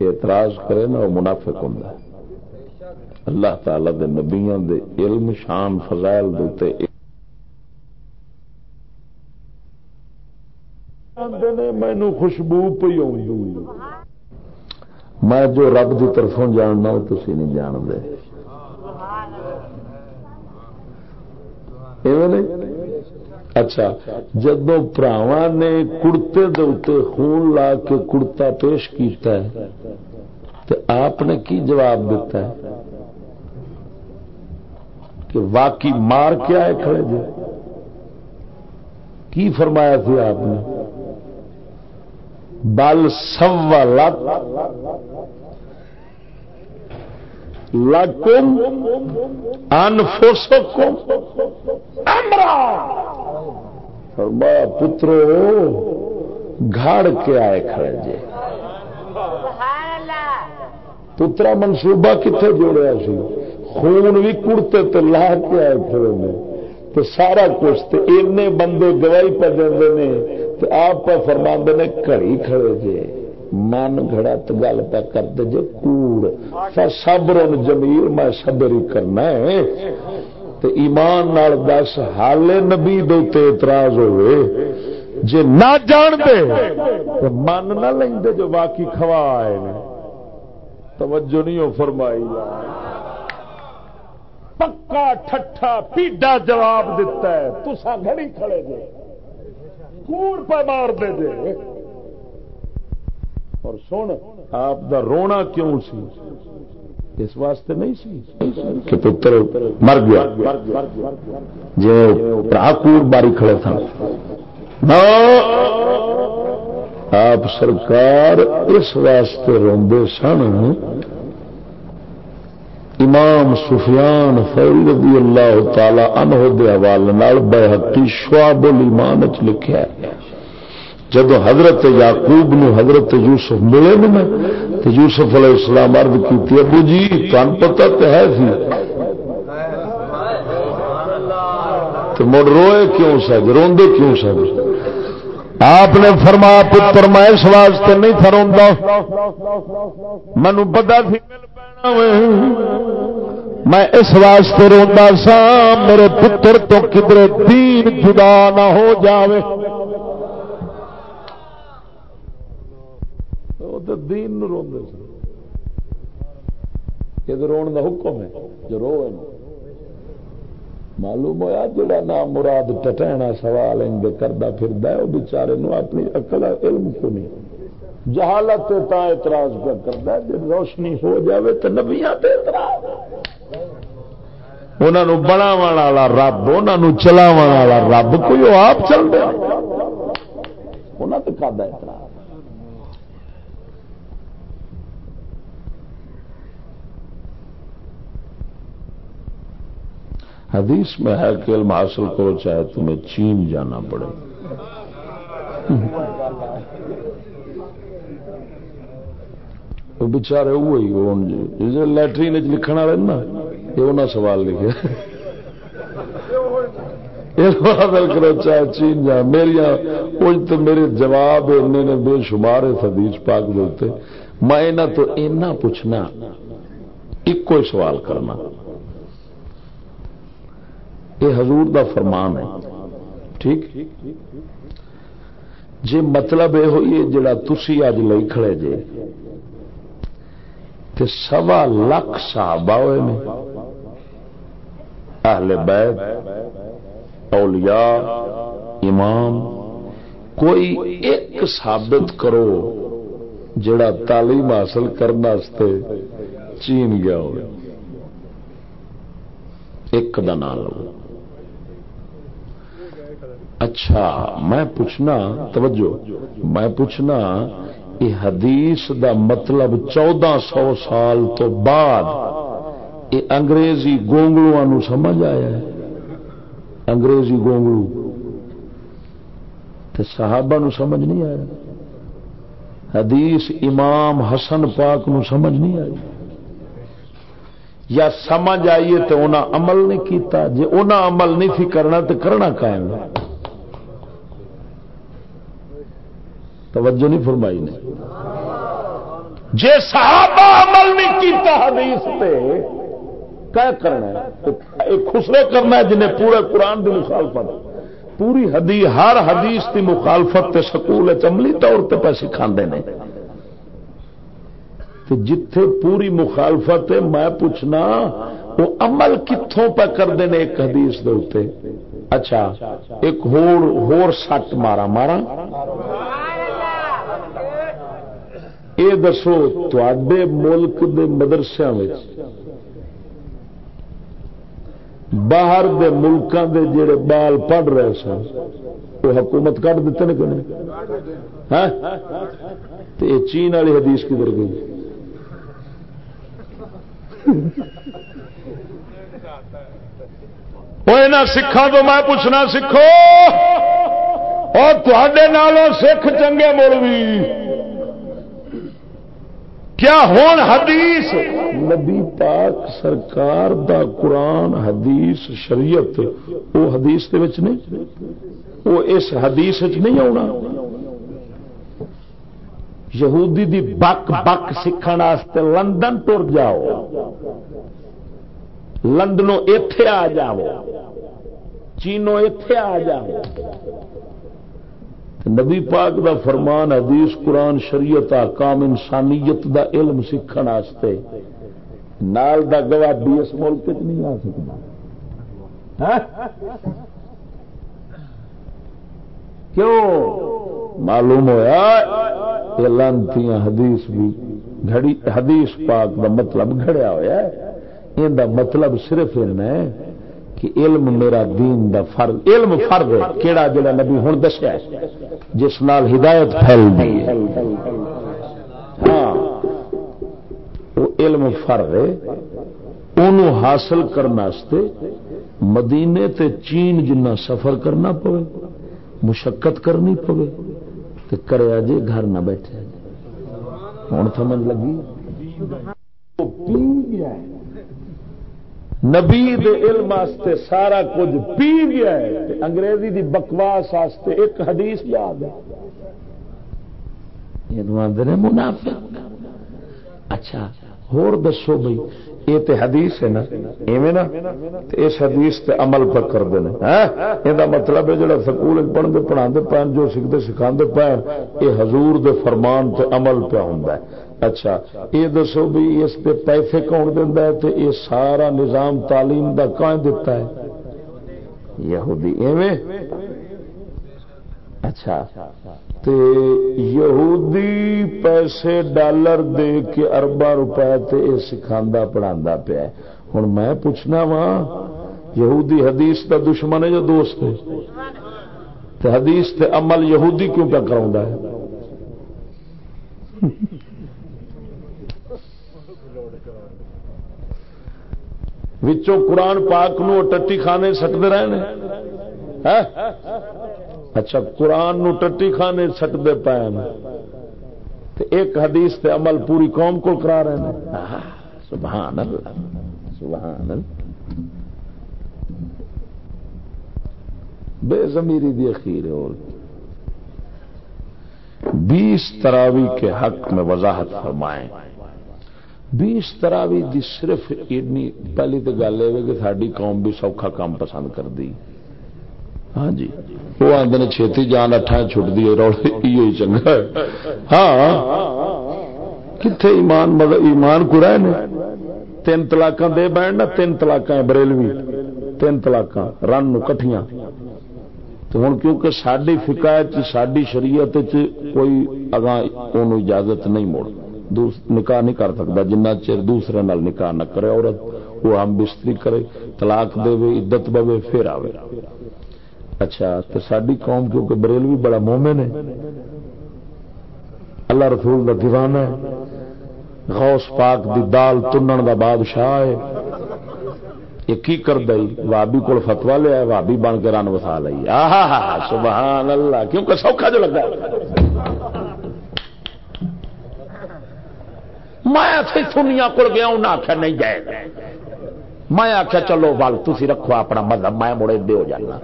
اعتراض کرے نا وہ منافق ہوں اللہ تعالی دے نبیاں دے علم شان فضائل دے مینو خوشبو پی میں جو رب کی طرفوں جاننا وہ تھی نہیں جانتے۔ اچھا جدو پراوا نے کڑتے دے خون لا کے کڑتا پیش کیتا ہے تو آپ نے کی جواب دیتا ہے؟ کہ واقعی مار کے آئے کھڑے جی۔ کی فرمایا تھی آپ نے؟ بل سو لکم انفسکم امرا۔ فرمایا پترو گھاڑ کے آئے کھڑے جے۔ پترا منصوبہ کتنے جوڑیا سی؟ خون بھی کڑتے تو لا کے آئے کھڑے نے۔ تو سارا کچھ تو اینے بندے گواہی پہ دے تو آپ پہ فرما نے کڑی کھڑے جے، من گھڑا تو گل پہ کرتے جے، کوڑ۔ سبر جمیل میں صبر ہی کرنا ہے۔ تو ایمان نال دس، حال نبی دوتے اعتراض ہوئے۔ جے نہ جان دے، تو من نہ لیں دے جو باقی کھوا آئے نے۔ توجہ نہیں ہو فرمائی۔ پکا ٹھٹھا پیڈا جواب دیتا ہے۔ تسا گھڑی کھڑے دے کوڑ پہ مار دے؟ دے اور سن، آپ دا رونا کیوں سی؟ اس واسطے نہیں سی؟ کہ پتر مر گیا جی کوڑ باری کھڑے تھا۔ آپ سرکار اس واسطے روندے سن امام سفیان فوری رضی اللہ تعالی عنہ دے حوالے بے حقی شعب الایمان وچ لکھیا ہے۔ جب حضرت یعقوب نو حضرت یوسف ملے نا تو یوسف علیہ السلام عرض کی ابو جی تن پتہ تو ہے سی؟ تو مڑ روئے کیوں سج؟ روندے کیوں سج؟ آپ نے فرما پتر، میں اس واسطے نہیں تھا روندا۔ مینو پتا سی۔ میں اس واسطے روا سا، میرے پتر تو کدھر دین جدا نہ ہو جاوے۔ دین نو رو کا حکم ہے، جو رو معلوم ہوا جڑا مراد ٹٹینا سوال کرتا پھر وہ بچارے اپنی اقل علم کو نہیں۔ جہالت تا اعتراض پہ کرتا جب روشنی ہو جاوے تو نبیا پہ اعتراض۔ انہوں بناو والا رب انہوں چلاو والا رب، کوئی وہ آپ چل رہا انہوں تو کرتا اعتراض؟ حدیث میں ہے کہ علم حاصل کرو، چاہے تمہیں چین جانا پڑے۔ بچارے وہی لٹرین لکھنا رہنا یہ انہیں سوال لکھے کرو چاہے چین جا میری تو میرے جواب نے بے شمار حدیث پاک دے میں تو اینا پوچھنا ایک سوال کرنا یہ حضور دا فرمان ہے ٹھیک جی مطلب یہ ہوئی جڑا تھی اج لئی کھڑے جے کہ سوا لاکھ صحابہ ہوئے میں اہل بیت، اولیاء، امام، کوئی ایک ثابت کرو جڑا تعلیم حاصل کرنے چین گیا ہو ایک دا نام لو۔ اچھا میں پوچھنا، توجہ، میں پوچھنا یہ حدیث دا مطلب چودہ سو سال تو بعد یہ انگریزی گونگلو سمجھ آیا ہے۔ انگریزی گونگلو۔ تو صحابہ نو سمجھ نہیں آیا۔ حدیث امام حسن پاک نو سمجھ نہیں آئی۔ یا سمجھ آئیے تو انہاں عمل نہیں کیتا۔ جی انہاں عمل نہیں تھی کرنا تو کرنا قائم توجہ نہیں فرمائی نے۔ جے صحابہ عمل نہیں کیتا حدیث پہ کیا کرنا ہے؟ ایک خسرے کرنا ہے جنہیں پورے قرآن کی مخالفت۔ پوری حدیث ہر حدیث کی مخالفت تے سکول عملی طور پہ پہ سکھا نے۔ جتھے پوری مخالفت ہے، میں پوچھنا، وہ عمل کتوں پہ کرتے ہیں ایک حدیث دے اچھا ایک ہور ہور سٹ مارا مارا۔ یہ دسو تے ملک دے مدرسے باہر دے ملکوں دے جڑے بال پڑھ رہے سن وہ حکومت کٹ دیتے نا کہ ہاں؟ چین والی حدیث کدھر گئی؟ سکھا تو میں پوچھنا سکھو اور تے سکھ چنگے مڑ بھی کیا ہون حدیث؟ نبی پاک سرکار دا قرآن، حدیث، شریعت، وہ حدیث دے وچ نہیں؟ وہ اس حدیث وچ نہیں آنا یہودی دی بک بک سیکھنے لندن ٹر جاؤ۔ لندنوں اتے آ جاؤ۔ چینوں اتے آ جاؤ۔ نبی پاک دا فرمان، حدیث، قرآن، شریعت کام انسانیت دا علم سیکھن واسطے۔ نال دا گواہ بھی اس ملک نہیں آ سکتا۔ ہاں؟ کیوں؟ معلوم ہوا یہ لانتی حدیث بھی گھڑی حدیث پاک دا مطلب گھڑیا ہوا یہ مطلب صرف ہے کہ علم میرا دین دا فرض علم فرض ہے، کیڑا جڑا نبی ہوں دسیا جس نال ہدایت پھیل دی ہاں۔ وہ علم فرض ہے انہوں حاصل کرنے مدینے تے چین جنہ سفر کرنا پوے، مشقت کرنی پوے تو کرے جی گھر نہ بیٹھے ہوں سمجھ لگی؟ وہ پی گیا ہے۔ نبی علم واسطے سارا کچھ پی گیا ہے انگریزی دی بکواس واسطے ایک حدیث یاد ہے۔ منافق۔ اچھا ہور دسو بھائی یہ تے حدیث ہے نا، ایویں نا اس حدیث تے عمل پر کرتے ہیں یہ مطلب ہے جڑا سکول پڑھتے پڑھا پے جو سیکھتے سکھا پے یہ حضور دے فرمان تے عمل پہ ہوں اچھا یہ دسو بھی اس پہ پیسے کون دینا ہے تو یہ سارا نظام تعلیم دا کون دیتا ہے؟ یہودی، ایویں؟ اچھا تے یہودی پیسے ڈالر دے کے اربا روپے تے یہ سکھا پڑھا پیا ہوں میں پوچھنا وا یہودی حدیث کا دشمن ہے جو دوست ہے؟ تے حدیث تے عمل یہودی کیوں پہ کرا ہے؟ وچوں قرآن پاک نو ٹٹی کھانے سکتے رہے اچھا قرآن نو ٹٹی خانے سٹتے پے ایک حدیث تے عمل پوری قوم کو کرا رہے ہیں سبحان اللہ سبحان اللہ۔ بے زمیری دی اخیر اور۔ بیس تراوی کے حق میں وضاحت فرمائیں۔ بیس تراوی دی صرف اتنی، پہلی تو گل ہے کہ ساری قوم بھی سوکھا کام پسند کر دی ہاں جی۔ وہ آدھے چھتی جان اٹھا چھٹ دی چنگا ہاں۔ کتنے ایمان، مگر ایمان کو رہے نے؟ تین تلاک دے بہن نا، تین تلاک بریلوی۔ تین تلاک رن کٹیاں تو ہوں کیونکہ ساری فکایت ساری شریعت کوئی اگاں اجازت نہیں مڑ نکاح نہیں کر سکتا، جنہ چر دوسرے نال نکاح نہ کرے، عورت وہ ہم بستری کرے، طلاق دے عدت بوے، پھر آئے اچھا تو ساری قوم کیونکہ بریل بھی بڑا مومن ہے، اللہ رسول کا دیوان ہے، غوث پاک دی دال تنن دا بادشاہ ہے۔ یہ کی کر دئی وابی کو فتوا لیا وابی بن کے رن وسا لی سبحان اللہ، کیونکہ سوکھا جو لگا میں پھر سنیا کول گیا انہیں آخیا نہیں جائے میں آخیا چلو ول تھی رکھو اپنا مذہب، میں مڑے دے ہو جانا۔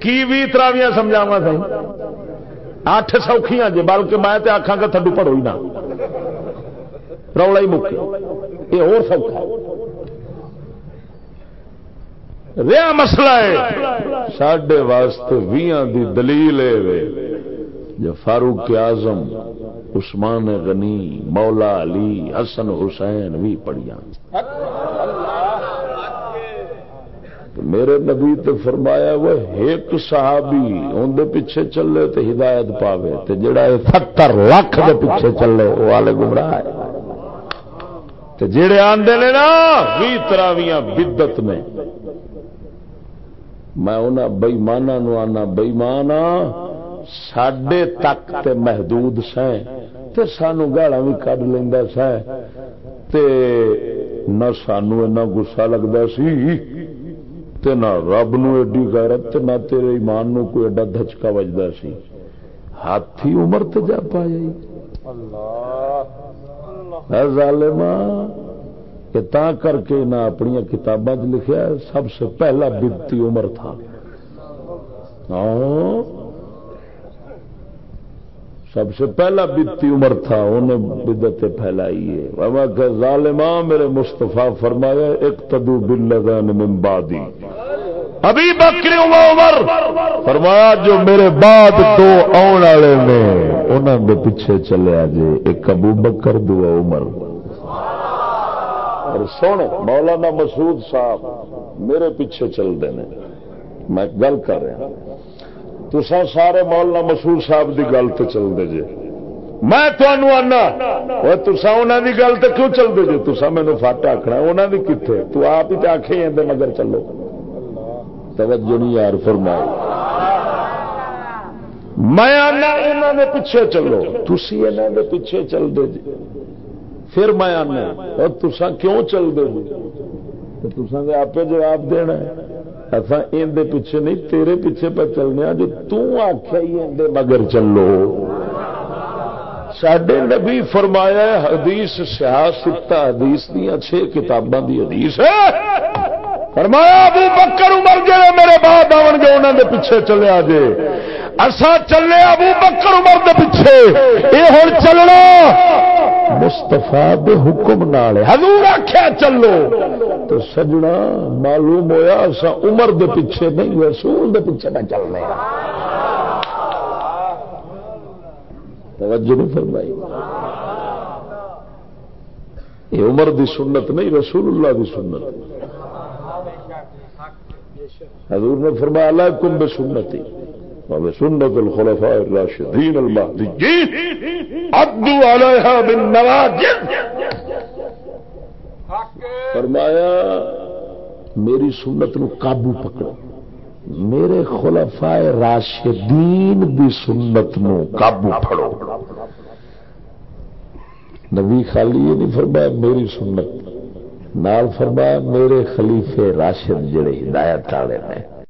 کی بھی تراویاں سمجھاوا سی اٹھ سوکھیاں جی بلکہ میں تے آخا گا تھڈو پڑو ہی نہ۔ رولا ہی مکے یہ اور سوکھا رہا مسئلہ ہے۔ ساڈے واسطے ویاں دی دلیل ہے۔ جو فاروق اعظم عثمان غنی مولا علی حسن حسین بھی پڑھیا میرے نبی تے فرمایا وہ ایک صحابی اندر پیچھے چلے تے ہدایت پاوے تے جڑا ستر لاکھ دے پیچھے چلے وہ والے گمراہ ہے۔ تے جڑے آندے نے نا بھی تراویاں بدت میں میں انہاں بےمانا نو آنا بےمانا ساڈے تک تے محدود سیں تے سانو گالا بھی کڈ لینا سا تے نہ سانو اینا گسا لگتا سی تے نہ رب نو ایڈی غیرت تے نہ تیرے ایمان نو کوئی ایڈا دھچکا وجدا سی ہاتھی عمر تے جا پایا اللہ ظالما کہ تا کر کے نہ اپنی کتاباں لکھیا سب سے پہلا بدتی عمر تھا سب سے پہلا بتی عمر تھا انہیں بدت پھیلائی ہے کہ ظالما میرے مستفا فرمایا ایک تدو بل من بعدی۔ ابھی بکری عمر فرمایا، جو میرے بعد دو آن والے نے انہوں نے پیچھے چلے جی ایک ابو بکر، دو عمر۔ اور سن مولانا مسعود صاحب میرے پیچھے چلتے ہیں میں گل کر رہا تسا سارے مولانا مسور صاحب کی گل تو چلتے جی میں تمہوں آنا تسا انہوں کی گل تو کیوں چلتے جی تسا مینو فٹ آخنا انہوں کی کتنے تو آپ ہی آخے مگر چلو۔ توجہ نہیں یار، فرماؤ۔ میں آنا انہوں نے پیچھے چلو۔ تھی انہوں نے پیچھے چلتے جی پھر میں آنا۔ اور تسا کیوں چلتے جی تسا آپ جواب دینا ہے۔ اصا اندر پیچھے نہیں، تیرے پیچھے پہ چلنے جو تخیا ہی اندر مگر چلو۔ سڈے نبی فرمایا حدیث سیاست حدیث دیا چھ کتاباں دی حدیث ہے۔ فرمایا، ابو بکر عمر جڑے میرے بعد آن گے انہوں دے پیچھے چلے آجے اصا چلے ابو بکر عمر دے پیچھے۔ یہ ہوں چلنا۔ مستفا دے حکم نال حضور آخیا چلو۔ تو سجنا معلوم ہویا اسا عمر دے پیچھے نہیں رسول دے پیچھے نہ چلنے۔ توجہ نہیں فرمائی۔ یہ عمر دی سنت نہیں، رسول اللہ دی سنت۔ حضور نے فرمایا اللہ کم بے سنتی سنت الخلفاء الراشدین المہدیین عدو علیہا بالنواجد فرمایا، میری سنت نو قابو پکڑو۔ میرے خلفاء راشدین دی سنت نو قابو پھڑو۔ نبی خالی یہ نہیں فرمایا میری سنت، نال فرمایا میرے خلیفے راشد جڑے ہدایت والے نے